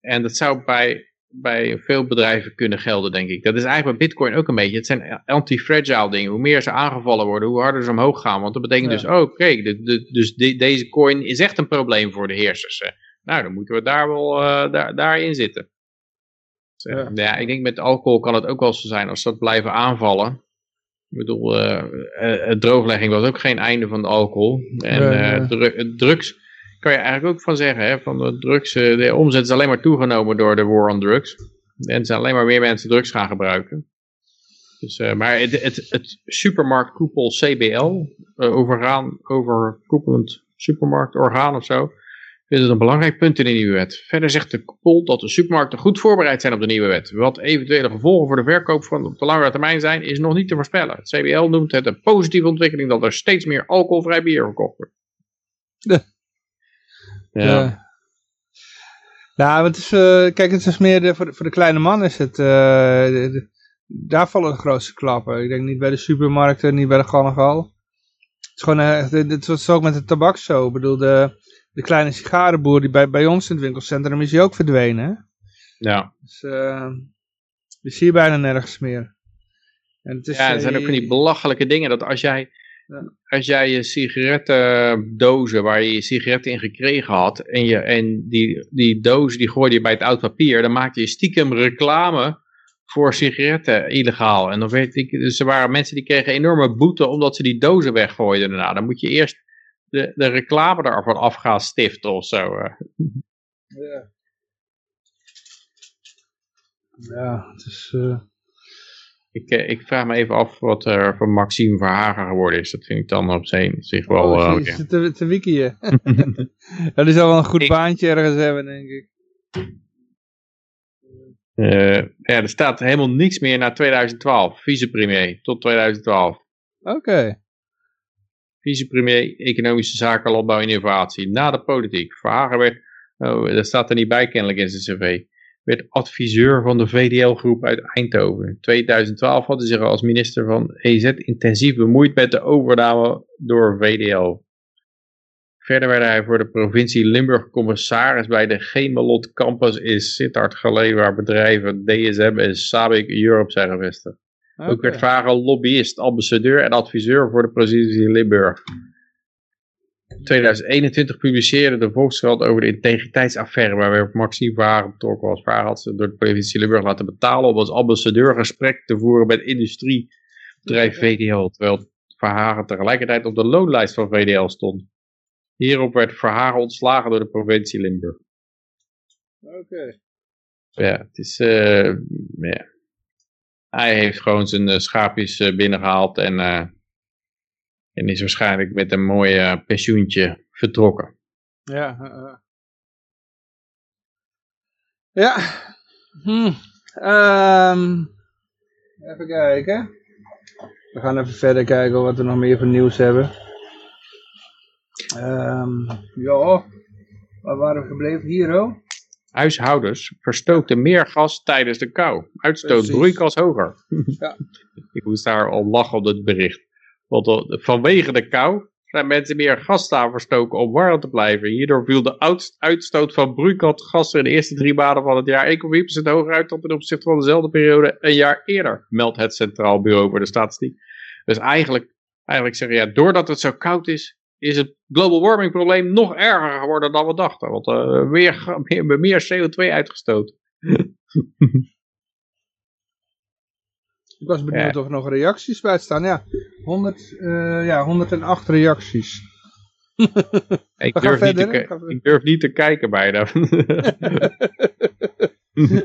En dat zou bij, bij veel bedrijven kunnen gelden, denk ik. Dat is eigenlijk bij Bitcoin ook een beetje. Het zijn anti-fragile dingen. Hoe meer ze aangevallen worden, hoe harder ze omhoog gaan. Want dat betekent Ja. dus, oh, oké, de, de, dus de- deze coin is echt een probleem voor de heersers. Nou, dan moeten we daar wel eh, daar, daarin zitten. Dus, eh, Ja. ja. ik denk met alcohol kan het ook wel zo zijn als ze dat blijven aanvallen. Ik bedoel, eh, drooglegging was ook geen einde van de alcohol. En dru- drugs kan je eigenlijk ook van zeggen. Hè, van de, drugs, de omzet is alleen maar toegenomen door de war on drugs. En er zijn alleen maar meer mensen drugs gaan gebruiken. Dus, maar het, het, het supermarktkoepel CBL, overgaan, overkoepelend supermarktorgaan of zo, vindt het een belangrijk punt in de nieuwe wet. Verder zegt de koepel dat de supermarkten goed voorbereid zijn op de nieuwe wet. Wat eventuele gevolgen voor de verkoop van op de langere termijn zijn, is nog niet te voorspellen. Het CBL noemt het een positieve ontwikkeling dat er steeds meer alcoholvrij bier verkocht wordt. Ja. Ja. Eh, nou, het is, eh, kijk, het is meer de, voor, de, voor de kleine man is het, eh, de- de- daar vallen de grootste klappen. Ik denk niet bij de supermarkten, niet bij de Gannegal. Het is gewoon, eh, dit dit was ook met de tabak zo. Ik bedoel, de, de kleine sigarenboer die bij, bij ons in het winkelcentrum is die ook verdwenen. Hè? ja. Dus, eh, die zie je bijna nergens meer. En het is, Ja, er zijn ook eh, van die belachelijke dingen dat als jij, Ja. als jij je sigarettendozen waar je je sigaretten in gekregen had en, je, en die, die dozen die gooide je bij het oud papier, dan maakte je stiekem reclame voor sigaretten illegaal. En dan weet ik, dus er waren mensen die kregen enorme boete omdat ze die dozen weggooiden daarna. Dan moet je eerst de, de reclame daarvan af gaan stiften of zo. eh. Ja. Ja, het is... eh, Ik, eh, ik vraag me even af wat er van Maxime Verhagen geworden is. Dat vind ik dan op zich zich wel... oh, zit te, te wikieën. ja, die zal wel een goed Ik- baantje ergens hebben, denk ik. Ja, er staat helemaal niks meer na 2012. Vicepremier tot 2012. Oké. Vicepremier Economische Zaken, Landbouw en Innovatie. Na de politiek. Verhagen werd, oh, dat staat er niet bij kennelijk in zijn cv, werd adviseur van de VDL-groep uit Eindhoven. In 2012 had hij zich als minister van EZ intensief bemoeid met de overname door VDL. Verder werd hij voor de provincie Limburg commissaris bij de Gemelot Campus in Sittard gelegen, waar bedrijven DSM en Sabic Europe zijn gevestigd. Ook werd Vragen lobbyist, ambassadeur en adviseur voor de provincie Limburg. In 2021 publiceerde de Volkskrant over de integriteitsaffaire waarbij Maxime Vragen betrokken was. Vragen had ze door de provincie Limburg laten betalen om als ambassadeur gesprek te voeren met industriebedrijf VDL, terwijl Verhagen tegelijkertijd op de loonlijst van VDL stond. Hierop werd Verhagen ontslagen door de provincie Limburg. Oké. Ja, het is, eh, ja. Hij heeft gewoon zijn eh, schaapjes eh, binnengehaald en, eh, en is waarschijnlijk met een mooi pensioentje vertrokken. Ja. Ja. Hm. Ehm, even kijken. We gaan even verder kijken wat we nog meer voor nieuws hebben. Ehm, ja. Waar waren we gebleven? Hier, oh. Huishoudens verstookten meer gas tijdens de kou. Uitstoot Precies. broeikas hoger. Ja. Ik moest daar al lachen op het bericht. Want vanwege de kou zijn mensen meer gas staan verstoken om warm te blijven. Hierdoor viel de uitstoot van broeikasgassen in de eerste drie maanden van het jaar 1,4% hoger uit dan ten opzichte van dezelfde periode een jaar eerder, meldt het Centraal Bureau voor de Statistiek. Dus eigenlijk, eigenlijk zeggen ja, doordat het zo koud is, is het global warming probleem nog erger geworden dan we dachten. Want meer, ga- meer, meer CO2 uitgestoten. Ik was benieuwd Ja. of er nog reacties bij staan. Ja, 100, eh, ja 108 reacties. Ik durf, niet te, ik durf niet te kijken bijna.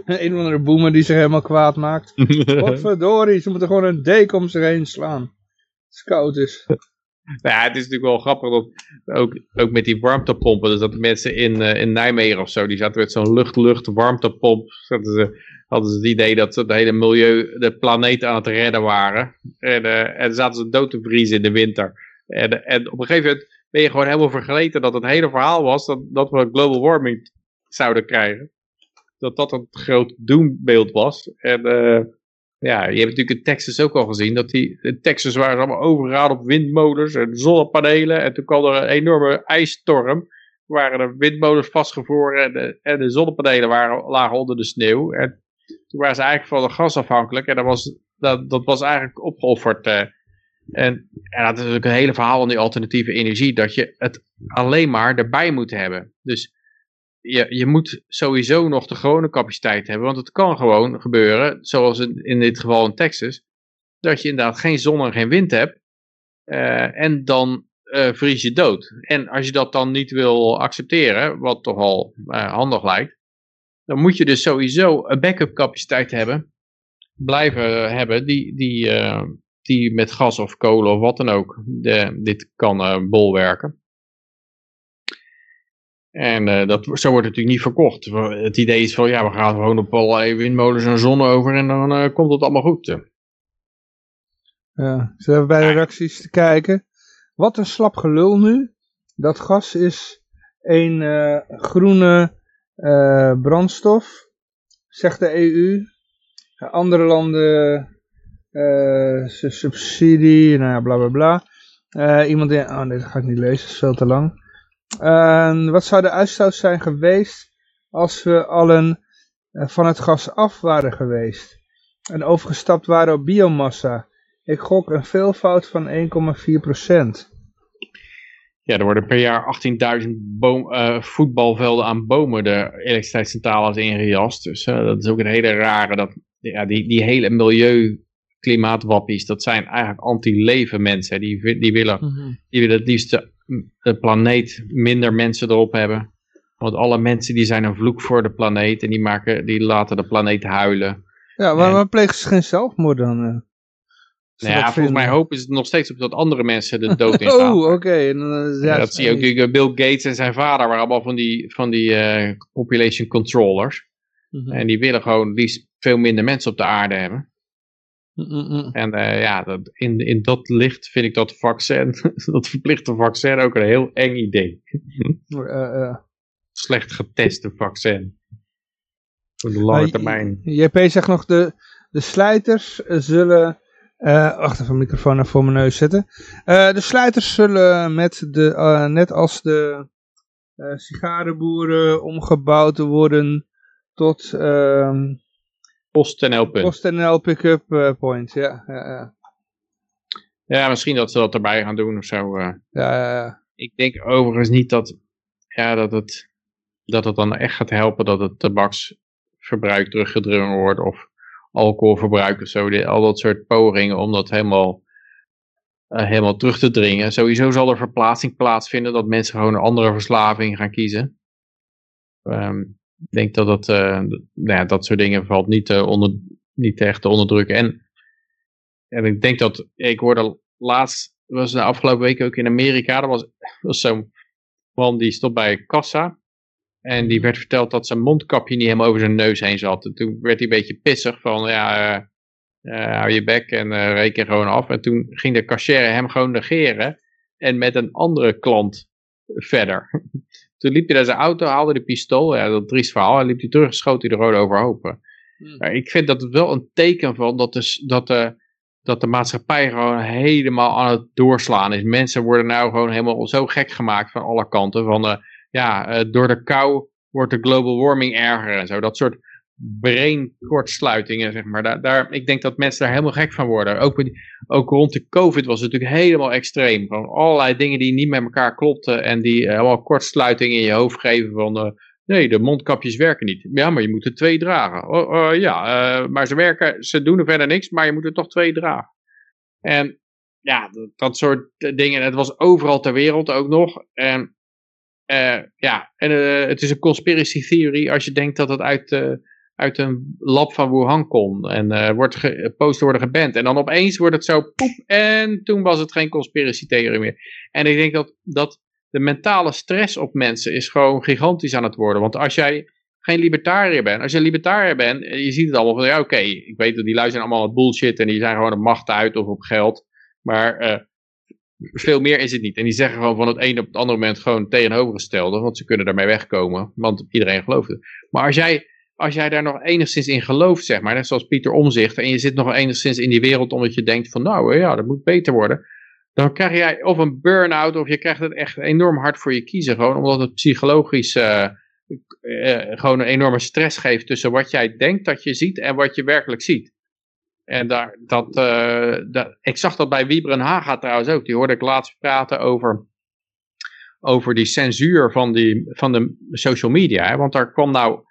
een of andere boemer die zich helemaal kwaad maakt. Wat verdorie, ze moeten gewoon een deken om zich heen slaan. Het koud is. Nou ja, het is natuurlijk wel grappig dat ook, ook met die warmtepompen, dus dat de mensen in, eh, in Nijmegen of zo, die zaten met zo'n lucht-lucht warmtepomp, zaten ze, hadden ze het idee dat ze het hele milieu, de planeet aan het redden waren. En, eh, en zaten ze dood te vriezen in de winter. En, en op een gegeven moment ben je gewoon helemaal vergeten dat het hele verhaal was dat, dat we global warming zouden krijgen. Dat dat een groot doembeeld was. En eh, ja, je hebt natuurlijk in Texas ook al gezien, dat die, in Texas waren ze allemaal overgehaald op windmolens en zonnepanelen. En toen kwam er een enorme ijsstorm. Waren de windmolens vastgevroren en de, en de zonnepanelen waren, lagen onder de sneeuw. En toen waren ze eigenlijk van de gas afhankelijk. En dat was, dat, dat was eigenlijk opgeofferd. eh. en, en dat is natuurlijk een hele verhaal van die alternatieve energie. Dat je het alleen maar erbij moet hebben. Dus je, je moet sowieso nog de gewone capaciteit hebben. Want het kan gewoon gebeuren, zoals in, dit geval in Texas. dat je inderdaad geen zon en geen wind hebt. eh, en dan eh, vries je dood. En als je dat dan niet wil accepteren, wat toch al eh, handig lijkt, dan moet je dus sowieso een backup capaciteit hebben, blijven hebben, die, die, die met gas of kolen of wat dan ook de, dit kan bolwerken. En eh, dat, zo wordt het natuurlijk niet verkocht. Het idee is van, ja, we gaan gewoon op allerlei windmolens en zon over en dan eh, komt het allemaal goed. Ja, zullen we bij de reacties te kijken. Wat een slap gelul nu. Dat gas is een eh, groene brandstof, zegt de EU. Andere landen su- subsidie, nou ja, bla bla bla. Iemand die, oh nee, dat ga ik niet lezen, dat is veel te lang. En wat zou de uitstoot zijn geweest als we allen eh, van het gas af waren geweest en overgestapt waren op biomassa? Ik gok een veelvoud van 1,4 procent. Ja, er worden per jaar 18.000 boom, eh, voetbalvelden aan bomen de elektriciteitscentrales ingejast. Dus eh, dat is ook een hele rare, dat, ja, die, die hele milieu klimaatwappies, dat zijn eigenlijk anti-leven mensen. Die, die, willen, die willen het liefst de planeet minder mensen erop hebben. Want alle mensen die zijn een vloek voor de planeet en die, maken, die laten de planeet huilen. Ja, maar En- plegen ze geen zelfmoord dan? eh? Ze Nou ja, volgens mij hopen ze het nog steeds op dat andere mensen de dood in gaan. Oh, oké. eh, Ja, dat zie je ook. natuurlijk, Bill Gates en zijn vader waren allemaal van die, van die eh, population controllers. Mhm. En die willen gewoon liefst veel minder mensen op de aarde hebben. Mm, mm, mm. En eh, ja, dat, in, in dat licht vind ik dat vaccin, dat verplichte vaccin ook een heel eng idee. Eh, eh. Slecht geteste vaccin. Voor de lange termijn. JP zegt nog, de, de slijters zullen... eh wacht even, microfoon naar voor mijn neus zetten. De sluiters zullen met de, net als de sigarenboeren omgebouwd worden tot ehm PostNL. punt. PostNL pick-up eh, point. Ja, ja, ja. Ja, misschien dat ze dat erbij gaan doen of zo. eh. ja, ja, ja. Ik denk overigens niet dat, ja, dat, het, dat het dan echt gaat helpen dat het tabaksverbruik teruggedrongen wordt of alcoholverbruik of zo. Al dat soort pogingen om dat helemaal, eh, helemaal terug te dringen. Sowieso zal er verplaatsing plaatsvinden dat mensen gewoon een andere verslaving gaan kiezen. Ehm, ik denk dat dat, eh, nou ja, dat soort dingen valt niet, te onder, niet echt te onderdrukken. En, en ik denk dat, ik hoorde laatst, was de afgelopen week ook in Amerika, er was, was zo'n man die stond bij kassa. En die werd verteld dat zijn mondkapje niet helemaal over zijn neus heen zat. En toen werd hij een beetje pissig van, ja, eh, eh, hou je bek en eh, reken gewoon af. En toen ging de cashier hem gewoon negeren. En met een andere klant verder. Toen liep hij naar zijn auto, haalde de pistool. Ja, dat triest verhaal. En liep hij terug en schoot hij de rode overhoop. Hmm. Maar ik vind dat wel een teken van dat de, dat de, dat de maatschappij gewoon helemaal aan het doorslaan is. Mensen worden nou gewoon helemaal zo gek gemaakt van alle kanten. Van eh, ja, eh, door de kou wordt de global warming erger en zo. Dat soort brainkortsluitingen, zeg maar. Daar, daar, ik denk dat mensen daar helemaal gek van worden. Ook, ook rond de covid was het natuurlijk helemaal extreem. Gewoon allerlei dingen die niet met elkaar klopten. En die eh, allemaal kortsluitingen in je hoofd geven van... eh, Nee, de mondkapjes werken niet. Ja, maar je moet er twee dragen. Oh, oh, ja, eh, maar ze werken, ze doen er verder niks, maar je moet er toch twee dragen. En ja, dat, dat soort dingen. Het was overal ter wereld ook nog. En eh, ja, en eh, het is een conspiracy theory als je denkt dat het uit, eh, uit een lab van Wuhan komt. En eh wordt ge, worden geband. En dan opeens wordt het zo poep. En toen was het geen conspiracy theorie meer. En ik denk dat, dat de mentale stress op mensen is gewoon gigantisch aan het worden. Want als jij geen libertariër bent, als je libertariër bent, en je ziet het allemaal van, ja oké, ik weet dat die lui zijn allemaal wat bullshit en die zijn gewoon op macht uit of op geld. Maar eh, veel meer is het niet. En die zeggen gewoon van het ene op het andere moment gewoon tegenovergestelde, want ze kunnen daarmee wegkomen, want iedereen gelooft het. Maar als jij, als jij daar nog enigszins in gelooft, zeg maar, net zoals Pieter Omzicht, en je zit nog enigszins in die wereld omdat je denkt van, nou ja, dat moet beter worden, dan krijg jij of een burn-out of je krijgt het echt enorm hard voor je kiezen. Gewoon omdat het psychologisch eh, eh, gewoon een enorme stress geeft tussen wat jij denkt dat je ziet en wat je werkelijk ziet. En daar, dat, eh, dat, ik zag dat bij Wieber en Haga trouwens ook. Die hoorde ik laatst praten over, over die censuur van, die, van de social media. Hè? Want daar kwam nou,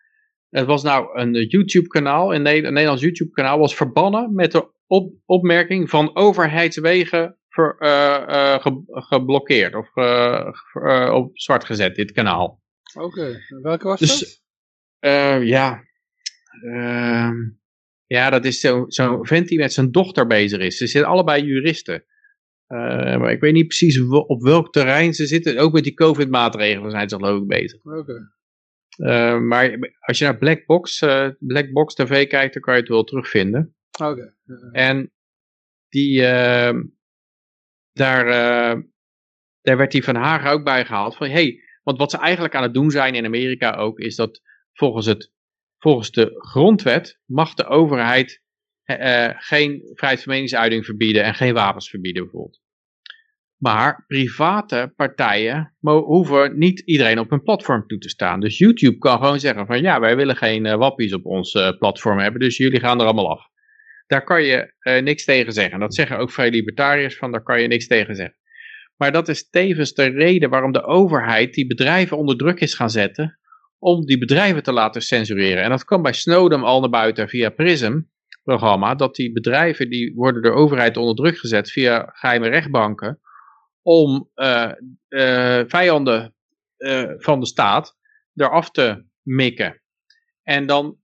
het was nou een YouTube kanaal, een, Ne- een Nederlands YouTube kanaal was verbannen met de op, opmerking van overheidswegen ver, eh, eh, ge- geblokkeerd of eh, eh, op zwart gezet, dit kanaal. Oké, welke was Dus- dat? Eh, ja. Ehm, ja, dat is zo'n zo vent die met zijn dochter bezig is. Ze zitten allebei juristen. Eh, maar ik weet niet precies op welk terrein ze zitten. Ook met die COVID-maatregelen zijn ze geloof ik bezig. Oké. Eh, maar als je naar Blackbox, eh Blackbox TV kijkt, dan kan je het wel terugvinden. Oké. En die, ehm, daar, eh, daar werd die Van Hagen ook bij gehaald. Van, hey, want wat ze eigenlijk aan het doen zijn in Amerika ook, is dat volgens, het, volgens de grondwet mag de overheid eh, eh, geen vrijheid van meningsuiting verbieden en geen wapens verbieden bijvoorbeeld. Maar private partijen hoeven niet iedereen op hun platform toe te staan. Dus YouTube kan gewoon zeggen van ja, wij willen geen eh, wappies op ons eh, platform hebben, dus jullie gaan er allemaal af. Daar kan je eh, niks tegen zeggen. Dat zeggen ook veel libertariërs van, daar kan je niks tegen zeggen. Maar dat is tevens de reden waarom de overheid die bedrijven onder druk is gaan zetten om die bedrijven te laten censureren. En dat kwam bij Snowden al naar buiten via PRISM programma, dat die bedrijven die worden door de overheid onder druk gezet via geheime rechtbanken om eh, eh, vijanden eh, van de staat eraf te mikken. En dan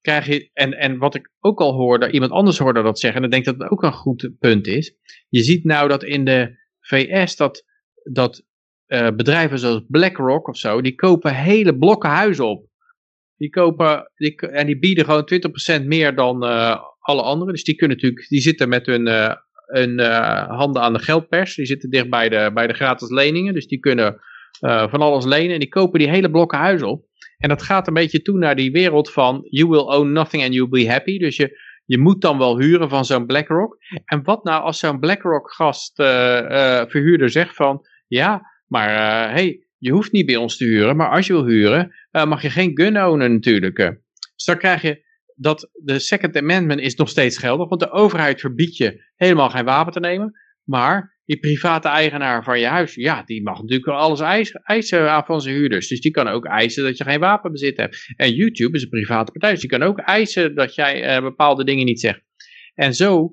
krijg je, en, en wat ik ook al hoorde, iemand anders hoorde dat zeggen, en ik denk dat het ook een goed punt is. Je ziet nou dat in de VS dat, dat bedrijven zoals BlackRock of zo, die kopen hele blokken huizen op. Die kopen, die, en die bieden gewoon 20% meer dan alle anderen. Dus die kunnen natuurlijk, die zitten met hun, hun eh, handen aan de geldpers. Die zitten dicht bij de, bij de gratis leningen. Dus die kunnen eh, van alles lenen. En die kopen die hele blokken huizen op. En dat gaat een beetje toe naar die wereld van you will own nothing and you'll be happy. Dus je, je moet dan wel huren van zo'n BlackRock. En wat nou als zo'n BlackRock gast eh, verhuurder zegt van ja, maar hey, je hoeft niet bij ons te huren. Maar als je wil huren, mag je geen gun ownen natuurlijk. Dus dan krijg je dat de Second Amendment is nog steeds geldig. Want de overheid verbiedt je helemaal geen wapen te nemen. Maar die private eigenaar van je huis, ja, die mag natuurlijk alles eisen, eisen aan van zijn huurders. Dus die kan ook eisen dat je geen wapenbezit hebt. En YouTube is een private partij, dus die kan ook eisen dat jij eh, bepaalde dingen niet zegt. En zo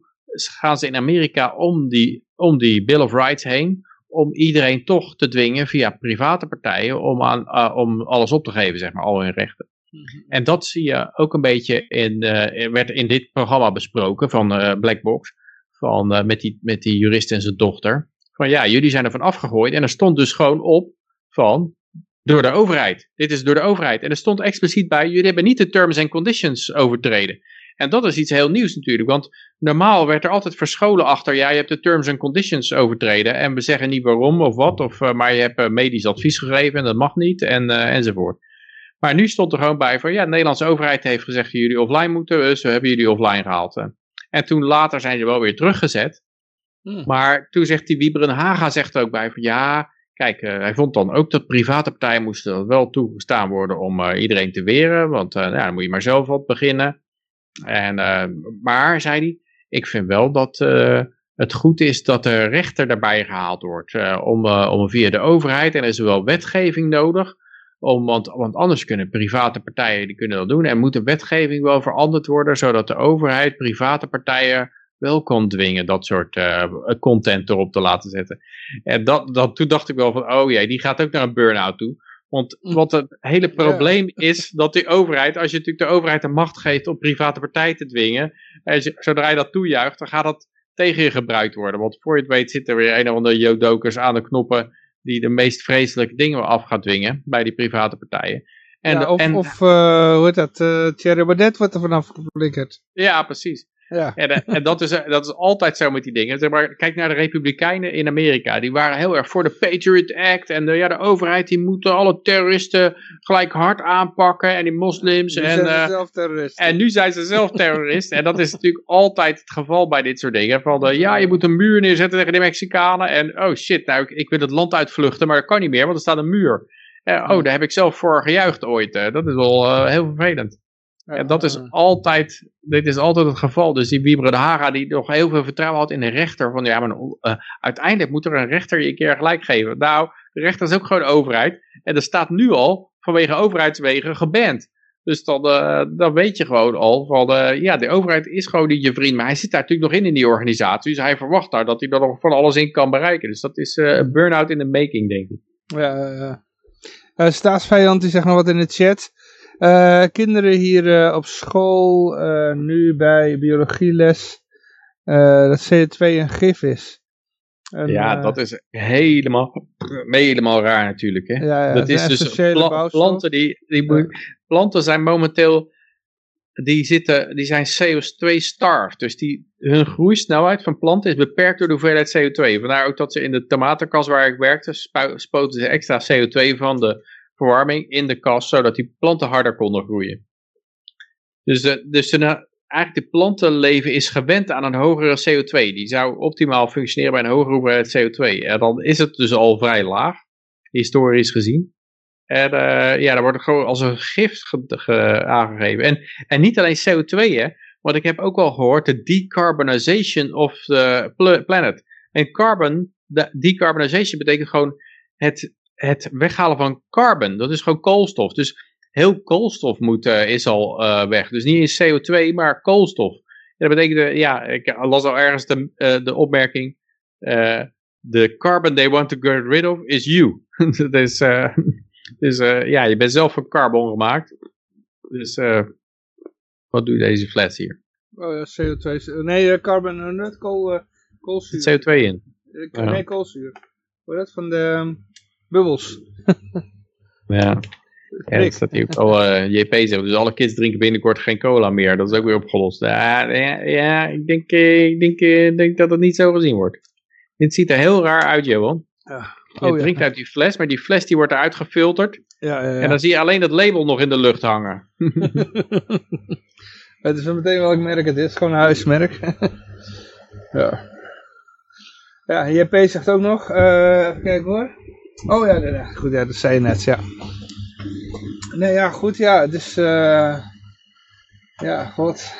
gaan ze in Amerika om die, om die Bill of Rights heen, om iedereen toch te dwingen via private partijen om, aan, eh, om alles op te geven, zeg maar, al hun rechten. En dat zie je ook een beetje in, eh, werd in dit programma besproken van Blackbox, van, eh, met, die, met die jurist en zijn dochter. Van ja, jullie zijn ervan afgegooid en er stond dus gewoon op van door de overheid. Dit is door de overheid. En er stond expliciet bij, jullie hebben niet de terms and conditions overtreden. En dat is iets heel nieuws natuurlijk, want normaal werd er altijd verscholen achter, ja, je hebt de terms and conditions overtreden en we zeggen niet waarom of wat, of, eh, maar je hebt eh, medisch advies gegeven en dat mag niet en, enzovoort. Maar nu stond er gewoon bij van, ja, de Nederlandse overheid heeft gezegd jullie offline moeten, dus we hebben jullie offline gehaald. En toen later zijn ze wel weer teruggezet. Hmm. Maar toen zegt die Wieberen Haga zegt er ook bij van, ja, kijk, eh, hij vond dan ook dat private partijen moesten wel toegestaan worden om eh, iedereen te weren, want nou, dan moet je maar zelf wat beginnen. En, maar, zei hij, ik vind wel dat het goed is dat de rechter daarbij gehaald wordt. om, om via de overheid, en er is wel wetgeving nodig, om, want, want anders kunnen private partijen die kunnen dat doen. En moet de wetgeving wel veranderd worden, zodat de overheid private partijen wel kon dwingen dat soort eh, content erop te laten zetten. En dat, dat, toen dacht ik wel van, oh jee, die gaat ook naar een burn-out toe. Want wat het hele probleem is, dat die overheid, als je natuurlijk de overheid de macht geeft om private partijen te dwingen, en zodra je dat toejuicht, dan gaat dat tegen je gebruikt worden. Want voor je het weet zit er weer een of andere jodokers aan de knoppen die de meest vreselijke dingen af gaat dwingen bij die private partijen. En, ja, of en, of eh, hoe heet dat? eh Thierry Baudet wordt er vanaf geflikkerd. ja, precies. Ja. En, eh, en dat, is, eh, dat is altijd zo met die dingen. Zeg maar, kijk naar de Republikeinen in Amerika. Die waren heel erg voor de Patriot Act. En de, ja, de overheid die moet alle terroristen gelijk hard aanpakken. En die moslims. En, zijn eh, zelf terroristen. en nu zijn ze zelf terroristen. en dat is natuurlijk altijd het geval bij dit soort dingen. Van de, ja, je moet een muur neerzetten tegen de Mexicanen. En oh shit, nou ik, ik wil het land uitvluchten. Maar dat kan niet meer, want er staat een muur. Oh, daar heb ik zelf voor gejuicht ooit. dat is wel heel vervelend. En dat is altijd, dit is altijd het geval. Dus die Wieberen de Haga die nog heel veel vertrouwen had in de rechter. Van ja, maar eh, uiteindelijk moet er een rechter je een keer gelijk geven. Nou, de rechter is ook gewoon de overheid. En er staat nu al vanwege overheidswegen geband. Dus dan, eh, dan weet je gewoon al van, eh, ja, de overheid is gewoon niet je vriend. Maar hij zit daar natuurlijk nog in, in die organisatie. Dus hij verwacht daar dat hij er nog van alles in kan bereiken. Dus dat is eh, een burn-out in the making, denk ik. Ja, ja. Eh, staatsvijand die zegt nog wat in de chat. Eh, kinderen hier eh, op school, eh, nu bij biologieles, dat CO2 een gif is. En, ja, dat is helemaal, helemaal raar natuurlijk. Hè? ja, ja, dat is dus pla- planten die, die moet- planten zijn momenteel die zitten die zijn CO2 starved dus die hun groeisnelheid van planten is beperkt door de hoeveelheid CO2 vandaar ook dat ze in de tomatenkas waar ik werkte spoten ze extra CO2 van de verwarming in de kas zodat die planten harder konden groeien dus de, dus de, eigenlijk de plantenleven is gewend aan een hogere CO2 die zou optimaal functioneren bij een hogere hoeveelheid CO2 en dan is het dus al vrij laag historisch gezien en eh, ja, daar wordt het gewoon als een ge- aangegeven. En, en niet alleen CO2, hè. Want ik heb ook al gehoord de decarbonization of the pl- planet. En carbon, de decarbonization betekent gewoon het, het weghalen van carbon. Dat is gewoon koolstof. Dus heel koolstof moet, eh, is al eh, weg. Dus niet eens CO2, maar koolstof. En dat betekent, ja, ik las al ergens de, eh, de opmerking... the carbon they want to get rid of is you. Dus eh, ja, je bent zelf van carbon gemaakt. Dus wat doet deze fles hier? Oh ja, CO2. Nee, carbon, uh, net kool, koolzuur. zit CO2 in. Nee, koolzuur. Hoor dat van de ehm, bubbels. Ja. Ja, dat staat hier ook al eh, JP zegt. Dus alle kids drinken binnenkort geen cola meer. Dat is ook weer opgelost. Ja, ja, ja ik, denk, eh, ik denk, eh, denk dat het niet zo gezien wordt. Dit ziet er heel raar uit, Johan. Ja. Je Oh, ja. drinkt uit die fles, maar die fles die wordt eruit gefilterd. Ja. En dan zie je alleen dat label nog in de lucht hangen. Het is meteen welk merk het is. Gewoon een huismerk. ja. Ja, JP zegt ook nog. eh even kijken hoor. Oh ja, goed, ja, dat zei je net, ja. Nee, ja, goed, ja, dus... eh ja, god.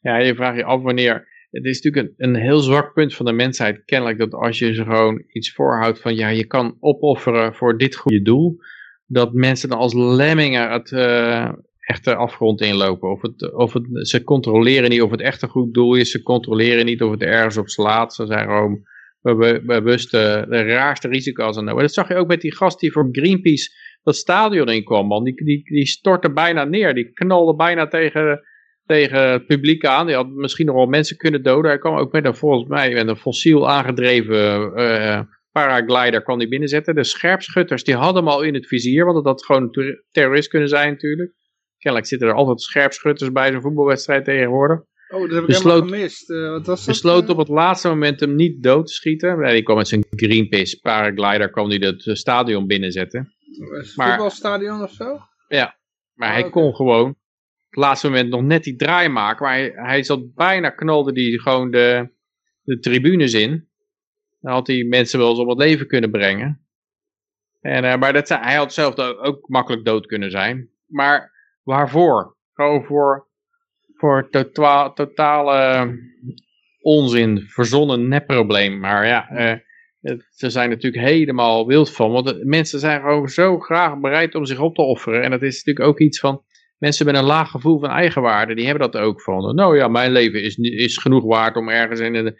Ja, je vraagt je af wanneer. Het is natuurlijk een, een heel zwak punt van de mensheid. Kennelijk dat als je ze gewoon iets voorhoudt van ja, je kan opofferen voor dit goede doel. Dat mensen dan als lemmingen het uh, echte afgrond inlopen. Of, het, of het, ze controleren niet of het echt een goed doel is. Ze controleren niet of het ergens op slaat. Ze zijn gewoon bewust de, raarste risico's aan nemen. Dat zag je ook met die gast die voor Greenpeace dat stadion in kwam. Man. Die, die, die stortte bijna neer. Die knalde bijna tegen tegen het publiek aan. Die had misschien nog wel mensen kunnen doden. Hij kwam ook met een, volgens mij, met een fossiel aangedreven uh, paraglider kwam die binnenzetten. De scherpschutters, die hadden hem al in het vizier, want dat had gewoon terrorist kunnen zijn natuurlijk. Kennelijk zitten er altijd scherpschutters bij zo'n voetbalwedstrijd tegenwoordig. Oh, dat heb ik besloot, helemaal gemist. Uh, wat was dat? Besloot op het laatste moment hem niet dood te schieten. Die kwam met zijn Greenpeace paraglider, kwam die het stadion binnenzetten. Een voetbalstadion of zo? Ja, maar oh, hij okay. kon gewoon het laatste moment nog net die draai maken. Maar hij, hij zat bijna, knalde die gewoon de, de tribunes in. Dan had hij mensen wel eens om het leven kunnen brengen. En, uh, maar dat, hij had zelf ook makkelijk dood kunnen zijn. Maar waarvoor? Gewoon voor, voor totaal, totale onzin, verzonnen nepprobleem. Maar ja, het, ze zijn natuurlijk helemaal wild van. Want mensen zijn gewoon zo graag bereid om zich op te offeren. En dat is natuurlijk ook iets van mensen met een laag gevoel van eigenwaarde, die hebben dat ook van. Nou ja, mijn leven is, is genoeg waard om ergens in een,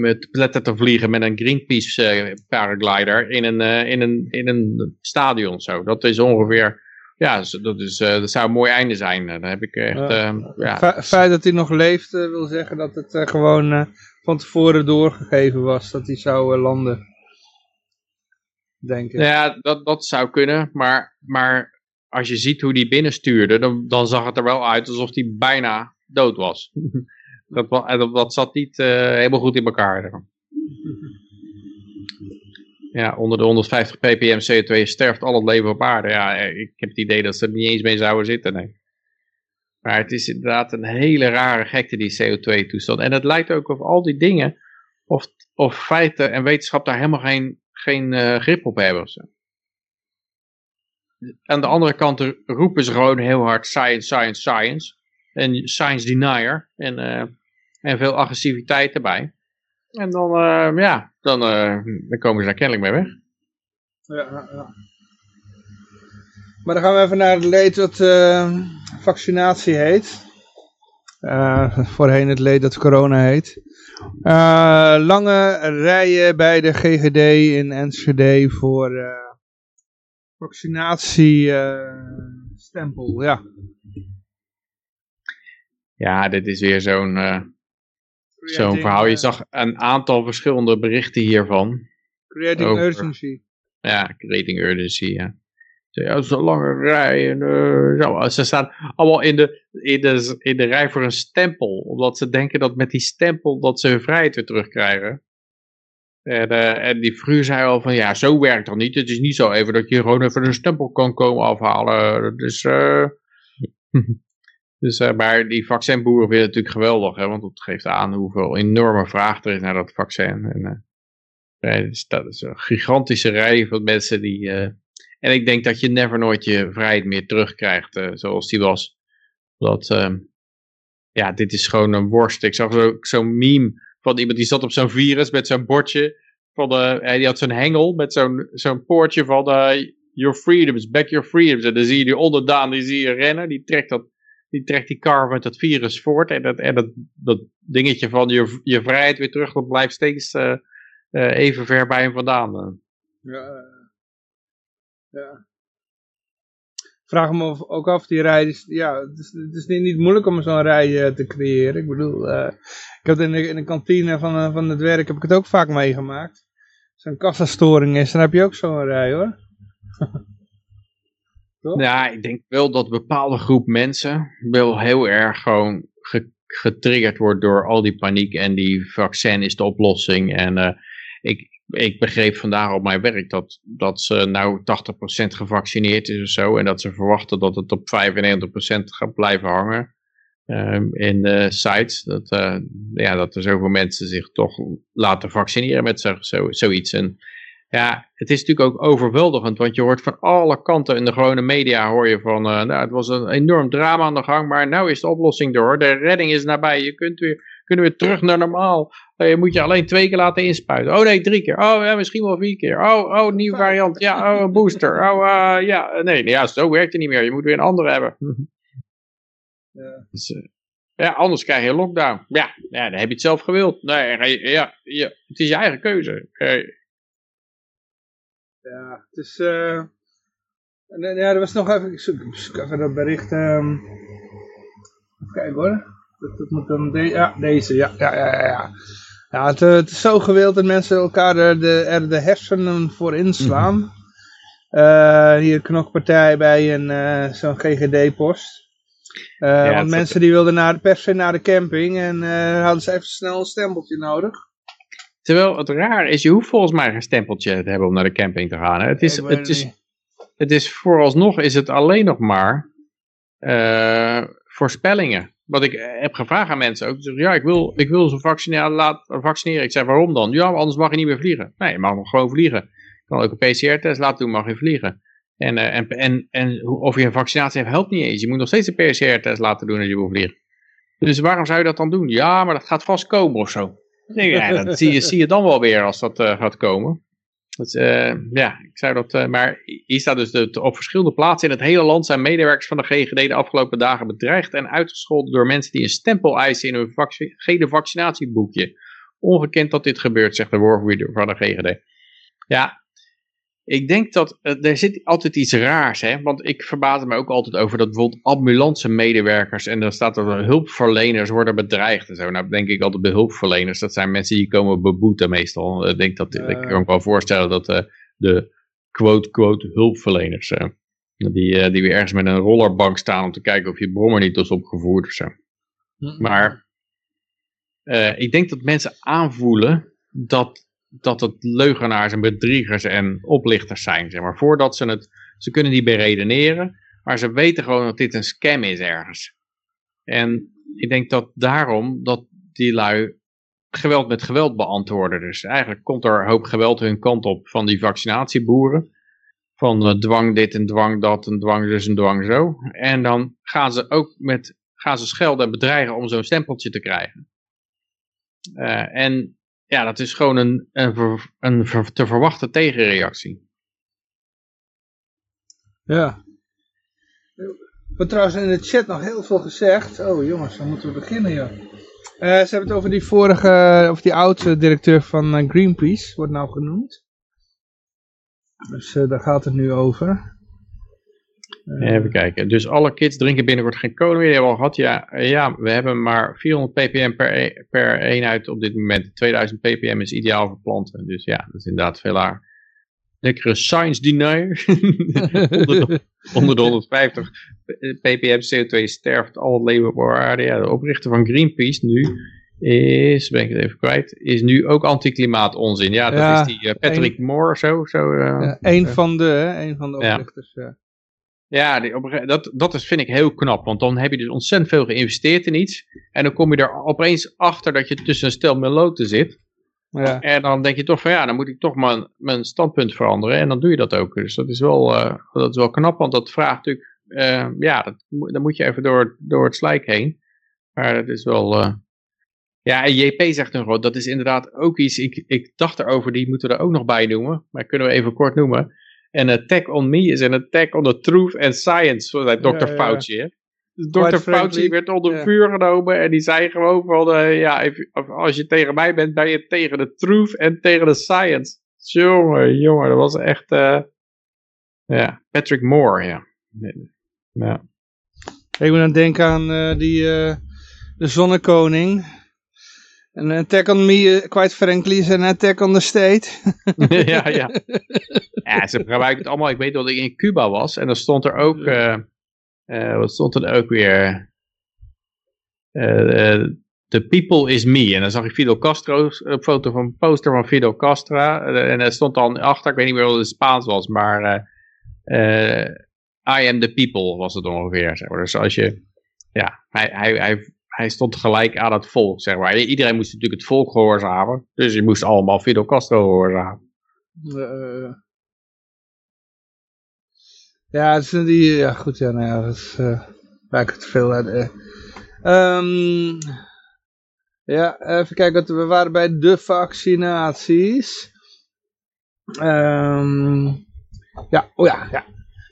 met pletten te vliegen met een Greenpeace uh, paraglider in een, uh, in, een, in een stadion. Zo. Dat is ongeveer, ja, dat, is, uh, dat zou een mooi einde zijn. Dan heb ik echt, ja. Het feit dat hij nog leeft wil zeggen dat het gewoon van tevoren doorgegeven was dat hij zou landen. Denk ik. Ja, dat, dat zou kunnen, maar, maar als je ziet hoe die binnenstuurde, dan, dan zag het er wel uit alsof hij bijna dood was. dat, dat, dat zat niet helemaal goed in elkaar. Ja, onder de 150 ppm CO2 sterft al het leven op aarde. Ja, ik heb het idee dat ze er niet eens mee zouden zitten. Maar het is inderdaad een hele rare gekte, die CO2-toestand. En het lijkt ook of al die dingen, of, of feiten en wetenschap daar helemaal geen, geen uh, grip op hebben. Ofzo aan de andere kant roepen ze gewoon heel hard science, science, science. En science denier. En, uh, en veel agressiviteit erbij. En dan, uh, ja, dan, uh, dan komen ze daar kennelijk mee weg. Ja, ja. Maar dan gaan we even naar het leed wat uh, vaccinatie heet. Uh, voorheen het leed dat corona heet. Uh, lange rijen bij de GGD in Enschede voor vaccinatiestempel, ja. Ja, dit is weer zo'n zo'n verhaal. Je zag een aantal verschillende berichten hiervan. Creating over, urgency. Ja, creating urgency, ja. Ja, dat is een lange rij. En, uh, zo. Ze staan allemaal in de, in, de, in de rij voor een stempel. Omdat ze denken dat met die stempel dat ze hun vrijheid weer terugkrijgen. En, uh, en die vrouw zei al van ja, zo werkt dat niet. Het is niet zo even dat je gewoon even een stempel kan komen afhalen. Dus, uh, dus maar die vaccinboeren het natuurlijk geweldig. Hè, want het geeft aan hoeveel enorme vraag er is naar dat vaccin. En, dus dat is een gigantische rij van mensen die en ik denk dat je never nooit je vrijheid meer terugkrijgt uh, zoals die was. Dat, uh, ja, dit is gewoon een worst. Ik zag zo'n zo meme van iemand die zat op zo'n virus met zo'n bordje. Van uh, die had zo'n hengel met zo'n zo'n poortje van uh, Your freedoms, back your freedoms. En dan zie je die onderdaan, die zie je rennen. Die trekt, dat, die, trekt die kar met dat virus voort. En dat, en dat, dat dingetje van je, je vrijheid weer terug, dat blijft steeds even ver bij hem vandaan. Ja, ja. Vraag me ook af, die rij, is, ja, het is, niet, moeilijk om zo'n rij te creëren. Ik bedoel, ik heb in de, in de kantine van, van het werk heb ik het ook vaak meegemaakt. Een kassastoring is, dan heb je ook zo'n rij hoor. ja, ik denk wel dat een bepaalde groep mensen wel heel erg gewoon getriggerd wordt door al die paniek en die vaccin is de oplossing. En ik, ik begreep vandaag op mijn werk dat, dat ze nou 80% gevaccineerd is of zo. En dat ze verwachten dat het op 95% gaat blijven hangen. Um, in de sites. Dat, uh, ja, dat er zoveel mensen zich toch laten vaccineren met zo, zoiets. En ja, het is natuurlijk ook overweldigend. Want je hoort van alle kanten in de gewone media hoor je van... Uh, nou, het was een enorm drama aan de gang. Maar nou is de oplossing door. De redding is nabij. Je kunt weer kunnen we terug naar normaal. Uh, je moet je alleen twee keer laten inspuiten. Oh nee, drie keer. Oh ja, misschien wel vier keer. Oh, oh nieuwe variant. Ja, oh, een booster. Oh uh, ja, nee, ja, zo werkt het niet meer. Je moet weer een andere hebben. Ja. Dus, ja, anders krijg je lockdown. Ja, ja, dan heb je het zelf gewild. Nee, ja, ja, het is je eigen keuze. Ja, het is... Uh, ja, er was nog even... Ik zoek, zoek even dat bericht. Um, even kijken hoor. Dat, moet dan de, ja, deze, ja, ja, ja, ja. Ja, het, het, is zo gewild dat mensen elkaar er de, er de hersenen voor inslaan. Mm -hmm. uh, hier knokpartij bij een uh, zo'n GGD-post. Uh, ja, want mensen die wilden naar, per se naar de camping en hadden ze even snel een stempeltje nodig. Terwijl het raar is, je hoeft volgens mij geen stempeltje te hebben om naar de camping te gaan. Hè? Het, is, het, is, het is vooralsnog is het alleen nog maar voorspellingen wat ik eh, heb gevraagd aan mensen ook. Ja, ik wil, ik wil ze vaccineren, laten vaccineren. Ik zeg, waarom dan? Ja, anders mag je niet meer vliegen. Nee, je mag nog gewoon vliegen. Je kan ook een PCR-test laten doen, mag je vliegen. En, uh, en, en, en of je een vaccinatie hebt, helpt niet eens. Je moet nog steeds een PCR-test laten doen als je wil vliegen. Dus waarom zou je dat dan doen? Ja, maar dat gaat vast komen of zo. Nee, ja, dat zie je, zie je dan wel weer als dat uh, gaat komen. Uh, ja, ik zou dat, uh, maar hier staat dus de, op verschillende plaatsen in het hele land zijn medewerkers van de GGD de afgelopen dagen bedreigd en uitgescholden door mensen die een stempel eisen in hun vac gele vaccinatieboekje. Ongekend dat dit gebeurt, zegt de woordvoerder van de GGD. Ja, ik denk dat uh, er zit altijd iets raars, hè? want ik verbaas me ook altijd over dat bijvoorbeeld ambulance medewerkers en dan staat er hulpverleners worden bedreigd en zo. Nou denk ik altijd bij hulpverleners, dat zijn mensen die komen beboeten meestal. Ik denk dat, uh, ik kan me wel voorstellen dat uh, de quote-quote hulpverleners, die, die weer ergens met een rollerbank staan om te kijken of je brommer niet is opgevoerd of zo. Maar ik denk dat mensen aanvoelen dat dat het leugenaars en bedriegers en oplichters zijn. Zeg maar. Voordat ze het, ze kunnen niet beredeneren, maar ze weten gewoon dat dit een scam is ergens. En ik denk dat daarom dat die lui geweld met geweld beantwoorden. Dus eigenlijk komt er een hoop geweld hun kant op van die vaccinatieboeren. Van uh, dwang dit en dwang dat en dwang dus en dwang zo. En dan gaan ze ook met, gaan ze schelden en bedreigen om zo'n stempeltje te krijgen. Uh, en ja, dat is gewoon een, een, een te verwachten tegenreactie. Ja. Er wordt trouwens in de chat nog heel veel gezegd. Oh jongens, dan moeten we beginnen joh. Eh, ze hebben het over die vorige, of die oude directeur van eh, Greenpeace, wordt nou genoemd. Dus eh, daar gaat het nu over. Even kijken. Dus alle kids drinken binnenkort geen cola meer. Die hebben al gehad. Ja, eh, ja, we hebben maar 400 ppm per, e- per eenheid op dit moment. 2000 ppm is ideaal voor planten. Dus ja, dat is inderdaad veel lager. Lekkere science denier. onder, de, onder de 150 ppm CO2 sterft al het leven op aarde. Ja, de oprichter van Greenpeace nu is, ben ik het even kwijt, is nu ook anticlimaat onzin. Ja, dat Ja, is die eh, Patrick Moore zo. zo eh, Ja, een van de, hè, een van de oprichters. Ja. Ja, die, een dat, dat is, vind ik heel knap. Want dan heb je dus ontzettend veel geïnvesteerd in iets. En dan kom je er opeens achter dat je tussen een stel meloten zit. Ja. En dan denk je toch van ja, dan moet ik toch mijn, mijn standpunt veranderen. En dan doe je dat ook. Dus dat is wel, eh, dat is wel knap. Want dat vraagt natuurlijk, eh, ja, dat, dan moet je even door, door het slijk heen. Maar dat is wel... eh, ja, en JP zegt nog wat, dat is inderdaad ook iets, ik, ik dacht erover, die moeten we er ook nog bij noemen. Maar kunnen we even kort noemen. An attack on me is an attack on the truth and science, zoals Dr. Ja. Fauci. Hè? Dus Quite Dr. Fauci frankly, werd onder ja. vuur genomen en die zei gewoon van, eh, ja, if- als je tegen mij bent, ben je tegen de truth en tegen de science. Jongen, jongen, dat was echt, eh, ja, Patrick Moore, ja. Ja. Ik moet aan denken aan eh, die, de zonnekoning. Een attack on me, eh, quite frankly, is een attack on the state. ja, ja. Ja, ze gebruiken het allemaal. Ik weet dat ik in Cuba was en dan stond er ook, eh, eh, wat stond er ook weer? Eh, eh, The people is me. En dan zag ik Fidel Castro, een foto van een poster van Fidel Castro. eh, en er stond dan achter, ik weet niet meer wat het Spaans was, maar eh, eh, I am the people was het ongeveer. Zeg maar. Dus als je, ja, hij, hij, hij, hij stond gelijk aan het volk, zeg maar. Iedereen moest natuurlijk het volk gehoorzamen. Dus je moest allemaal Fidel Castro gehoorzamen. Eh, ja, het die, ja goed, ja, nou dat is, eh maak het veel eh. Ehm, ja, even kijken, we waren bij de vaccinaties. Ehm, ja, oh ja, ja.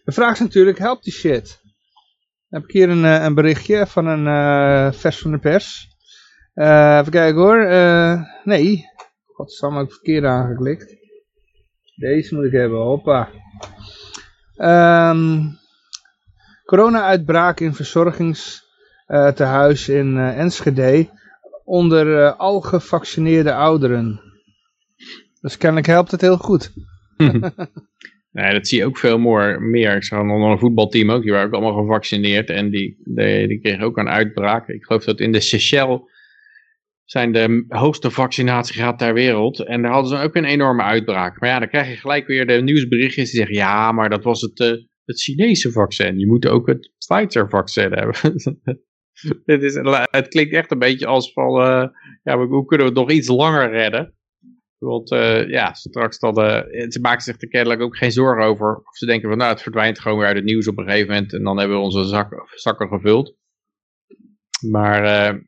De vraag is natuurlijk, helpt die shit? Heb ik hier een, eh, een berichtje van een eh, vers van de pers. Eh, even kijken hoor. Eh, nee, godsamme, heb ik verkeerd aangeklikt. Deze moet ik hebben, hoppa. Ehm Corona-uitbraak in verzorgingstehuis in Enschede onder al gevaccineerde ouderen. Dus kennelijk helpt het heel goed. Nee, dat zie je ook veel more, meer. Ik zag nog een voetbalteam ook, die waren ook allemaal gevaccineerd. En die, die, die kregen ook een uitbraak. Ik geloof dat in de Seychelles zijn de hoogste vaccinatiegraad ter wereld. En daar hadden ze ook een enorme uitbraak. Maar ja, dan krijg je gelijk weer de nieuwsberichtjes die zeggen... Ja, maar dat was het, eh, het Chinese vaccin. Je moet ook het Pfizer-vaccin hebben. het, is, het klinkt echt een beetje als van... eh, ja, hoe kunnen we het nog iets langer redden? Want eh, ja, straks dan, eh, ze maken zich er kennelijk ook geen zorgen over. Of ze denken van nou, het verdwijnt gewoon weer uit het nieuws op een gegeven moment. En dan hebben we onze zak, zakken gevuld. Maar eh,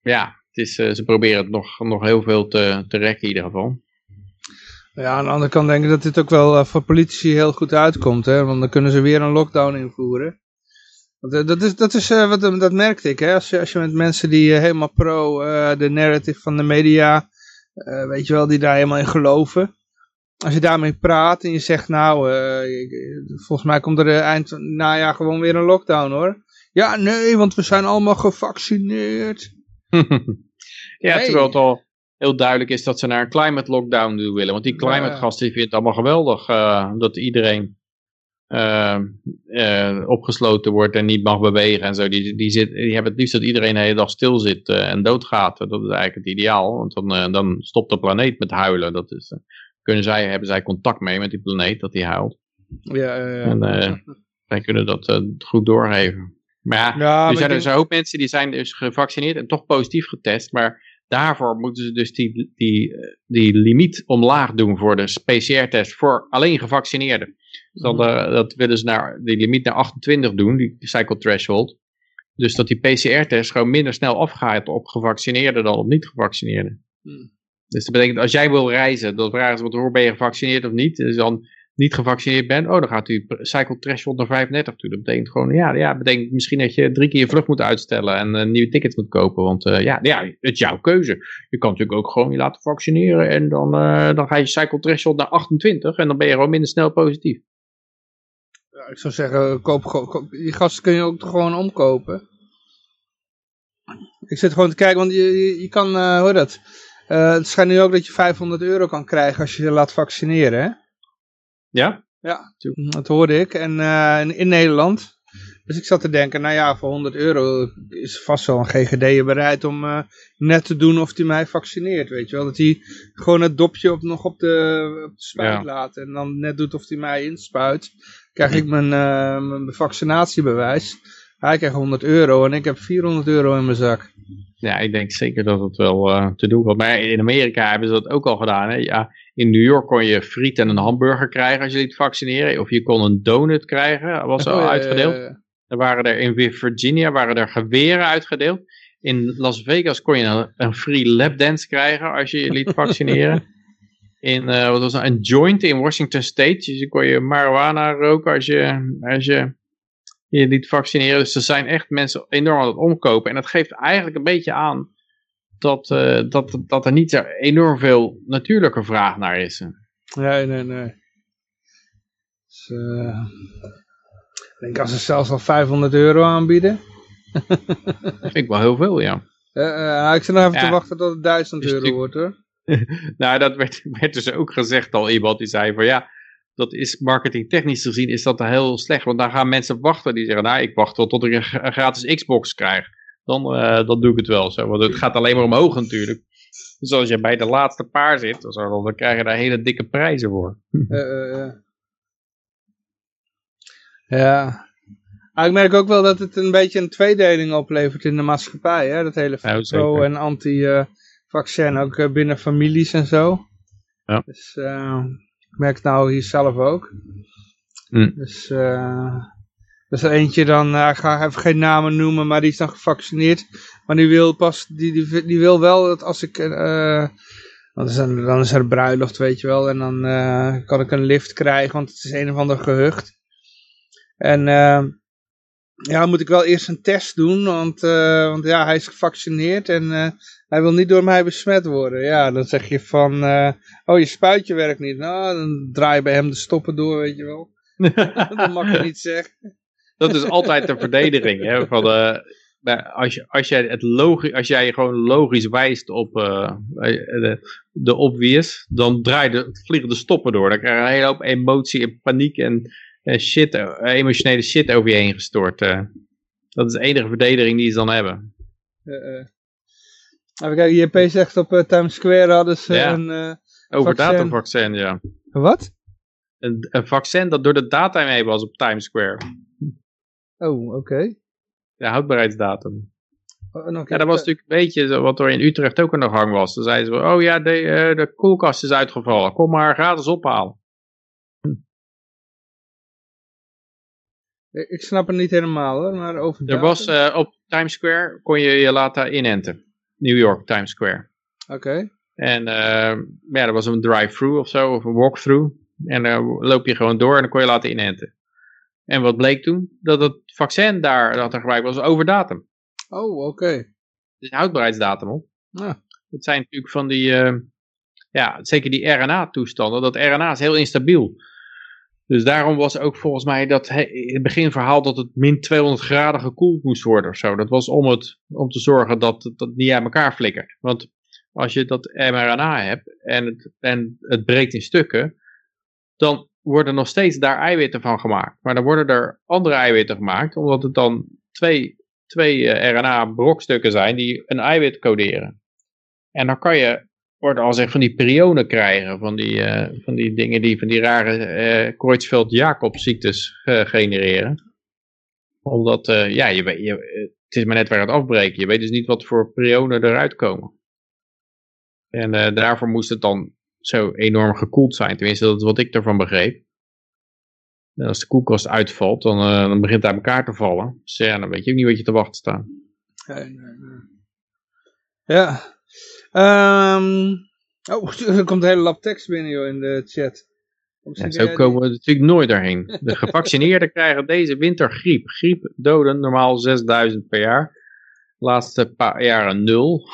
ja, het is, ze proberen het nog, nog heel veel te, te rekken in ieder geval. Ja, aan de andere kant denk ik dat dit ook wel voor politici heel goed uitkomt. Hè? Want dan kunnen ze weer een lockdown invoeren. Want, dat is, dat, is wat, dat merkte ik. Hè? Als, je, als je met mensen die helemaal pro de narrative van de media, eh, weet je wel, die daar helemaal in geloven. Als je daarmee praat en je zegt, nou, eh, volgens mij komt er eh, eind najaar gewoon weer een lockdown hoor. Ja, nee, want we zijn allemaal gevaccineerd. ja, Hey. terwijl het al heel duidelijk is dat ze naar een climate lockdown willen. Want die climate gasten die vinden het allemaal geweldig eh, dat iedereen eh, eh, opgesloten wordt en niet mag bewegen en zo. Die, die, zit, die hebben het liefst dat iedereen de hele dag stil zit eh, en doodgaat. Dat is eigenlijk het ideaal, want dan, eh, dan stopt de planeet met huilen. Dat is, kunnen zij, hebben zij contact mee met die planeet dat die huilt. Ja. En zij kunnen dat goed doorgeven. Maar ja, Ja, maar er ik zijn dus een hoop mensen die zijn dus gevaccineerd en toch positief getest. Maar daarvoor moeten ze dus die, die, eh, die limiet omlaag doen voor de PCR-test voor alleen gevaccineerden. Dus dan, eh, dat willen ze naar, die limiet naar 28 doen, die cycle threshold. Dus dat die PCR-test gewoon minder snel afgaat op gevaccineerden dan op niet-gevaccineerden. Hmm. Dus dat betekent, als jij wil reizen, dan vragen ze, wat, hoe ben je gevaccineerd of niet? Dus dan niet gevaccineerd bent, oh, dan gaat u cycle threshold naar 35 toe. Dat betekent gewoon, ja, ja, betekent misschien dat je drie keer je vlucht moet uitstellen en een nieuwe ticket moet kopen. Want uh, ja, ja, het is jouw keuze. Je kan natuurlijk ook gewoon je laten vaccineren en dan, uh, dan ga je cycle threshold naar 28 en dan ben je gewoon minder snel positief. Ja, ik zou zeggen, koop, koop, die gasten kun je ook gewoon omkopen. Ik zit gewoon te kijken, want je, je, kan, uh, hoor dat, het schijnt nu ook dat je 500 euro kan krijgen als je je laat vaccineren, hè? Ja? Ja, dat hoorde ik. En uh, in, in, Nederland. Dus ik zat te denken, nou ja, voor 100 euro is vast wel een GGD bereid om uh, net te doen of hij mij vaccineert, weet je wel. Dat hij gewoon het dopje op, nog op de, op de spuit ja. laat en dan net doet of hij mij inspuit. Krijg ik mijn, uh, mijn vaccinatiebewijs. Hij krijgt 100 euro en ik heb 400 euro in mijn zak. Ja, ik denk zeker dat het wel uh, te doen was. Maar in Amerika hebben ze dat ook al gedaan. Hè? Ja, in New York kon je friet en een hamburger krijgen als je liet vaccineren. Of je kon een donut krijgen, was al oh, uitgedeeld. Er waren er in Virginia waren er geweren uitgedeeld. In Las Vegas kon je een, een free lapdance krijgen als je je liet vaccineren. in, uh, wat was dat, een joint in Washington State. Dus je kon je marijuana roken als je, als je je liet vaccineren. Dus er zijn echt mensen enorm aan het omkopen. En dat geeft eigenlijk een beetje aan dat, uh, dat, dat er niet enorm veel natuurlijke vraag naar is. Nee, nee, nee. Dus, uh, ik denk als ze zelfs al 500 euro aanbieden. dat vind ik wel heel veel, ja. Uh, ik zit nog even ja. te wachten tot het 1000 euro wordt hoor. nou, dat werd, werd dus ook gezegd al iemand die zei van ja, dat is marketingtechnisch gezien is dat heel slecht. Want dan gaan mensen wachten die zeggen, nou ik wacht wel tot ik een gratis Xbox krijg. Dan, uh, dan doe ik het wel zo. Want het gaat alleen maar omhoog natuurlijk. Dus als je bij de laatste paar zit, dan, dan krijg je daar hele dikke prijzen voor. Uh, uh, ja. Maar ik merk ook wel dat het een beetje een tweedeling oplevert in de maatschappij. Hè? Dat hele pro- en anti-vaccin, ook binnen families en zo. Ja. Dus ik merk het nou hier zelf ook. Mm. Dus... Dus eentje dan, uh, ik ga even geen namen noemen, maar die is dan gevaccineerd. Maar die wil pas, die, die, die wil wel dat als ik, uh, dan, is er, dan is er bruiloft, weet je wel. En dan uh, kan ik een lift krijgen, want het is een of ander gehucht. En ja, moet ik wel eerst een test doen, want, want ja, hij is gevaccineerd en hij wil niet door mij besmet worden. Ja, dan zeg je van, oh je spuitje werkt niet. Nou, dan draai je bij hem de stoppen door, weet je wel. dat mag je niet zeggen dat is altijd de verdediging. Hè, van, uh, als, je, als, jij het logisch, als jij gewoon logisch wijst op uh, de, de obvious, dan draaien vliegen de stoppen door. Dan krijg je een hele hoop emotie en paniek en, en shit, emotionele shit over je heen gestort. Uh. Dat is de enige verdediging die ze dan hebben. Even kijken, JP zegt op Times Square hadden ze ja. een Over datavaccin, ja. Wat? Een, een vaccin dat door de data mee was op Times Square. Oh, oké. Okay. Ja, houdbaarheidsdatum. Oh. Ja, dat was natuurlijk een beetje wat er in Utrecht ook aan de gang was. Dan zeiden ze, oh ja, de, uh, de koelkast is uitgevallen. Kom maar gratis ophalen. Hm. Ik snap het niet helemaal hoor, maar over Er was uh, op Times Square, kon je je laten inenten. New York, Times Square. Oké. Okay. En uh, ja, er was een drive-through of zo, of een walk-through. En dan loop je gewoon door en dan kon je laten inenten. En wat bleek toen? Dat het vaccin daar dat er gebruikt was over datum. Oh, oké. Okay. Het is een houdbaarheidsdatum op. Ja. Dat zijn natuurlijk van die, uh, ja, zeker die RNA-toestanden. Dat RNA is heel instabiel. Dus daarom was ook volgens mij dat het beginverhaal dat het min 200 graden gekoeld moest worden of zo. Dat was om, het, om te zorgen dat het dat niet aan elkaar flikkert. Want als je dat mRNA hebt en het, en het breekt in stukken, dan worden nog steeds daar eiwitten van gemaakt. Maar dan worden er andere eiwitten gemaakt, omdat het dan twee, twee uh, RNA-brokstukken zijn die een eiwit coderen. En dan kan je, wordt al zeg van die prionen krijgen, van die, uh, van die dingen die van die rare uh, Creutzfeldt-Jacob-ziektes genereren. Omdat, ja, je, je, het is maar net waar het afbreken. Je weet dus niet wat voor prionen eruit komen. En daarvoor moest het dan zo enorm gekoeld zijn. Tenminste, dat is wat ik ervan begreep. En als de koelkast uitvalt, dan, uh, dan begint het aan elkaar te vallen. Dus ja, dan weet je ook niet wat je te wachten staat. Nee, nee, nee. Ja. Um, oh, er komt een hele lap tekst binnen joh, in de chat. Ja, zo komen we natuurlijk nooit daarheen. De gevaccineerden krijgen deze winter griep. Griep doden normaal 6000 per jaar. Laatste paar jaren nul.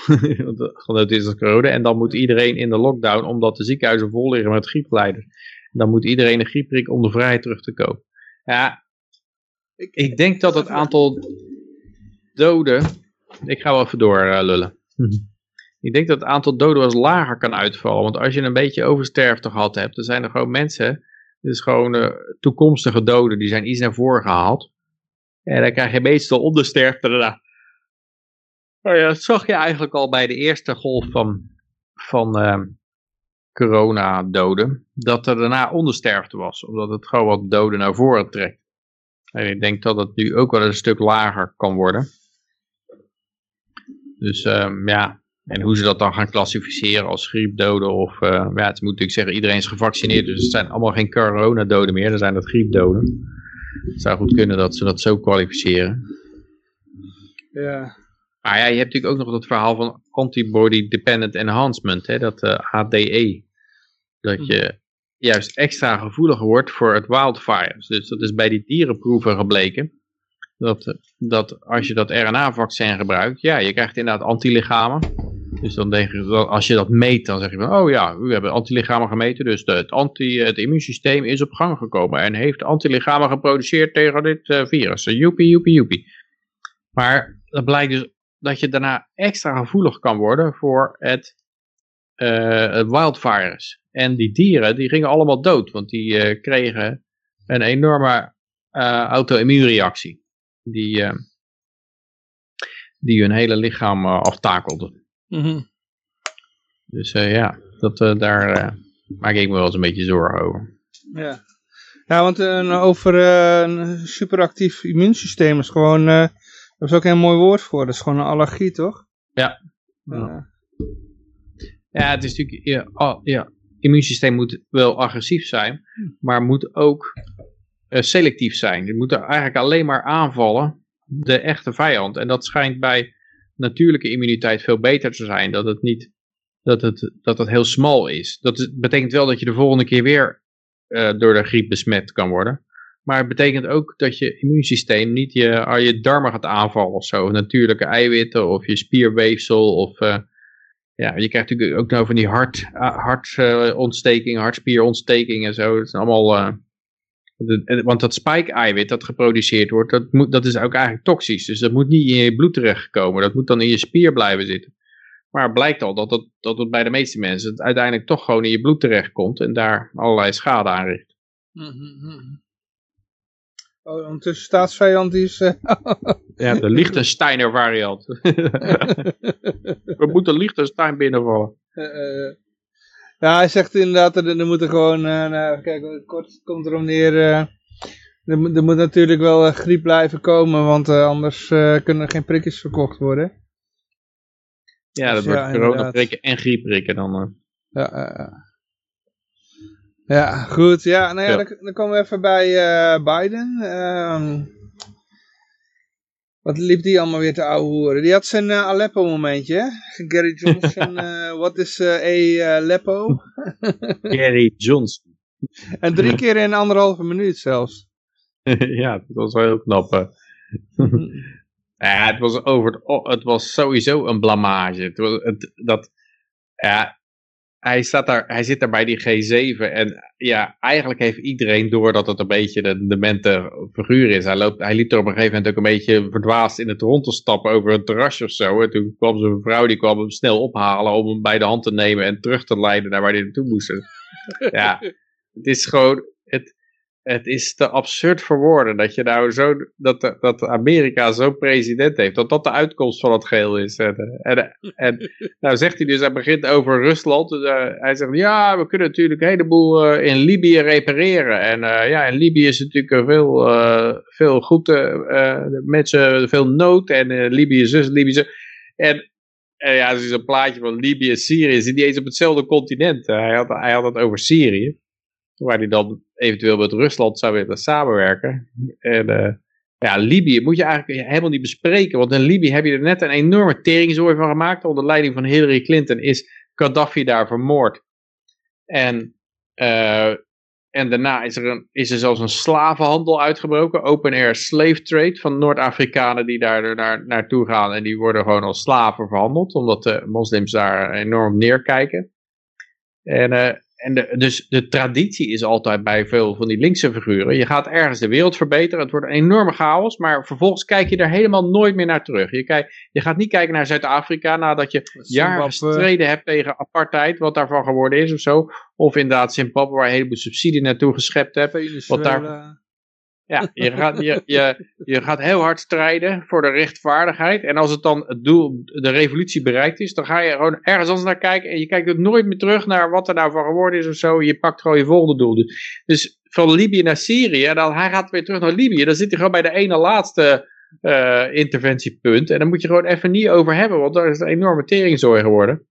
Genoten is het corona. En dan moet iedereen in de lockdown, omdat de ziekenhuizen vol liggen met griepleiders. Dan moet iedereen een griepprik om de vrijheid terug te kopen. Ja, ik, ik denk dat het aantal doden... Ik ga wel even door uh, lullen. Ik denk dat het aantal doden wel lager kan uitvallen. Want als je een beetje oversterfte gehad hebt, dan zijn er gewoon mensen, dus gewoon uh, toekomstige doden, die zijn iets naar voren gehaald. En dan krijg je meestal ondersterfte daarna. Nou ja, dat zag je eigenlijk al bij de eerste golf van, van uh, coronadoden. Dat er daarna ondersterfte was. Omdat het gewoon wat doden naar voren trekt. En ik denk dat het nu ook wel een stuk lager kan worden. Dus um, ja, en hoe ze dat dan gaan klassificeren als griepdoden of, uh, ja, het moet natuurlijk zeggen, iedereen is gevaccineerd, dus het zijn allemaal geen coronadoden meer, dan zijn dat griepdoden. Het zou goed kunnen dat ze dat zo kwalificeren. Ja. Maar ja, je hebt natuurlijk ook nog dat verhaal van antibody dependent enhancement, hè, dat uh, ADE. Dat je juist extra gevoeliger wordt voor het wildvirus. Dus dat is bij die dierenproeven gebleken. Dat, dat als je dat RNA-vaccin gebruikt, ja, je krijgt inderdaad antilichamen. Dus dan denk je, als je dat meet, dan zeg je van, oh ja, u hebben antilichamen gemeten, dus de, het, anti, het immuunsysteem is op gang gekomen en heeft antilichamen geproduceerd tegen dit uh, virus. Joepie, joepie, joepie. Maar dat blijkt dus dat je daarna extra gevoelig kan worden voor het, uh, het wildvirus. En die dieren, die gingen allemaal dood, want die uh, kregen een enorme auto-immuunreactie. Die, die hun hele lichaam aftakelde. Mm -hmm. Dus uh, ja, dat, uh, daar uh, maak ik me wel eens een beetje zorgen over. Ja, ja want over een superactief immuunsysteem is gewoon, dat is ook een mooi woord voor, dat is gewoon een allergie, toch? Ja. Ja, ja het is natuurlijk, ja, oh, ja, immuunsysteem moet wel agressief zijn, maar moet ook selectief zijn. Het moet eigenlijk alleen maar aanvallen, de echte vijand. En dat schijnt bij natuurlijke immuniteit veel beter te zijn. Dat het niet, dat het, dat het heel smal is. Dat betekent wel dat je de volgende keer weer uh, door de griep besmet kan worden. Maar het betekent ook dat je immuunsysteem niet je, je darmen gaat aanvallen of zo. Natuurlijke eiwitten of je spierweefsel of... Uh, ja, je krijgt natuurlijk ook nou van die hart, hartontsteking, hartspierontsteking en zo. Dat zijn allemaal want dat spike-eiwit dat geproduceerd wordt, dat, moet, dat is ook eigenlijk toxisch. Dus dat moet niet in je bloed terechtkomen. Dat moet dan in je spier blijven zitten. Maar het blijkt al dat het, dat het bij de meeste mensen uiteindelijk toch gewoon in je bloed terechtkomt. En daar allerlei schade aanricht. Mm -hmm. Oh, ondertussen staatsvijand is... Uh... ja, de Liechtensteiner variant. We moeten Liechtenstein binnenvallen. Uh, ja, hij zegt inderdaad, er, er moeten gewoon, nou, kijk, kort komt erom neer, er, er, moet natuurlijk wel griep blijven komen, want anders kunnen er geen prikjes verkocht worden. Ja, dat dus, wordt ja, corona-prikken en griepprikken dan. Ja, ja, goed, ja, nou ja, Dan, dan, komen we even bij Biden. Ehm, wat liep die allemaal weer te ouwe horen? Die had zijn uh, Aleppo momentje, Gary Johnson, uh, wat is a Aleppo? Gary Johnson. en drie keer in anderhalve minuut zelfs. ja, dat was wel heel knap. ja, het was, over het, het was sowieso een blamage. Het was, het, dat, ja, hij, staat daar, hij zit daar bij die G7 en ja, eigenlijk heeft iedereen door dat het een beetje de demente figuur is. Hij, loopt, hij liep er op een gegeven moment ook een beetje verdwaasd in het rond te stappen over een terrasje of zo. En toen kwam zijn vrouw, die kwam hem snel ophalen om hem bij de hand te nemen en terug te leiden naar waar hij naartoe moest. Ja, het is gewoon, het, het is te absurd voor woorden dat je nou zo, dat, dat Amerika zo'n president heeft, dat dat de uitkomst van het geheel is. En, en, en nou zegt hij dus, hij begint over Rusland, dus, uh, hij zegt, ja, we kunnen natuurlijk een heleboel uh, in Libië repareren. En uh, ja, in Libië is natuurlijk veel, veel goed, mensen, veel nood, en Libië zus, Libië zus. En en ja, er is een plaatje van Libië en Syrië, zit niet eens op hetzelfde continent. hij, had, hij had het over Syrië waar hij dan eventueel met Rusland zou willen samenwerken. En uh, ja, Libië moet je eigenlijk helemaal niet bespreken, want in Libië heb je er net een enorme teringzooi van gemaakt. Onder leiding van Hillary Clinton is Gaddafi daar vermoord. En, uh, en daarna is er, een, is er zelfs een slavenhandel uitgebroken. Open air slave trade van Noord-Afrikanen die daar naar, naartoe gaan. En die worden gewoon als slaven verhandeld. Omdat de moslims daar enorm neerkijken. En, uh, en de, dus de traditie is altijd bij veel van die linkse figuren. Je gaat ergens de wereld verbeteren. Het wordt een enorme chaos. Maar vervolgens kijk je er helemaal nooit meer naar terug. Je, kijk, je gaat niet kijken naar Zuid-Afrika nadat je jaren gestreden hebt tegen apartheid. Wat daarvan geworden is of zo. Of inderdaad Zimbabwe waar je een heleboel subsidie naartoe geschept hebt. Wat daar, ja, je gaat, je, je, je gaat heel hard strijden voor de rechtvaardigheid. En als het dan het doel, de revolutie bereikt is, dan ga je gewoon ergens anders naar kijken. En je kijkt ook nooit meer terug naar wat er nou van geworden is of zo. Je pakt gewoon je volgende doel. Dus, dus van Libië naar Syrië, dan hij gaat weer terug naar Libië. Dan zit hij gewoon bij de ene laatste uh, interventiepunt. En dan moet je gewoon even niet over hebben, want daar is een enorme teringzooi geworden.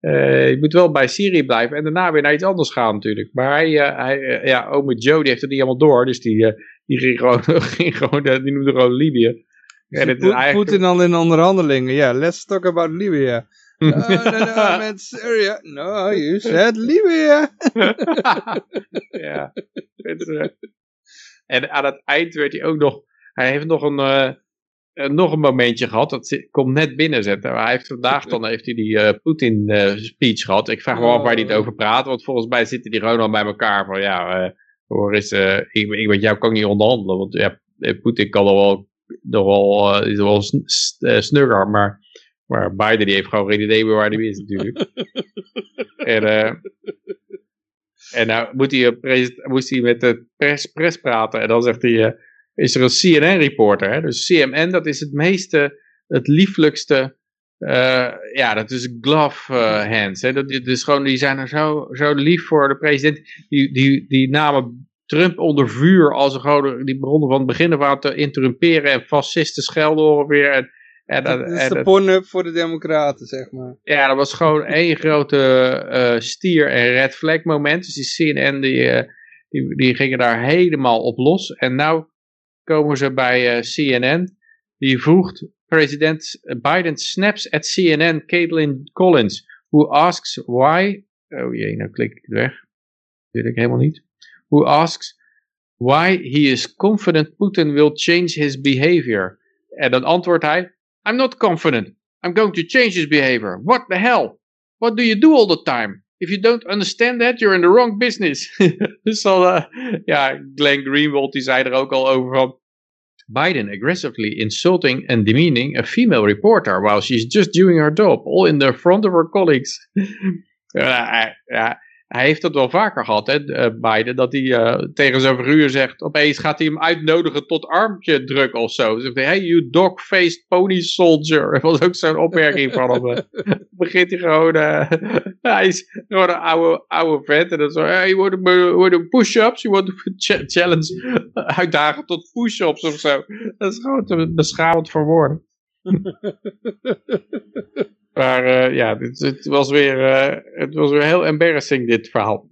Uh, je moet wel bij Syrië blijven en daarna weer naar iets anders gaan natuurlijk. Maar hij, uh, hij ja, ome Joe die heeft het niet allemaal door. Dus die, die ging gewoon, ging gewoon die noemde gewoon Libië. En het eigenlijk... Poetin al in onderhandelingen. Ja, yeah, let's talk about Libya. no, no, no, I meant Syria. No, you said Libya. ja. En aan het eind werd hij ook nog, hij heeft nog een, uh, nog een momentje gehad, dat komt net binnenzetten. Maar hij heeft vandaag dan heeft hij die uh, Poetin uh, speech gehad. Ik vraag me af waar hij het over praat, want volgens mij zitten die gewoon al bij elkaar van ja, hoor eens, uh, ik, ik met jou kan niet onderhandelen, want ja, Poetin kan er wel, nog wel, uh, is wel snugger, maar, maar Biden die heeft gewoon geen idee meer waar hij is natuurlijk. en, uh, en nou moet hij, moest hij met de pers, pres praten en dan zegt hij, is er een CNN-reporter, dus CMN dat is het meeste, het lieflijkste uh, ja, dat is glove uh, hands. Hè. Dat, is gewoon, die zijn er zo, zo lief voor de president. Die, die, die namen Trump onder vuur als ze gewoon, die begonnen van het begin af aan te interrumperen en fascisten schelden ongeveer. En, en, dat is de porn voor de democraten, zeg maar. Ja, dat was gewoon één grote uh, stier- en red flag moment. Dus die CNN, die, die, die gingen daar helemaal op los. En nou komen ze bij CNN. Die vroeg President Biden snaps at CNN Caitlin Collins, who asks why, oh jee, nou klik ik weg, weet ik helemaal niet, who asks why he is confident Putin will change his behavior. En dan antwoordt hij, I'm not confident, I'm going to change his behavior. What the hell? What do you do all the time? If you don't understand that, you're in the wrong business. dus uh, ja, Glenn Greenwald die zei er ook al over van, Biden aggressively insulting and demeaning a female reporter while she's just doing her job, all in the front of her colleagues. ja, ja, uh, uh, uh, hij heeft dat wel vaker gehad, hè, eh, Biden, dat hij uh, tegen zijn figuur zegt, opeens gaat hij hem uitnodigen tot armpje druk of zo. Zegt hij, hey, you dog-faced pony soldier. Dat was ook zo'n opmerking van hem. begint hij gewoon, uh, hij is gewoon een oude, oude vent. En dan zo, hey, you want to push-ups? You want to challenge, uitdagen tot push-ups of zo. Dat is gewoon te beschamend voor woorden. Maar uh, ja, het, was weer, uh, het was weer heel embarrassing dit verhaal.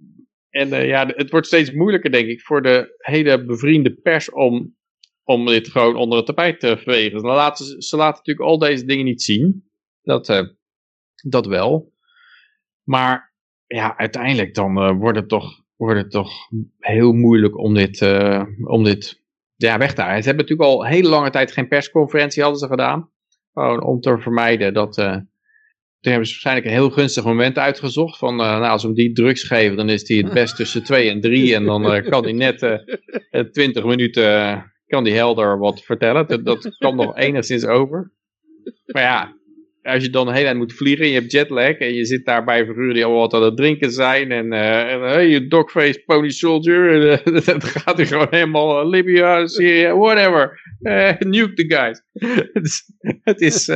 En uh, ja, het wordt steeds moeilijker denk ik voor de hele bevriende pers om, om dit gewoon onder het tapijt te vegen. Ze laten, ze laten natuurlijk al deze dingen niet zien. Dat, dat wel. Maar ja, uiteindelijk dan wordt, het toch, wordt het toch heel moeilijk om dit, om dit ja, weg te. Ze hebben natuurlijk al hele lange tijd geen persconferentie hadden ze gedaan. Gewoon om te vermijden dat toen hebben ze waarschijnlijk een heel gunstig moment uitgezocht. Van, uh, nou, als we hem die drugs geven, dan is hij het best tussen 2 en 3. En dan uh, kan hij net uh, 20 minuten kan die helder wat vertellen. Dat, dat kan nog enigszins over. Maar ja, als je dan een hele tijd moet vliegen, je hebt jetlag en je zit daar bij figuren die allemaal wat aan het drinken zijn en, uh, en hey, je dogface pony soldier, en, uh, dat gaat hij gewoon helemaal uh, Libya, Syria, whatever, nuke the guys. het is,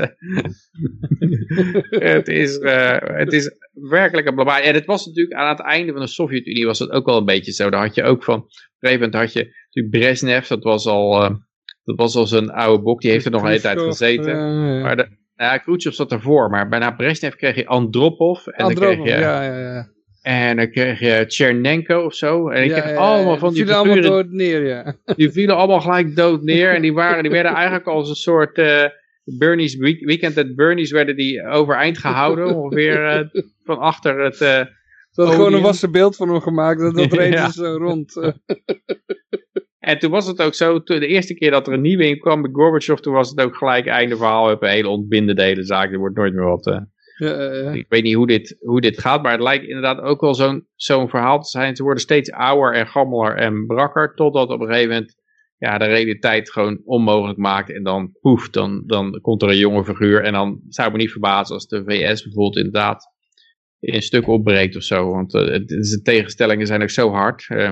het is, het is werkelijk een blabbaai. En het was natuurlijk aan het einde van de Sovjet-Unie was het ook wel een beetje zo. Daar had je ook van, op een gegeven moment had je natuurlijk Brezhnev, dat was al... dat was al zo'n oude boek, die heeft er nog een hele tijd gezeten. Maar de, ja, Khrushchev zat ervoor, maar bijna Brezhnev kreeg je Andropov. En Andropov, dan kreeg je, ja, ja, ja. En dan kreeg je Chernenko of zo. En ik ja, ja, allemaal van die vielen allemaal figuren, dood neer, ja. die vielen allemaal gelijk dood neer. En die, waren, die werden eigenlijk als een soort uh, Bernie's week, Weekend at Bernie's werden die overeind gehouden. ongeveer uh, van achter het, uh, Ze hadden gewoon een wassen beeld van hem gemaakt. Dat, dat reed Ja. zo rond. En toen was het ook zo, de eerste keer dat er een nieuwe in kwam bij Gorbachev, toen was het ook gelijk einde verhaal. We hebben een hele ontbindende hele zaak, er wordt nooit meer wat... eh, Ja, ja, ja. Ik weet niet hoe dit, hoe dit gaat, maar het lijkt inderdaad ook wel zo'n zo'n verhaal te zijn. Ze worden steeds ouder en gammeler en brakker, totdat op een gegeven moment ja, de realiteit gewoon onmogelijk maakt. En dan poef, dan, dan komt er een jonge figuur. En dan zou ik me niet verbazen als de VS bijvoorbeeld inderdaad in een stuk opbreekt of zo. Want eh, de tegenstellingen zijn ook zo hard. eh.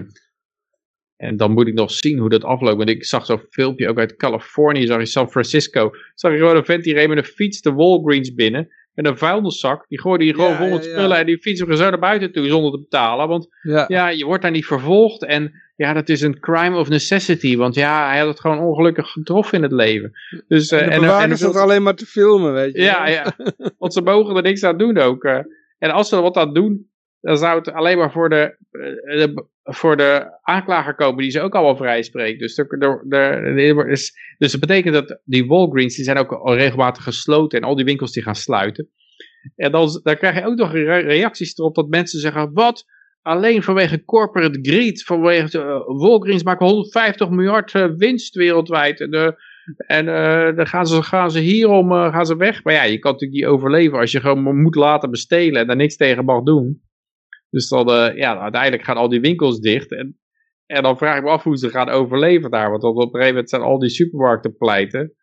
En dan moet ik nog zien hoe dat afloopt. Want ik zag zo'n filmpje ook uit Californië, zag je San Francisco. Zag je gewoon een vent die reed met een fiets de Walgreens binnen. Met een vuilniszak. Die gooide die gewoon Ja, vol met ja. spullen. En die fietste hem zo naar buiten toe zonder te betalen. Want ja. je wordt daar niet vervolgd. En ja, dat is een crime of necessity. Want ja, hij had het gewoon ongelukkig getroffen in het leven. Dus, eh, En de en, en, zat alleen maar te filmen, weet je. ja, ja, want ze mogen er niks aan doen ook. eh. En als ze er wat aan doen, dan zou het alleen maar voor de, eh, de, voor de aanklager komen die ze ook allemaal vrij spreekt. Dus, dus dat betekent dat die Walgreens, die zijn ook al regelmatig gesloten en al die winkels die gaan sluiten. En dan, dan krijg je ook nog re- reacties erop dat mensen zeggen, wat? Alleen vanwege corporate greed, vanwege uh, Walgreens maken 150 miljard eh, winst wereldwijd. En, eh, eh, dan gaan ze, gaan ze hierom eh, gaan ze weg. Maar ja, je kan natuurlijk niet overleven als je gewoon moet laten bestelen en daar niks tegen mag doen. Dus dan, eh, ja, uiteindelijk gaan al die winkels dicht. En, en dan vraag ik me af hoe ze gaan overleven daar. Want op een gegeven moment zijn al die supermarkten pleiten.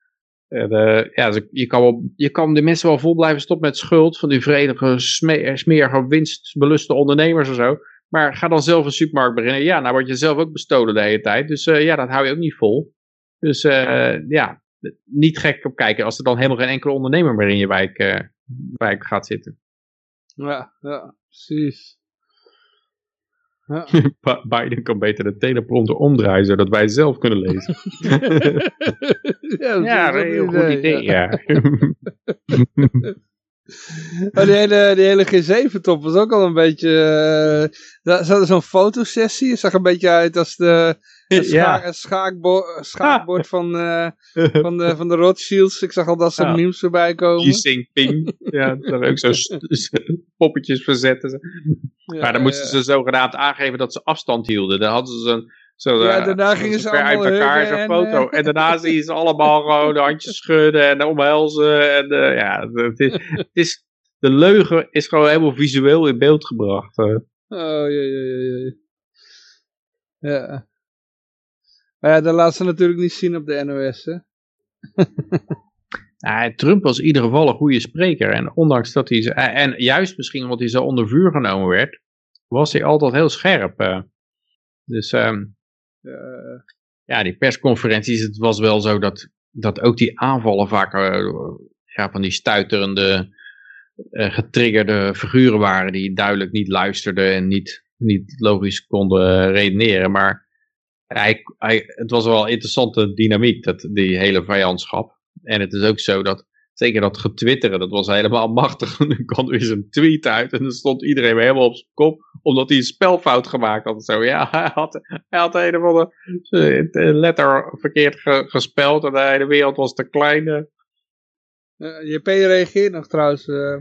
En, eh, ja, ze- je, kan wel, je kan de mensen wel vol blijven stoppen met schuld van die vredige, sme- smerige, winstbeluste ondernemers en zo. Maar ga dan zelf een supermarkt beginnen. Ja, nou word je zelf ook bestolen de hele tijd. Dus eh, ja, dat hou je ook niet vol. Dus eh, ja, niet gek op kijken als er dan helemaal geen enkele ondernemer meer in je wijk, wijk gaat zitten. Ja, ja, precies. Ja. Biden kan beter de teleprompter omdraaien, zodat wij het zelf kunnen lezen. ja, dat ja, is een heel goed idee, ja. Oh, die hele, die hele G7-top was ook al een beetje... eh daar zat er zo'n fotosessie. Het zag een beetje uit als de, het schaakbo- schaakbord van, eh, van, de, van de Rothschilds. Ik zag al dat soort Ja. memes voorbij komen. Xi Jinping. Ja, daar ook zo poppetjes verzetten. Ja, maar dan moesten ze zogenaamd aangeven dat ze afstand hielden. Dan hadden ze zo'n... Zo, Ja, eh, daarna gingen ze ver uit allemaal elkaar zo'n foto. eh, En daarna zie je ze allemaal gewoon de handjes schudden en omhelzen. En ja, het is, het is, de leugen is gewoon helemaal visueel in beeld gebracht. Oh, ja, ja, ja, ja. Ja. Maar ja, dat laat ze natuurlijk niet zien op de NOS, hè. Ja, Trump was in ieder geval een goede spreker. En ondanks dat hij... En juist misschien omdat hij zo onder vuur genomen werd... was hij altijd heel scherp. eh. Dus ehm, Ja, ja, die persconferenties... Het was wel zo dat, dat ook die aanvallen vaak... eh, ja, van die stuiterende... getriggerde figuren waren... die duidelijk niet luisterden... en niet, niet logisch konden redeneren. Maar het was wel een interessante dynamiek... Dat, die hele vijandschap. En het is ook zo dat, zeker dat getwitteren, dat was helemaal machtig. Dan kwam er eens een tweet uit en dan stond iedereen weer helemaal op zijn kop, omdat hij een spelfout gemaakt had. Zo, ja, hij had, hij had een of eh, letter verkeerd ge- gespeld en de hele wereld was te klein. eh. Uh, JP reageert nog trouwens. eh,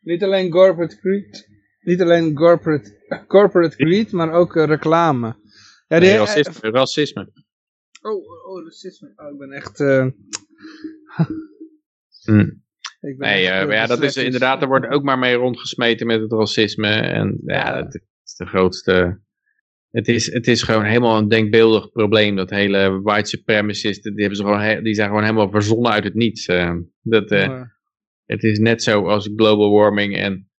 niet alleen corporate greed, niet alleen corporate, corporate greed, maar ook eh, reclame. Ja, die, Nee, racisme, racisme. oh, oh, racisme. Oh, ik ben echt... eh, Hm. ik ben Nee, echt, eh, eh, maar ja, dat is inderdaad, er wordt ook maar mee rondgesmeten met het racisme. En ja, dat is de grootste. Het is, het is gewoon helemaal een denkbeeldig probleem. Dat hele white supremacists, die, hebben ze gewoon, die zijn gewoon helemaal verzonnen uit het niets. dat, Het is net zo als global warming en,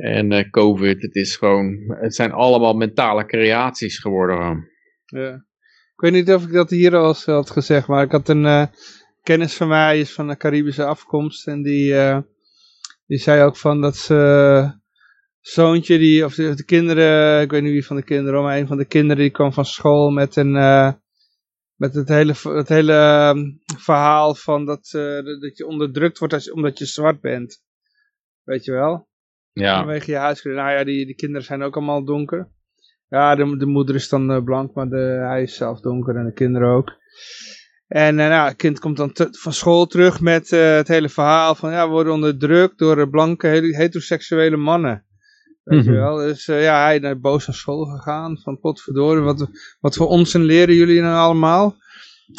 en eh, COVID. Het, is gewoon, het zijn allemaal mentale creaties geworden. Ja. Ik weet niet of ik dat hier al eens had gezegd, maar ik had een eh, kennis van mij, is van de Caribische afkomst. En die, eh, die zei ook van dat ze zoontje, die, of de, kinderen, ik weet niet wie van de kinderen, maar een van de kinderen die kwam van school met een... met het hele, het hele ehm, verhaal van dat, dat je onderdrukt wordt omdat je zwart bent. Weet je wel? Ja, Vanwege je huidskleur. Nou ja, die, die kinderen zijn ook allemaal donker. Ja, de, de moeder is dan eh, blank, maar de, hij is zelf donker en de kinderen ook. En eh, nou, het kind komt dan te- van school terug met eh, het hele verhaal van ja, we worden onderdrukt door blanke he- heteroseksuele mannen. Weet je Mhm. wel, dus ja, hij is boos naar school gegaan, van potverdorie, wat, wat voor onzin leren jullie nou allemaal?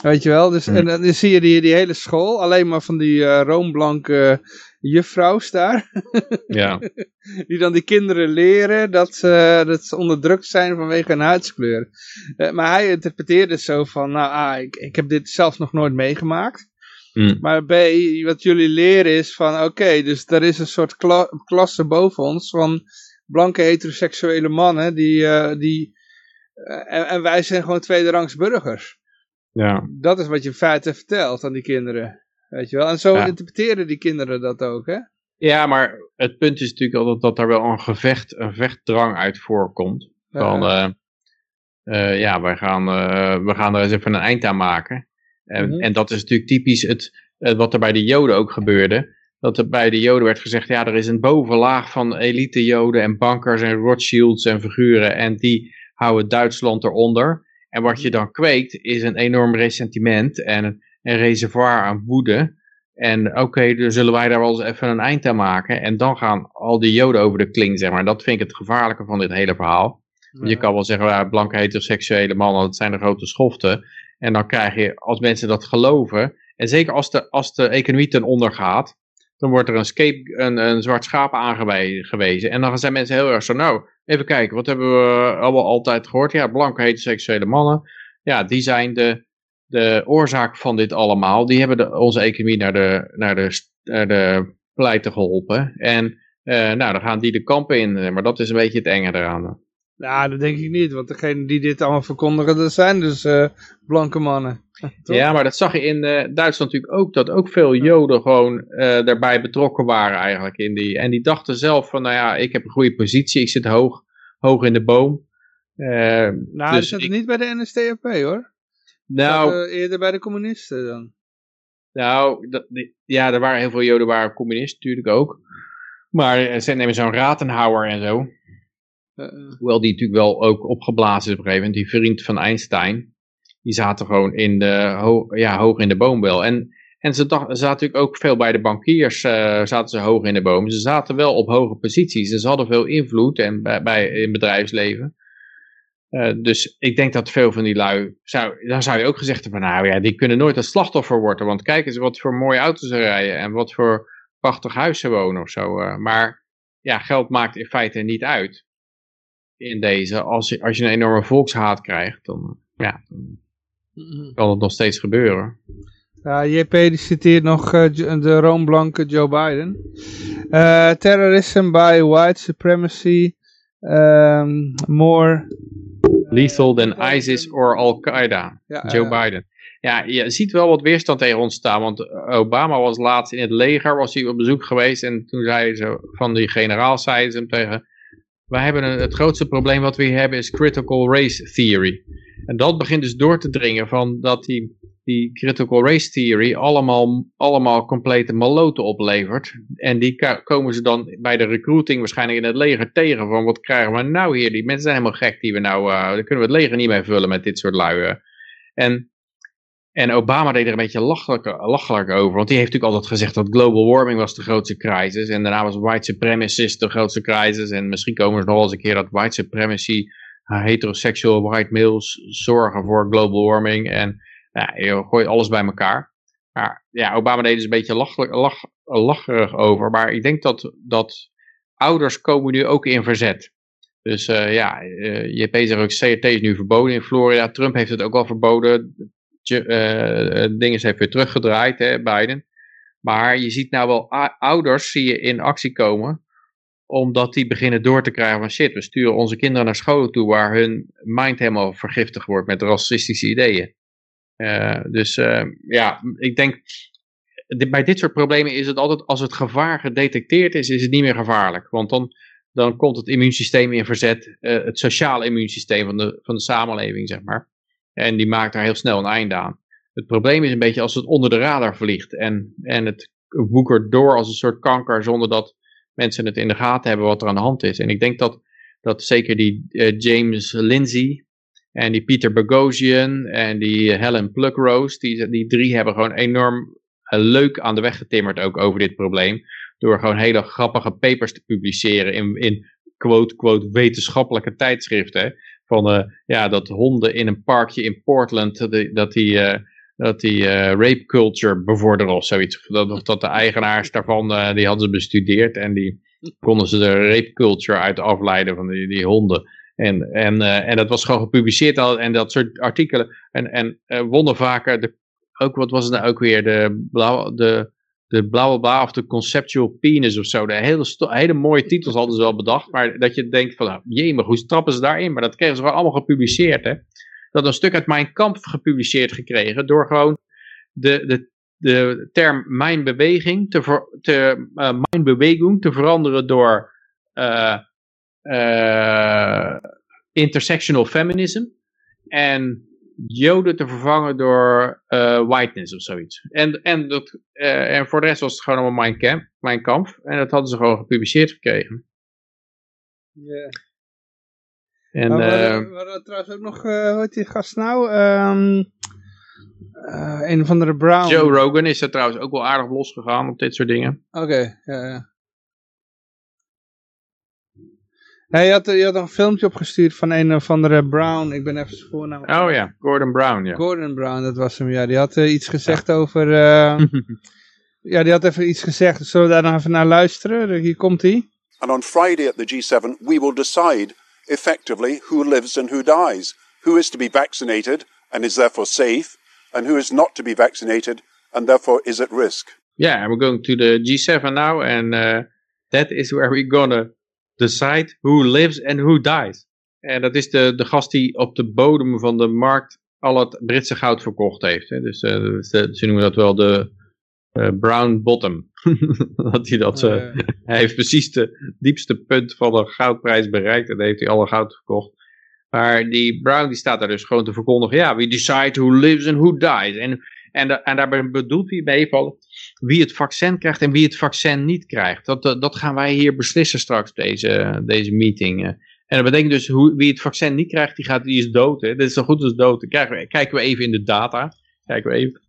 Weet je wel, dus, Mhm. en dan zie je die, die hele school, alleen maar van die roomblanke juffrouws daar, Ja. die dan die kinderen leren dat ze, dat ze onderdrukt zijn vanwege hun huidskleur. Eh, maar hij interpreteerde het zo van, nou, ah, ik, ik heb dit zelf nog nooit meegemaakt. Hm. Maar B, wat jullie leren is van, oké, dus er is een soort kla klasse boven ons van blanke heteroseksuele mannen, die, eh, die eh, en, en wij zijn gewoon tweederangs burgers. ja. Dat is wat je in feite vertelt aan die kinderen. Weet je wel? En zo Ja. interpreteren die kinderen dat ook, hè? Ja, maar het punt is natuurlijk altijd dat daar wel een gevecht, een vechtdrang uit voorkomt. Van, Ja. eh, eh, ja, wij gaan, eh, we gaan er eens even een eind aan maken. En, Mhm. en dat is natuurlijk typisch het, wat er bij de Joden ook gebeurde. Dat er bij de Joden werd gezegd, ja, er is een bovenlaag van elite Joden en bankers en Rothschilds en figuren. En die houden Duitsland eronder. En wat je dan kweekt is een enorm ressentiment en een reservoir aan woede. En oké, dan zullen wij daar wel eens even een eind aan maken. En dan gaan al die joden over de kling, zeg maar. Dat vind ik het gevaarlijke van dit hele verhaal. Je kan wel zeggen, ja, blanke heteroseksuele mannen, dat zijn de grote schoften. En dan krijg je, als mensen dat geloven, en zeker als de, als de economie ten onder gaat, dan wordt er een, scape, een, een zwart schaap aangewezen. En dan zijn mensen heel erg zo, nou, even kijken, wat hebben we allemaal altijd gehoord? Ja, blanke heteroseksuele mannen, ja, die zijn de, de oorzaak van dit allemaal. Die hebben de, onze economie naar de, naar de, naar de pleiten geholpen. En eh, nou, dan gaan die de kampen in. Maar dat is een beetje het enge eraan. Ja, dat denk ik niet, want degenen die dit allemaal verkondigen, dat zijn dus eh, blanke mannen. Toch? Ja, maar dat zag je in eh, Duitsland natuurlijk ook, dat ook veel Joden gewoon daarbij betrokken waren eigenlijk. In die, en die dachten zelf van, nou ja, ik heb een goede positie, ik zit hoog, hoog in de boom. Nou, dat dus zit ik- niet bij de NSDAP hoor. Nou, eerder bij de communisten dan. nou dat, die- ja, er waren heel veel Joden waren communisten natuurlijk ook. Maar eh, ze nemen zo'n Ratenhauer en zo. Eh. Hoewel die natuurlijk wel ook opgeblazen is op een gegeven moment. Die vriend van Einstein. Die zaten gewoon in de, ho ja, hoog in de boom wel. En, en ze, dacht, zaten natuurlijk ook veel bij de bankiers. eh, zaten ze hoog in de boom. Ze zaten wel op hoge posities. En ze hadden veel invloed en bij, bij, in het bedrijfsleven. Eh, dus ik denk dat veel van die lui, zou, dan zou je ook gezegd hebben, nou ja, die kunnen nooit een slachtoffer worden. Want kijk eens wat voor mooie auto's ze rijden en wat voor prachtig huis ze wonen of zo. eh. maar ja, geld maakt in feite niet uit in deze. Als je, als je een enorme volkshaat krijgt, dan, ja, dan kan het nog steeds gebeuren. Ja, JP die citeert nog eh, de roomblanke Joe Biden. Eh, terrorism by white supremacy ehm, more... Lethal than ISIS or Al-Qaeda. Ja, Joe Biden. Ja, je ziet wel wat weerstand tegen ontstaan, want Obama was laatst in het leger, was hij op bezoek geweest en toen zei ze van die generaal, zeiden ze hem tegen, wij hebben een, het grootste probleem wat we hier hebben is critical race theory. En dat begint dus door te dringen van dat die, die critical race theory allemaal, allemaal complete maloten oplevert. En die komen ze dan bij de recruiting waarschijnlijk in het leger tegen van wat krijgen we nou hier? Die mensen zijn helemaal gek die we nou, eh daar kunnen we het leger niet mee vullen met dit soort lui. eh. En en Obama deed er een beetje lachelijk, over. Want die heeft natuurlijk altijd gezegd dat global warming was de grootste crisis. En daarna was white supremacy de grootste crisis. En misschien komen ze nog eens een keer dat white supremacy, uh, heterosexual white males zorgen voor global warming. En nou, je gooit alles bij elkaar. Maar ja, Obama deed dus een beetje lacherig over. Maar ik denk dat, dat ouders komen nu ook in verzet. Dus uh, ja, uh, JP zegt ook, CRT is nu verboden in Florida. Trump heeft het ook al verboden uh, dingen heeft weer teruggedraaid, hè, Biden. Maar je ziet nou wel ouders zie je in actie komen, omdat die beginnen door te krijgen van shit, we sturen onze kinderen naar scholen toe waar hun mind helemaal vergiftigd wordt met racistische ideeën. Uh, dus uh, ja, ik denk, bij dit soort problemen is het altijd, als het gevaar gedetecteerd is, is het niet meer gevaarlijk. Want dan, dan komt het immuunsysteem in verzet, uh, het sociale immuunsysteem van de, van de samenleving, zeg maar. En die maakt daar heel snel een einde aan. Het probleem is een beetje als het onder de radar vliegt en, en het woekert door als een soort kanker zonder dat mensen het in de gaten hebben wat er aan de hand is. En ik denk dat, dat zeker die uh, James Lindsay en die Peter Boghossian en die Helen Pluckrose, die, die drie hebben gewoon enorm uh, leuk aan de weg getimmerd ook over dit probleem. Door gewoon hele grappige papers te publiceren in, in quote-quote wetenschappelijke tijdschriften. Van eh, ja, dat honden in een parkje in Portland, dat die, eh, dat die eh, rape culture bevorderen of zoiets. Dat, of dat de eigenaars daarvan, eh, die hadden ze bestudeerd en die konden ze de rape culture uit afleiden van die, die honden. En, en, eh, en dat was gewoon gepubliceerd al en dat soort artikelen. En, en eh, wonnen vaker, de, ook wat was het nou ook weer, de blauwe, de, de blauwe bla of de conceptual penis of zo. De hele, hele mooie titels hadden ze wel bedacht, maar dat je denkt van, nou, maar hoe trappen ze daarin? Maar dat kregen ze gewoon allemaal gepubliceerd, hè. Dat een stuk uit mijn kamp gepubliceerd gekregen door gewoon de, de, de term mijn beweging te, ver, te eh, mijn beweging te veranderen door intersectional feminism en joden te vervangen door eh, whiteness of zoiets. En, en, dat, eh, en voor de rest was het gewoon allemaal mijn, camp, mijn kamp. En dat hadden ze gewoon gepubliceerd gekregen. Ja. En, Maar we, eh, hadden, we hadden trouwens ook nog, eh hoe heet die gast nou? Ehm, eh, een van de Brown. Joe Rogan is er trouwens ook wel aardig losgegaan op dit soort dingen. Oké, ja, ja. Nee, je had, je had nog een filmpje opgestuurd van een of andere Brown. Ik ben even zijn voornaam. Oh ja, Gordon Brown, ja. Gordon Brown, dat was hem, ja. Die had eh, iets gezegd over... eh, ja, die had even iets gezegd. Zullen we daar nog even naar luisteren? Hier komt hij. And on Friday at the G7, we will decide effectively who lives and who dies, who is to be vaccinated and is therefore safe, and who is not to be vaccinated and therefore is at risk. Yeah, we're going to the G7 now, and uh, that is where we're gonna decide who lives and who dies. En dat is de, de gast die op de bodem van de markt al het Britse goud verkocht heeft. Hè? Dus de- ze noemen dat wel de eh, brown bottom. dat hij dat, eh, Eh, hij heeft precies de diepste punt van de goudprijs bereikt en heeft hij alle goud verkocht. Maar die Brown die staat daar dus gewoon te verkondigen, ja, we decide who lives and who dies. En, en, en daarbij bedoelt hij mee van wie het vaccin krijgt en wie het vaccin niet krijgt. Dat, dat, dat gaan wij hier beslissen straks, deze, deze meeting. eh. En dat betekent dus, wie het vaccin niet krijgt, die, gaat, die is dood. Hè? Dat is zo goed als dood. Kijken we, kijken we even in de data. Kijken we even.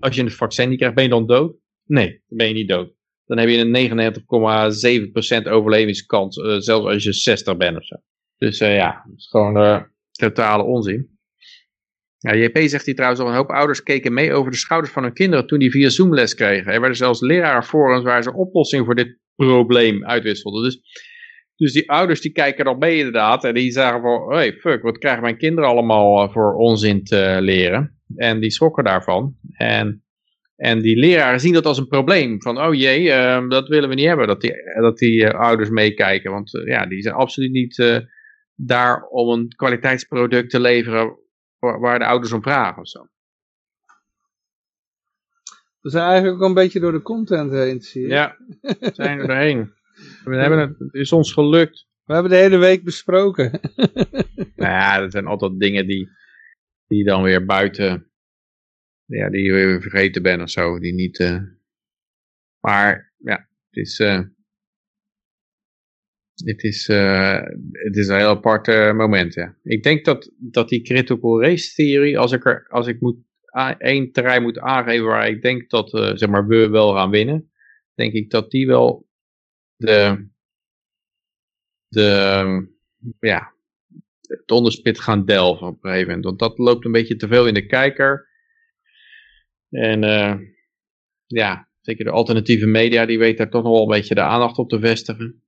Als je het vaccin niet krijgt, ben je dan dood? Nee, dan ben je niet dood. Dan heb je een 99,7% overlevingskans, eh, zelfs als je 60 bent of zo. Dus eh, ja, dat is gewoon eh, totale onzin. Ja, JP zegt hier trouwens al, een hoop ouders keken mee over de schouders van hun kinderen toen die via Zoom les kregen. Er werden zelfs lerarenforums waar ze oplossingen voor dit probleem uitwisselden. Dus, dus die ouders die kijken dan mee inderdaad en die zagen van, hey fuck, wat krijgen mijn kinderen allemaal eh, voor onzin te leren? En die schrokken daarvan. En, en die leraren zien dat als een probleem. Van, oh jee, eh, dat willen we niet hebben, dat die, dat die eh, ouders meekijken. Want eh, ja, die zijn absoluut niet daar om een kwaliteitsproduct te leveren waar, de ouders om vragen of zo. we zijn eigenlijk ook een beetje door de content heen. Ja, we zijn er doorheen. We hebben het, het is ons gelukt. We hebben de hele week besproken. Nou ja, dat zijn altijd dingen die, die dan weer buiten, ja, die je weer vergeten bent of zo. Die niet, eh, maar ja, het is, eh, het is, eh, het is een heel apart eh, moment, ja. Ik denk dat, dat die critical race theorie, als ik, er, als ik moet, één terrein moet aangeven waar ik denk dat, eh, zeg maar, we wel gaan winnen, denk ik dat die wel de, de, ja, het onderspit gaan delven op een gegeven moment. Want dat loopt een beetje te veel in de kijker. En eh, ja, zeker de alternatieve media, die weet daar toch nog wel een beetje de aandacht op te vestigen.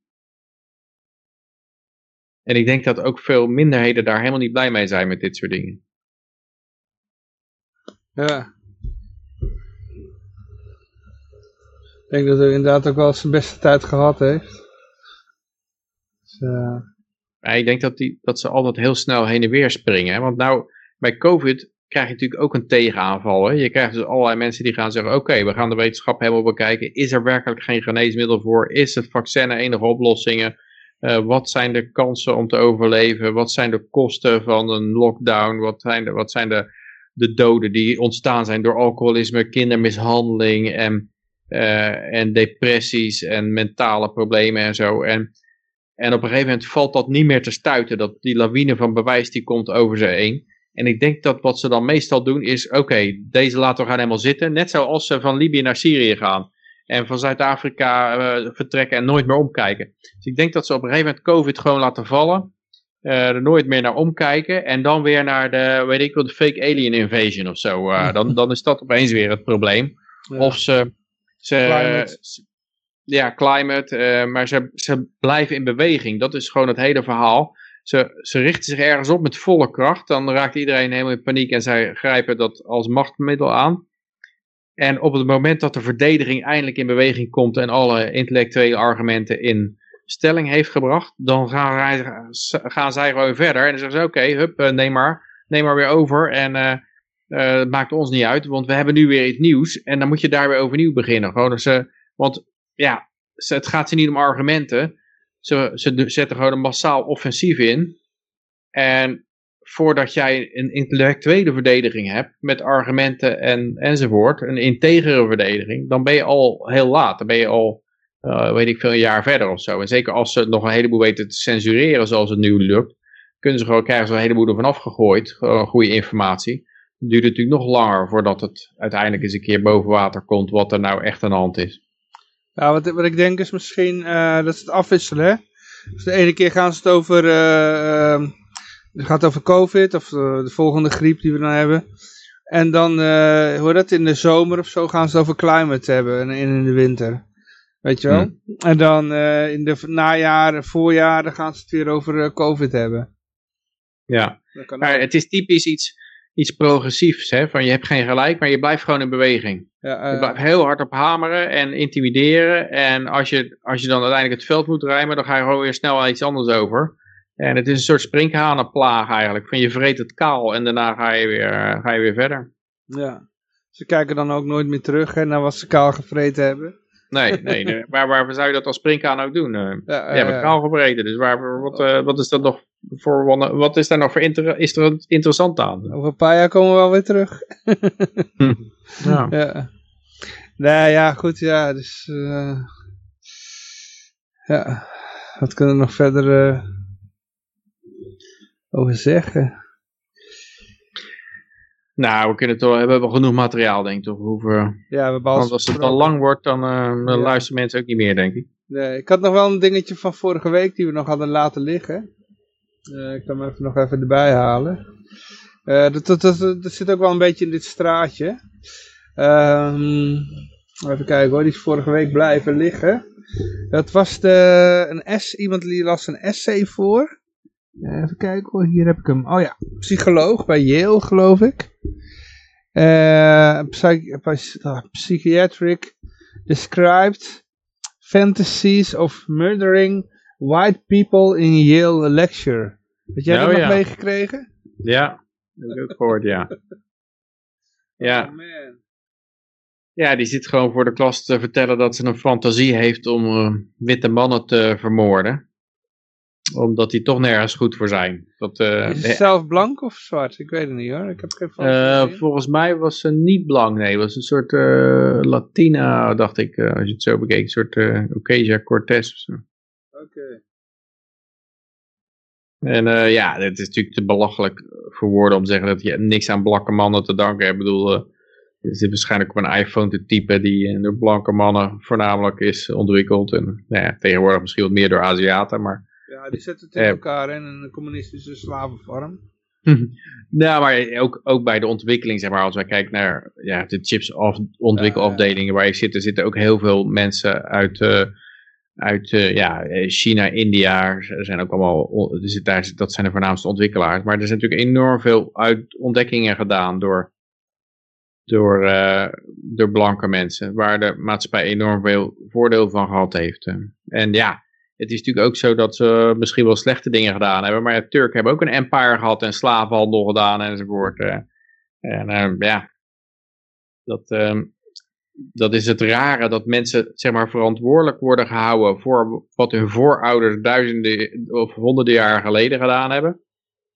En ik denk dat ook veel minderheden daar helemaal niet blij mee zijn met dit soort dingen. Ja. Ik denk dat hij inderdaad ook wel zijn beste tijd gehad heeft. Dus, eh, Maar ik denk dat, die, dat ze altijd heel snel heen en weer springen. Hè? Want nou, bij COVID krijg je natuurlijk ook een tegenaanval. Hè? Je krijgt dus allerlei mensen die gaan zeggen, oké, we gaan de wetenschap helemaal bekijken. Is er werkelijk geen geneesmiddel voor? Is het vaccin enige oplossingen? Eh, wat zijn de kansen om te overleven? Wat zijn de kosten van een lockdown? Wat zijn de, wat zijn de, de doden die ontstaan zijn door alcoholisme, kindermishandeling en, eh, en depressies en mentale problemen en zo. En, en op een gegeven moment valt dat niet meer te stuiten. Dat die lawine van bewijs die komt over ze heen. En ik denk dat wat ze dan meestal doen is, oké, deze laten we gaan helemaal zitten. Net zoals ze van Libië naar Syrië gaan. En van Zuid-Afrika eh, vertrekken en nooit meer omkijken. Dus ik denk dat ze op een gegeven moment COVID gewoon laten vallen. eh, er nooit meer naar omkijken. En dan weer naar de, weet ik wel, de fake alien invasion of zo. eh, dan, dan is dat opeens weer het probleem. Ja. Of ze... ze Climate. ja, climate. maar ze, ze blijven in beweging. Dat is gewoon het hele verhaal. Ze, ze richten zich ergens op met volle kracht. Dan raakt iedereen helemaal in paniek. En zij grijpen dat als machtmiddel aan. En op het moment dat de verdediging eindelijk in beweging komt. En alle intellectuele argumenten in stelling heeft gebracht. Dan gaan, gaan zij gewoon verder. En dan zeggen ze oké, hup, eh, neem maar. Neem maar weer over. En... eh, eh, het maakt ons niet uit, want we hebben nu weer iets nieuws. En dan moet je daar weer overnieuw beginnen. Gewoon want ja, het gaat ze niet om argumenten. Ze, ze zetten gewoon een massaal offensief in. En voordat jij een intellectuele verdediging hebt, met argumenten en, enzovoort, een integere verdediging, dan ben je al heel laat. Dan ben je al, eh, weet ik veel, een jaar verder of zo. En zeker als ze nog een heleboel weten te censureren zoals het nu lukt, kunnen ze gewoon, krijgen ze een heleboel ervan afgegooid. Goede informatie. Het duurt natuurlijk nog langer voordat het uiteindelijk eens een keer boven water komt wat er nou echt aan de hand is. Ja, wat, wat ik denk is misschien eh, dat ze het afwisselen. Hè? Dus de ene keer gaan ze het over, eh, het gaat over COVID of eh, de volgende griep die we dan hebben. En dan, eh hoe dat, in de zomer of zo gaan ze het over climate hebben en in, de winter. Weet je wel? En dan eh, in de najaar, voorjaar, dan gaan ze het weer over COVID hebben. Ja, maar het is typisch iets, iets progressiefs. Hè? Van je hebt geen gelijk, maar je blijft gewoon in beweging. Ja, Je blijft heel hard op hameren en intimideren. En als je, als je dan uiteindelijk het veld moet ruimen, dan ga je gewoon weer snel aan iets anders over. En het is een soort sprinkhanenplaag eigenlijk. Van je vreet het kaal en daarna ga je weer, ga je weer verder. ja. Ze kijken dan ook nooit meer terug hè, naar wat ze kaal gevreten hebben. Nee, nee. nee. waar, waarvoor zou je dat als sprinkhaan ook doen? Eh, Ja, Die hebben eh, kaal gevreten. Dus waar, wat, eh, wat is dat nog voor, wat is daar nog voor inter, is er interessant aan? over een paar jaar komen we wel weer terug. Ja. Ja. Nee, ja, goed, ja, dus... eh, ja, wat kunnen we nog verder eh, over zeggen? Nou, we kunnen toch, we hebben wel genoeg materiaal, denk ik toch. Hoeven, Ja, we al want als het dan lang wordt, dan, eh, Ja. luisteren mensen ook niet meer, denk ik. Nee, ik had nog wel een dingetje van vorige week die we nog hadden laten liggen. Eh, ik kan hem even nog even erbij halen. Eh, dat, dat, dat, dat zit ook wel een beetje in dit straatje. Ehm, even kijken hoor, die is vorige week blijven liggen. Dat was de, een S, iemand die las een essay voor. Eh, even kijken hoor, hier heb ik hem. Oh ja, psycholoog bij Yale geloof ik. Eh, psych- ah, psychiatric described fantasies of murdering white people in Yale lecture. Heb jij Nou, dat nog meegekregen? Ja, dat heb ik ook gehoord, ja. Ja, Oh, man. ja, die zit gewoon voor de klas te vertellen dat ze een fantasie heeft om eh, witte mannen te vermoorden. Omdat die toch nergens goed voor zijn. Dat, eh, Is het zelf blank of zwart? Ik weet het niet hoor. Ik heb geen gezien. volgens mij was ze niet blank, nee. Het was een soort eh, Latina, dacht ik, als je het zo bekeek. Een soort uh, Ocasio-Cortez of zo. Oké. En ja, het is natuurlijk te belachelijk voor woorden om te zeggen dat je niks aan blanke mannen te danken hebt. Ik bedoel, je zit waarschijnlijk op een iPhone te typen die door blanke mannen voornamelijk is ontwikkeld. En nou ja, tegenwoordig misschien wat meer door Aziaten, maar... Ja, die zetten het in Eh. elkaar in een communistische slavenfarm. Nou, maar ook, ook bij de ontwikkeling, zeg maar, als wij kijken naar ja, de chips of ontwikkelafdelingen waar ik zit, er zitten ook heel veel mensen uit, eh, uit eh, ja, China, India. Er zijn ook allemaal, daar, dat zijn de voornaamste ontwikkelaars. Maar er zijn natuurlijk enorm veel uit, ontdekkingen gedaan door, door, door blanke mensen, waar de maatschappij enorm veel voordeel van gehad heeft. En ja, het is natuurlijk ook zo dat ze misschien wel slechte dingen gedaan hebben, maar Turken hebben ook een empire gehad en slavenhandel gedaan enzovoort. eh. En eh, ja, dat, ehm, dat is het rare dat mensen zeg maar verantwoordelijk worden gehouden voor wat hun voorouders duizenden of honderden jaar geleden gedaan hebben.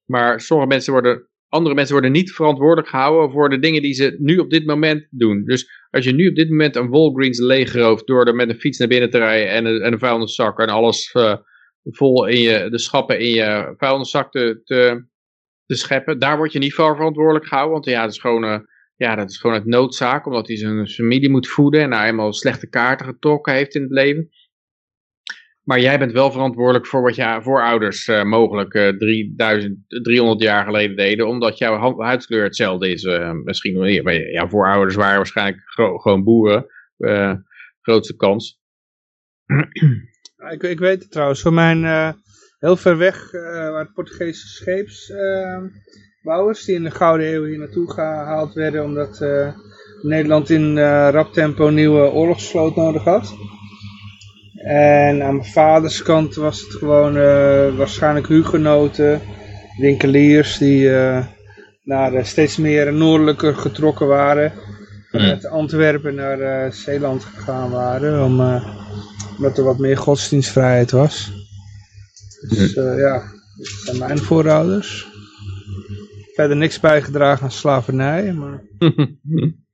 Maar sommige mensen worden, andere mensen worden niet verantwoordelijk gehouden voor de dingen die ze nu op dit moment doen. Dus als je nu op dit moment een Walgreens leegrooft door er met een fiets naar binnen te rijden en een, en een vuilniszak en alles eh, vol in je, de schappen in je vuilniszak te, te, scheppen, daar word je niet voor verantwoordelijk gehouden. Want ja, dat is gewoon, eh, ja, dat is gewoon uit noodzaak, omdat hij zijn familie moet voeden en hij eenmaal slechte kaarten getrokken heeft in het leven. Maar jij bent wel verantwoordelijk voor wat je voorouders uh, mogelijk uh, 3000, 300 jaar geleden deden, omdat jouw huidskleur hetzelfde is. Uh, misschien wanneer jouw voorouders waren waarschijnlijk gewoon boeren, grootste kans. Ik, ik, weet het trouwens, voor mijn heel ver weg, waar Portugese scheepsbouwers die in de Gouden Eeuw hier naartoe gehaald werden, omdat Nederland in rap tempo nieuwe oorlogsvloot nodig had. En aan mijn vaders kant was het gewoon uh, waarschijnlijk hugenoten, winkeliers die uh, naar uh, steeds meer noordelijker getrokken waren. Vanuit mm. Antwerpen naar Zeeland gegaan waren, om, omdat er wat meer godsdienstvrijheid was. Dus mm. ja, dat zijn mijn voorouders. Verder niks bijgedragen aan slavernij, maar...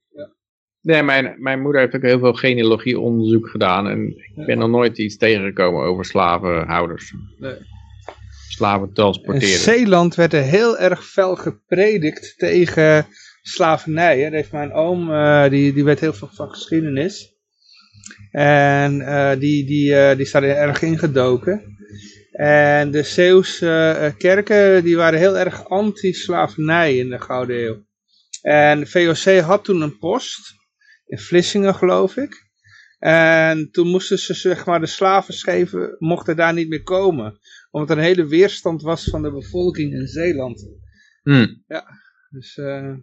Nee, mijn, mijn moeder heeft ook heel veel genealogieonderzoek gedaan. En ik ben nog nooit iets tegengekomen over slavenhouders. Nee. Slaven transporteren. In Zeeland werd er heel erg fel gepredikt tegen slavernij. Hè. Dat heeft mijn oom, uh, die, die weet heel veel van geschiedenis. En uh, die, die, uh, die staat er erg ingedoken. En de Zeeuwse kerken die waren heel erg anti-slavernij in de Gouden Eeuw. En VOC had toen een post in Vlissingen geloof ik. En toen moesten ze zeg maar de slavenschepen mochten daar niet meer komen. Omdat er een hele weerstand was van de bevolking in Zeeland. Hmm. Ja, dus uh,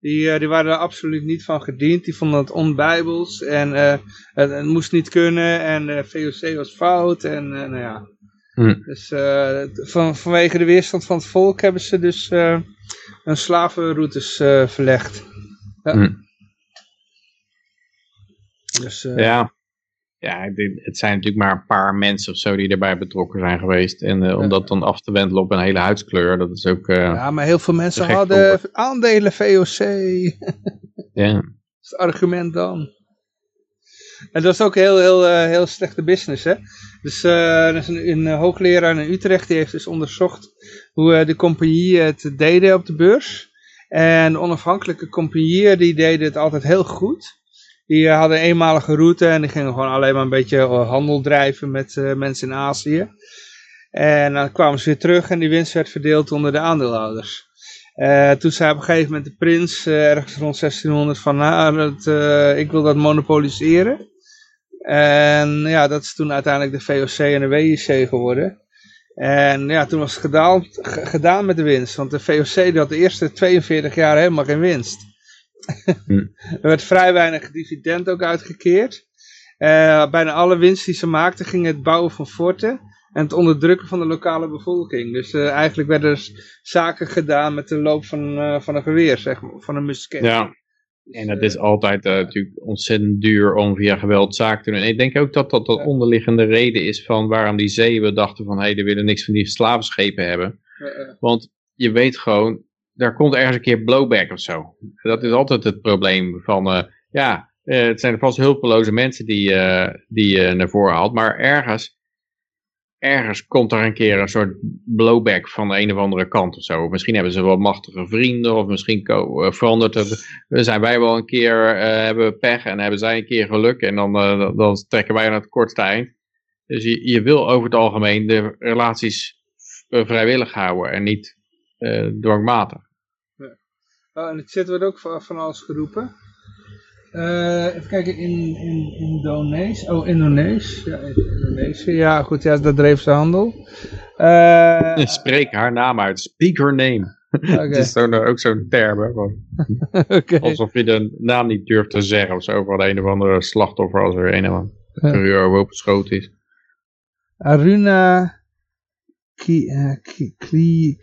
die, uh, die waren er absoluut niet van gediend. Die vonden het onbijbels en uh, het, het, moest niet kunnen en VOC was fout en nou ja. Hmm. Dus van, vanwege de weerstand van het volk hebben ze dus hun slavenroutes verlegd. Ja. Hmm. Dus, uh... Ja, ja het zijn natuurlijk maar een paar mensen of zo die erbij betrokken zijn geweest. En uh, om dat dan af te wendelen op een hele huidskleur, dat is ook... Uh, ja, maar heel veel mensen hadden aandelen VOC. ja. Dat is het argument dan. En dat is ook heel, heel, uh, heel slechte business, hè. Dus er is een, een hoogleraar in Utrecht, die heeft dus onderzocht hoe de compagnieën het deden op de beurs. En onafhankelijke compagnieën, die deden het altijd heel goed. Die uh, hadden een eenmalige route en die gingen gewoon alleen maar een beetje uh, handel drijven met uh, mensen in Azië. En dan kwamen ze weer terug en die winst werd verdeeld onder de aandeelhouders. toen zei op een gegeven moment de prins, ergens rond 1600, van nou, ik wil dat monopoliseren. En ja, dat is toen uiteindelijk de VOC en de WIC geworden. En ja, toen was het gedaan, gedaan met de winst. Want de VOC die had de eerste 42 jaar helemaal geen winst. Hm. er werd vrij weinig dividend ook uitgekeerd. Uh, bijna alle winst die ze maakten ging het bouwen van forten en het onderdrukken van de lokale bevolking. Dus uh, eigenlijk werden er zaken gedaan met de loop van, uh, van een geweer, zeg maar, van een musket. Ja, dus, en dat is altijd natuurlijk ontzettend duur om via geweld zaken te doen. En ik denk ook dat dat de onderliggende reden is van waarom die zeeën dachten van, hé, hey, we willen niks van die slavenschepen hebben. Want je weet gewoon, daar komt ergens een keer blowback of zo. Dat is altijd het probleem van, uh, ja, uh, het zijn vast hulpeloze mensen die, uh, die je naar voren haalt, maar ergens, ergens komt er een keer een soort blowback van de een of andere kant of zo. Misschien hebben ze wel machtige vrienden, of misschien verandert het. Zijn wij wel een keer, hebben we pech en hebben zij een keer geluk en dan, dan trekken wij naar het kortste eind. Dus je, je wil over het algemeen de relaties vrijwillig houden en niet dwangmatig. Oh, en het zit wordt ook van alles geroepen. Uh, even kijken, in, in Indonesië. Oh, Indonesië. Ja, Indonesië. Ja, goed, ja, dat dreef ze handel. Uh, Spreek haar naam uit. Speak her name. Okay. het is zo, ook zo'n term. Hè, okay. Alsof je de naam niet durft te zeggen of zo van een of andere slachtoffer als er een of andere terreur ja. opgeschoten is. Aruna Ki,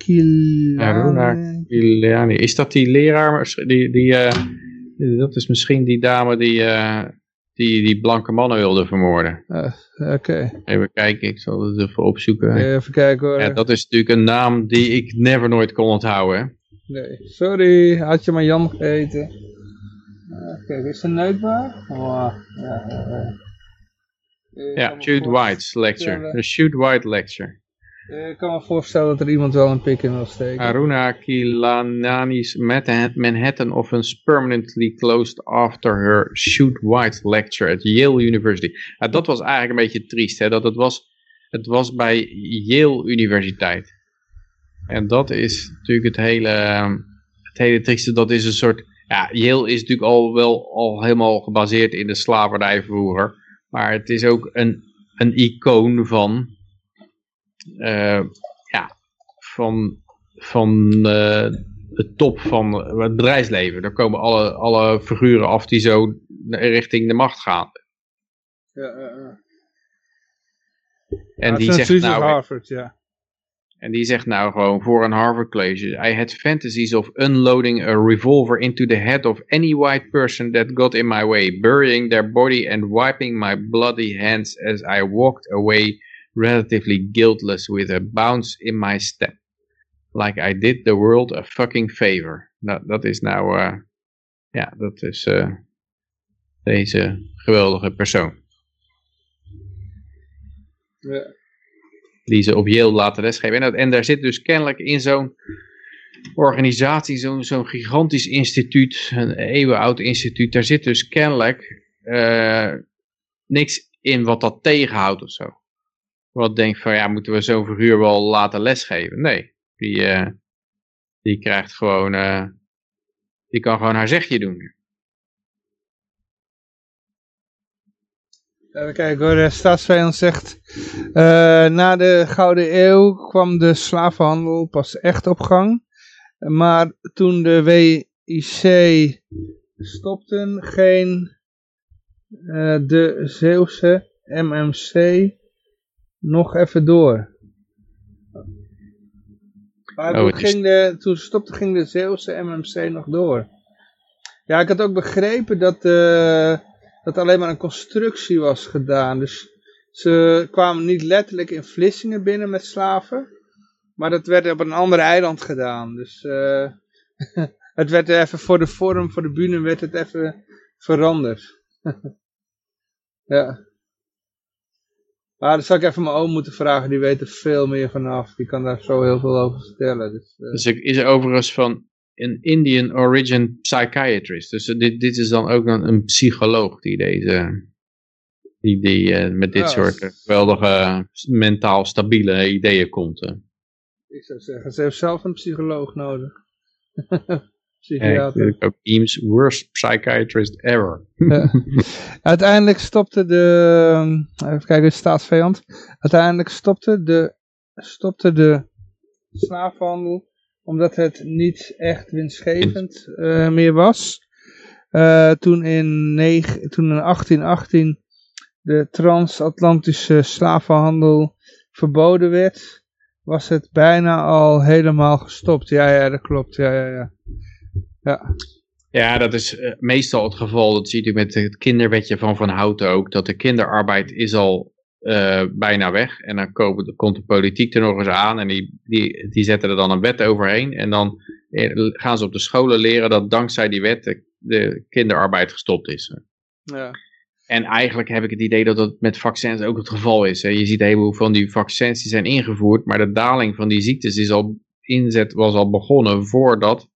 Kiliani. Is dat die leraar? Die, die, uh, dat is misschien die dame die, uh, die, die blanke mannen wilde vermoorden. Oké. Okay. Even kijken, ik zal het even opzoeken. even kijken hoor. Ja, dat is natuurlijk een naam die ik never nooit kon onthouden. Nee, sorry, had je maar Jan gegeten. Kijk, is het neukbaar? Oh, ja, ja, Shoot White's lecture. De Shoot White lecture. Eh, Ik kan me voorstellen dat er iemand wel een pik in wil steken. Aruna Kilanani's Manhattan offense permanently closed after her shoot white lecture at Yale University. Ja, dat was eigenlijk een beetje triest, hè? dat het was, het was bij Yale Universiteit. En dat is natuurlijk het hele, het hele trieste, dat is een soort, ja, Yale is natuurlijk al wel al helemaal gebaseerd in de slavernij vroeger. Maar het is ook een, een icoon van, ja, van, van eh, de top van het bedrijfsleven. Daar komen alle, alle figuren af die zo richting de macht gaan. Ja, ja. En Ja, die zegt nou, Harvard, ja. En die zegt nou gewoon voor een Harvard college. I had fantasies of unloading a revolver into the head of any white person that got in my way, burying their body and wiping my bloody hands as I walked away relatively guiltless with a bounce in my step. Like I did the world a fucking favor. Nou, dat is nou, eh, ja, dat is eh, deze geweldige persoon. ja. die ze op Yale laten lesgeven. En, dat, en daar zit dus kennelijk in zo'n organisatie, zo'n zo'n gigantisch instituut, een eeuwenoud instituut, daar zit dus kennelijk eh, niks in wat dat tegenhoudt of zo. Wat denkt van, ja, moeten we zo'n figuur wel laten lesgeven? Nee, die, eh, die krijgt gewoon, eh, die kan gewoon haar zegje doen. Even kijken hoor, de staatsvijand zegt... eh, na de Gouden Eeuw kwam de slavenhandel pas echt op gang. Maar toen de WIC stopten, geen de Zeeuwse MMC nog even door. Maar Oh, toen, is- ging de, toen stopte ging de Zeeuwse MMC nog door. Ja, ik had ook begrepen dat, eh, dat alleen maar een constructie was gedaan. Dus ze kwamen niet letterlijk in Vlissingen binnen met slaven. Maar dat werd op een ander eiland gedaan. Dus eh, het werd even voor de vorm, voor de bühne werd het even veranderd. ja. Maar dan zou ik even mijn oom moeten vragen, die weet er veel meer vanaf. Die kan daar zo heel veel over vertellen. Dus, ik is er overigens van een Indian origin psychiatrist. Dus eh, dit, dit is dan ook een, een psycholoog die deze, die, die eh, met dit Ja, soort dat geweldige mentaal stabiele ideeën komt. ik zou zeggen, ze heeft zelf een psycholoog nodig. Ik Psychiater. ook Eames worst psychiatrist ever. Ja. Uiteindelijk stopte de, even kijken, staatsvijand. Uiteindelijk stopte de, stopte de slaafhandel omdat het niet echt winstgevend eh, meer was. Eh, toen, in negen, toen in 1818 de transatlantische slavenhandel verboden werd, was het bijna al helemaal gestopt. Ja, ja, dat klopt. Ja, ja, ja. Ja, Ja, dat is eh, meestal het geval. Dat zie je met het kinderwetje van Van Houten ook. Dat de kinderarbeid is al eh, bijna weg. En dan komen, komt de politiek er nog eens aan. En die, die, die zetten er dan een wet overheen. En dan eh, gaan ze op de scholen leren dat dankzij die wet de, de kinderarbeid gestopt is. ja. En eigenlijk heb ik het idee dat dat met vaccins ook het geval is. Hè. Je ziet een heleboel van die vaccins die zijn ingevoerd. Maar de daling van die ziektes is al, inzet was al begonnen voordat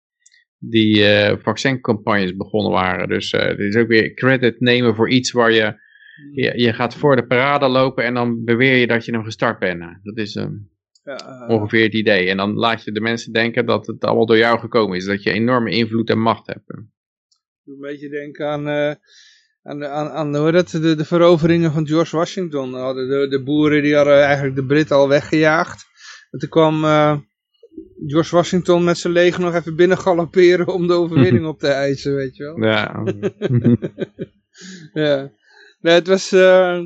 die eh, vaccincampagnes begonnen waren. Dus eh, het is ook weer credit nemen voor iets waar je, je, je gaat voor de parade lopen en dan beweer je dat je hem gestart bent. Nou, Dat is eh, ja eh, ongeveer het idee. En dan laat je de mensen denken dat het allemaal door jou gekomen is. Dat je enorme invloed en macht hebt. doe een beetje denken aan, aan, de, aan, aan hoe dat, de, de veroveringen van George Washington. Hadden de, de boeren die hadden eigenlijk de Britten al weggejaagd. En toen kwam George Washington met zijn leger nog even binnen galopperen om de overwinning op te eisen, weet je wel. Ja, ja. Nee, het was... eh,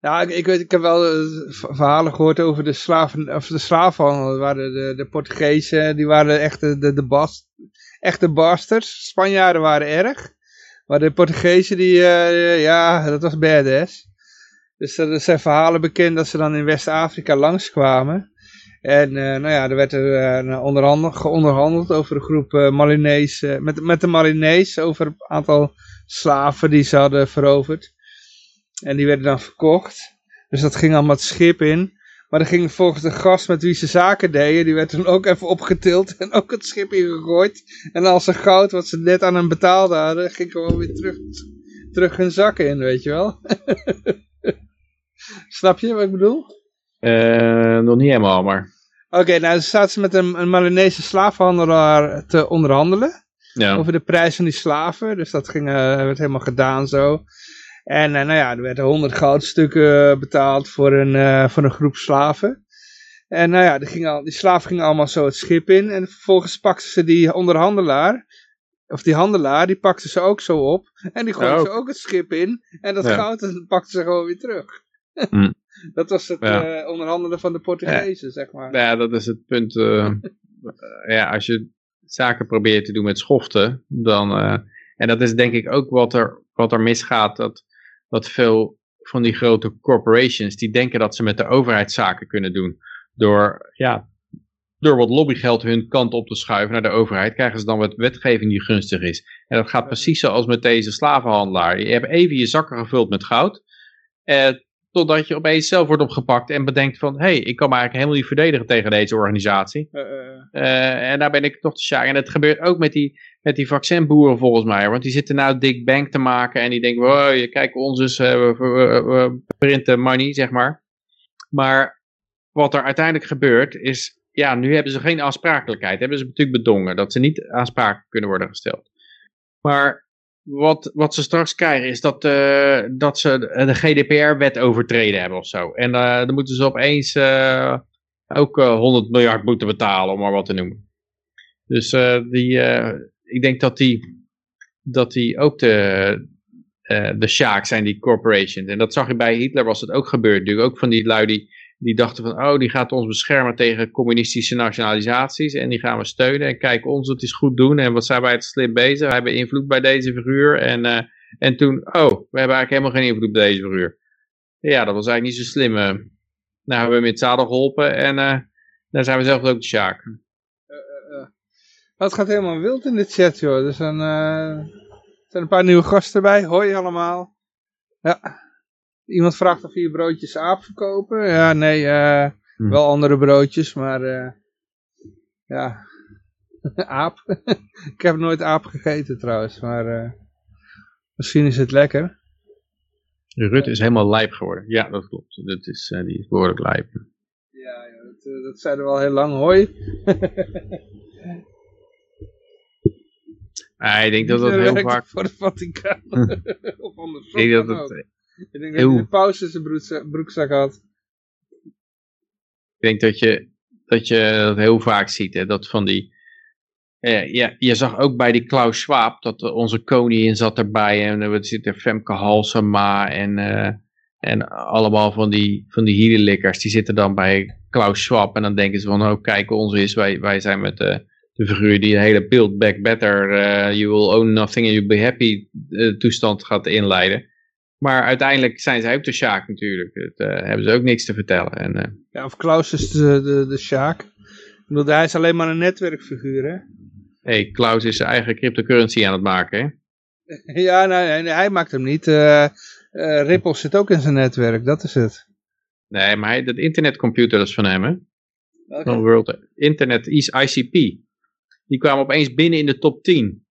ja, ik, ik, weet, ik heb wel eh, verhalen gehoord over de, slaven, of de waren de, de Portugezen, die waren echt de, de, de bas, echte bastards. Spanjaarden waren erg. Maar de Portugezen, die, eh, ja, dat was badass. Dus er zijn verhalen bekend dat ze dan in West-Afrika langskwamen. En eh, nou ja, er werd er eh, nou, onderhandeld, geonderhandeld over een groep eh Malinese, met, met de Malinese over een aantal slaven die ze hadden veroverd. En die werden dan verkocht. Dus dat ging allemaal het schip in. Maar er ging volgens de gast met wie ze zaken deden, die werd toen ook even opgetild en ook het schip ingegooid. En al zijn goud wat ze net aan hem betaald hadden, ging gewoon weer terug, terug hun zakken in, weet je wel. Snap je wat ik bedoel? Eh, nog niet helemaal, maar... Oké, nou staat ze met een, een Malinese slavenhandelaar te onderhandelen. Ja. Over de prijs van die slaven. Dus dat ging, eh, werd helemaal gedaan zo. En eh, nou ja, er werden honderd goudstukken betaald voor een, voor een groep slaven. En nou ja, die, gingen al, die slaven gingen allemaal zo het schip in. En vervolgens pakten ze die onderhandelaar. Of die handelaar, die pakten ze ook zo op. En die gooiden Ja, ze ook het schip in. En dat Ja. goud pakten ze gewoon weer terug. Hm. Dat was het Ja. eh, onderhandelen van de Portugezen, zeg maar. Ja, dat is het punt. eh, ja, als je zaken probeert te doen met schoften, dan... eh, en dat is denk ik ook wat er, wat er misgaat, dat, dat veel van die grote corporations, die denken dat ze met de overheid zaken kunnen doen. Door, ja, door wat lobbygeld hun kant op te schuiven naar de overheid, krijgen ze dan wat wetgeving die gunstig is. En dat gaat precies zoals met deze slavenhandelaar. Je hebt even je zakken gevuld met goud, eh, totdat je opeens zelf wordt opgepakt en bedenkt van, hé, hey, ik kan me eigenlijk helemaal niet verdedigen tegen deze organisatie. Eh, eh, Eh, en daar ben ik toch te sjaak. En dat gebeurt ook met die, met die vaccinboeren volgens mij. Want die zitten nou dik bank te maken. En die denken, wow, je kijk ons eens, we, we, we printen money, zeg maar. Maar wat er uiteindelijk gebeurt is, ja, nu hebben ze geen aansprakelijkheid. Hebben ze natuurlijk bedongen dat ze niet aansprakelijk kunnen worden gesteld. Maar wat, wat ze straks krijgen is dat, eh, dat ze de GDPR-wet overtreden hebben of zo. En eh, dan moeten ze opeens eh, ook eh, 100 miljard moeten betalen, om maar wat te noemen. Dus die, ik denk dat die, dat die ook de, de Sjaak zijn, die corporations. En dat zag je bij Hitler, was het ook gebeurd. Natuurlijk ook van die lui die, die dachten van, oh, die gaat ons beschermen tegen communistische nationalisaties. En die gaan we steunen. En kijk, ons het is goed doen. En wat zijn wij het slim bezig. We hebben invloed bij deze figuur. En, eh, en toen, oh, we hebben eigenlijk helemaal geen invloed bij deze figuur. Ja, dat was eigenlijk niet zo slim. eh. Nou hebben we hem in het zadel geholpen. En eh daar zijn we zelf ook de Sjaak. Het gaat helemaal wild in de chat, joh. Er zijn, er zijn een paar nieuwe gasten bij. Hoi allemaal. Ja. Iemand vraagt of je broodjes aap verkopen. Ja, nee, eh, Hm. wel andere broodjes, maar eh, ja, aap. Ik heb nooit aap gegeten trouwens, maar eh, misschien is het lekker. Rutte is helemaal lijp geworden. Ja, dat klopt. Dat is, die is behoorlijk lijp. Ja, ja dat, dat zeiden we al heel lang. Hoi. Ah, ik denk dat dat heel vaak... Voor het Vaticaan. of andersom. Ik denk dat het. Ik denk dat heel- hij de paus in zijn broekzak, broekzak had. ik denk dat je, dat je dat heel vaak ziet. Hè, dat van die... eh, ja, je zag ook bij die Klaus Schwab dat eh, onze koningin zat erbij. En er zit er Femke Halsema en, eh, en allemaal van die, van die. Die zitten dan bij Klaus Schwab. En dan denken ze van, oh kijk, ons is, wij, wij zijn met de, de figuur die een hele build back better, eh, you will own nothing and you'll be happy eh, toestand gaat inleiden. Maar uiteindelijk zijn zij ook de Sjaak natuurlijk. Dat eh, hebben ze ook niks te vertellen. En, eh, Ja, of Klaus is de, de, de Sjaak. Bedoel, hij is alleen maar een netwerkfiguur, hè? hey, Klaus is zijn eigen cryptocurrency aan het maken, hè? Ja, nee, nee, hij maakt hem niet. Eh Ripple zit ook in zijn netwerk, dat is het. Nee, maar hij, dat internetcomputer is van hem, hè? Oké. Van World Internet is ICP. Die kwamen opeens binnen in de top 10.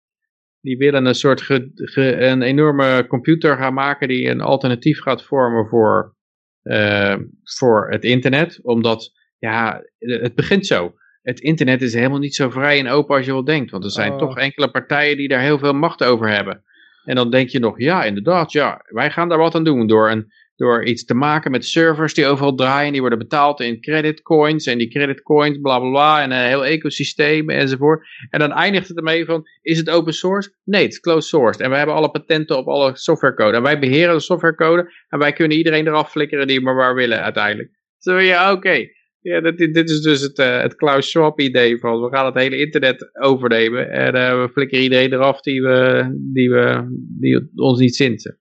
Die willen een soort ge- ge- een enorme computer gaan maken die een alternatief gaat vormen voor, eh, voor het internet. Omdat, ja, het begint zo. Het internet is helemaal niet zo vrij en open als je wel denkt. Want er zijn Oh. toch enkele partijen die daar heel veel macht over hebben. En dan denk je nog, ja, inderdaad, ja, wij gaan daar wat aan doen door, een, door iets te maken met servers die overal draaien. Die worden betaald in creditcoins en die creditcoins, bla bla bla, en een heel ecosysteem enzovoort. En dan eindigt het ermee van, is het open source? Nee, het is closed source. En wij hebben alle patenten op alle softwarecode. En wij beheren de softwarecode en wij kunnen iedereen eraf flikkeren die maar waar willen uiteindelijk. Zo ja, oké. Ja, dit, dit is dus het, eh, het Klaus Schwab idee van we gaan het hele internet overnemen en eh, we flikkeren iedereen eraf die, we, die, we, die ons niet zinten.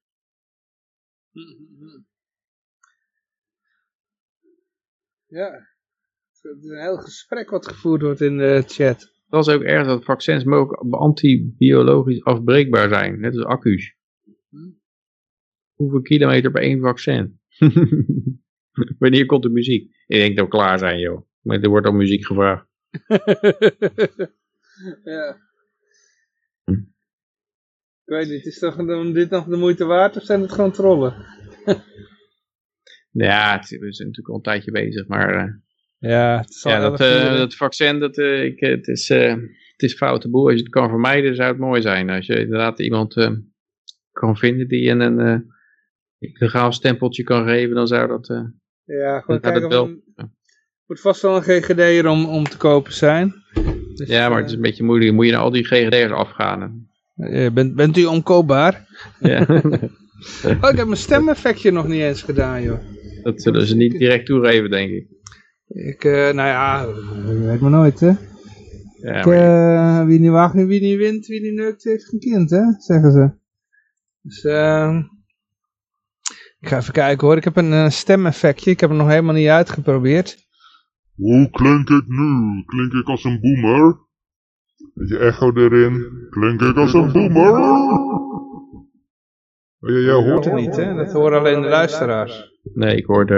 Ja. Het is een heel gesprek wat gevoerd wordt in de chat. Dat is ook erg dat vaccins mogen antibiologisch afbreekbaar zijn, net als accu's. Hoeveel kilometer per één vaccin? Wanneer komt de muziek? Ik denk dat we klaar zijn, joh. Maar er wordt al muziek gevraagd. ja. Hm. Ik weet niet, is toch dan dit nog de moeite waard of zijn het gewoon trollen? Ja, het, we zijn natuurlijk al een tijdje bezig, maar eh, Ja, het ja, dat, eh, dat vaccin, dat, eh, ik, het, is, het is foute boel. Als je het kan vermijden, zou het mooi zijn. Als je inderdaad iemand kan vinden die een, een legaal stempeltje kan geven, dan zou dat... Ja, gewoon kijken wel. moet vast wel een GGD'er om, om te kopen zijn. Dus, ja, maar het is een beetje moeilijk. Moet je naar al die GGD'ers afgaan. bent, bent u omkoopbaar? Ja. Oh, ik heb mijn stemeffectje nog niet eens gedaan, joh. Dat zullen ze niet direct toegeven, denk ik. Ik, eh, nou ja, weet maar nooit, hè. Ja, Ik, eh, wie niet waagt, wie niet wint, wie niet neukt, heeft geen kind, hè, zeggen ze. Dus, eh, ik ga even kijken hoor. Ik heb een eh, stemeffectje. Ik heb het nog helemaal niet uitgeprobeerd. Hoe klink ik nu? Klink ik als een boomer? Beetje echo erin. Klink ik als een boomer? Oh, ja, jij hoort het niet, hè. Dat horen alleen de luisteraars. Nee, ik hoorde...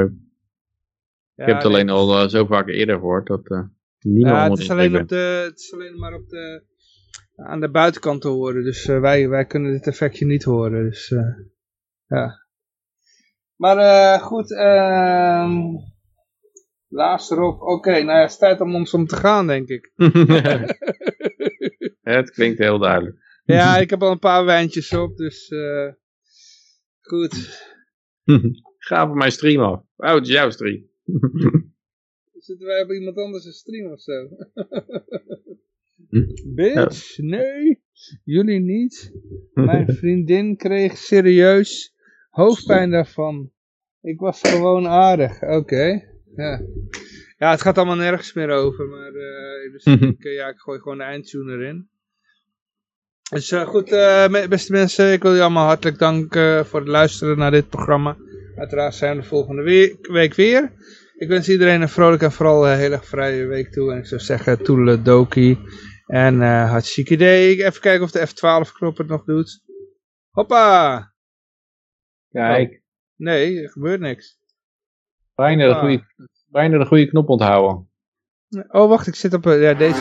Ja, ik heb het alleen al eh, zo vaak eerder gehoord dat eh niemand Ja, het is, alleen op de, het is alleen maar op de, aan de buitenkant te horen. Dus eh, wij, wij kunnen dit effectje niet horen. Dus, ja. Maar goed, ehm laatste erop. Oké, nou ja, het is tijd om ons om te gaan, denk ik. het klinkt heel duidelijk. Ja, ik heb al een paar wijntjes op, dus eh, goed. Ga van mijn stream af. Oh, het is jouw stream. Zitten wij op iemand anders een stream of zo? Bitch, nee, jullie niet. Mijn vriendin kreeg serieus hoofdpijn daarvan. Ik was gewoon aardig, oké. Ja. ja, het gaat allemaal nergens meer over, maar eh, dus ik, eh, ja, ik gooi gewoon de eindtune erin. Dus eh, goed, beste mensen, ik wil jullie allemaal hartelijk danken voor het luisteren naar dit programma. Uiteraard zijn we de volgende week, weer. Ik wens iedereen een vrolijk en vooral eh, heel erg vrije week toe. En ik zou zeggen, toedeledokie. En eh hartstikke idee. Even kijken of de F12-knop het nog doet. Hoppa! Kijk, Nee, er gebeurt niks. bijna de, goede, bijna de goede knop onthouden. Oh, wacht, ik zit op... eh, ja, deze.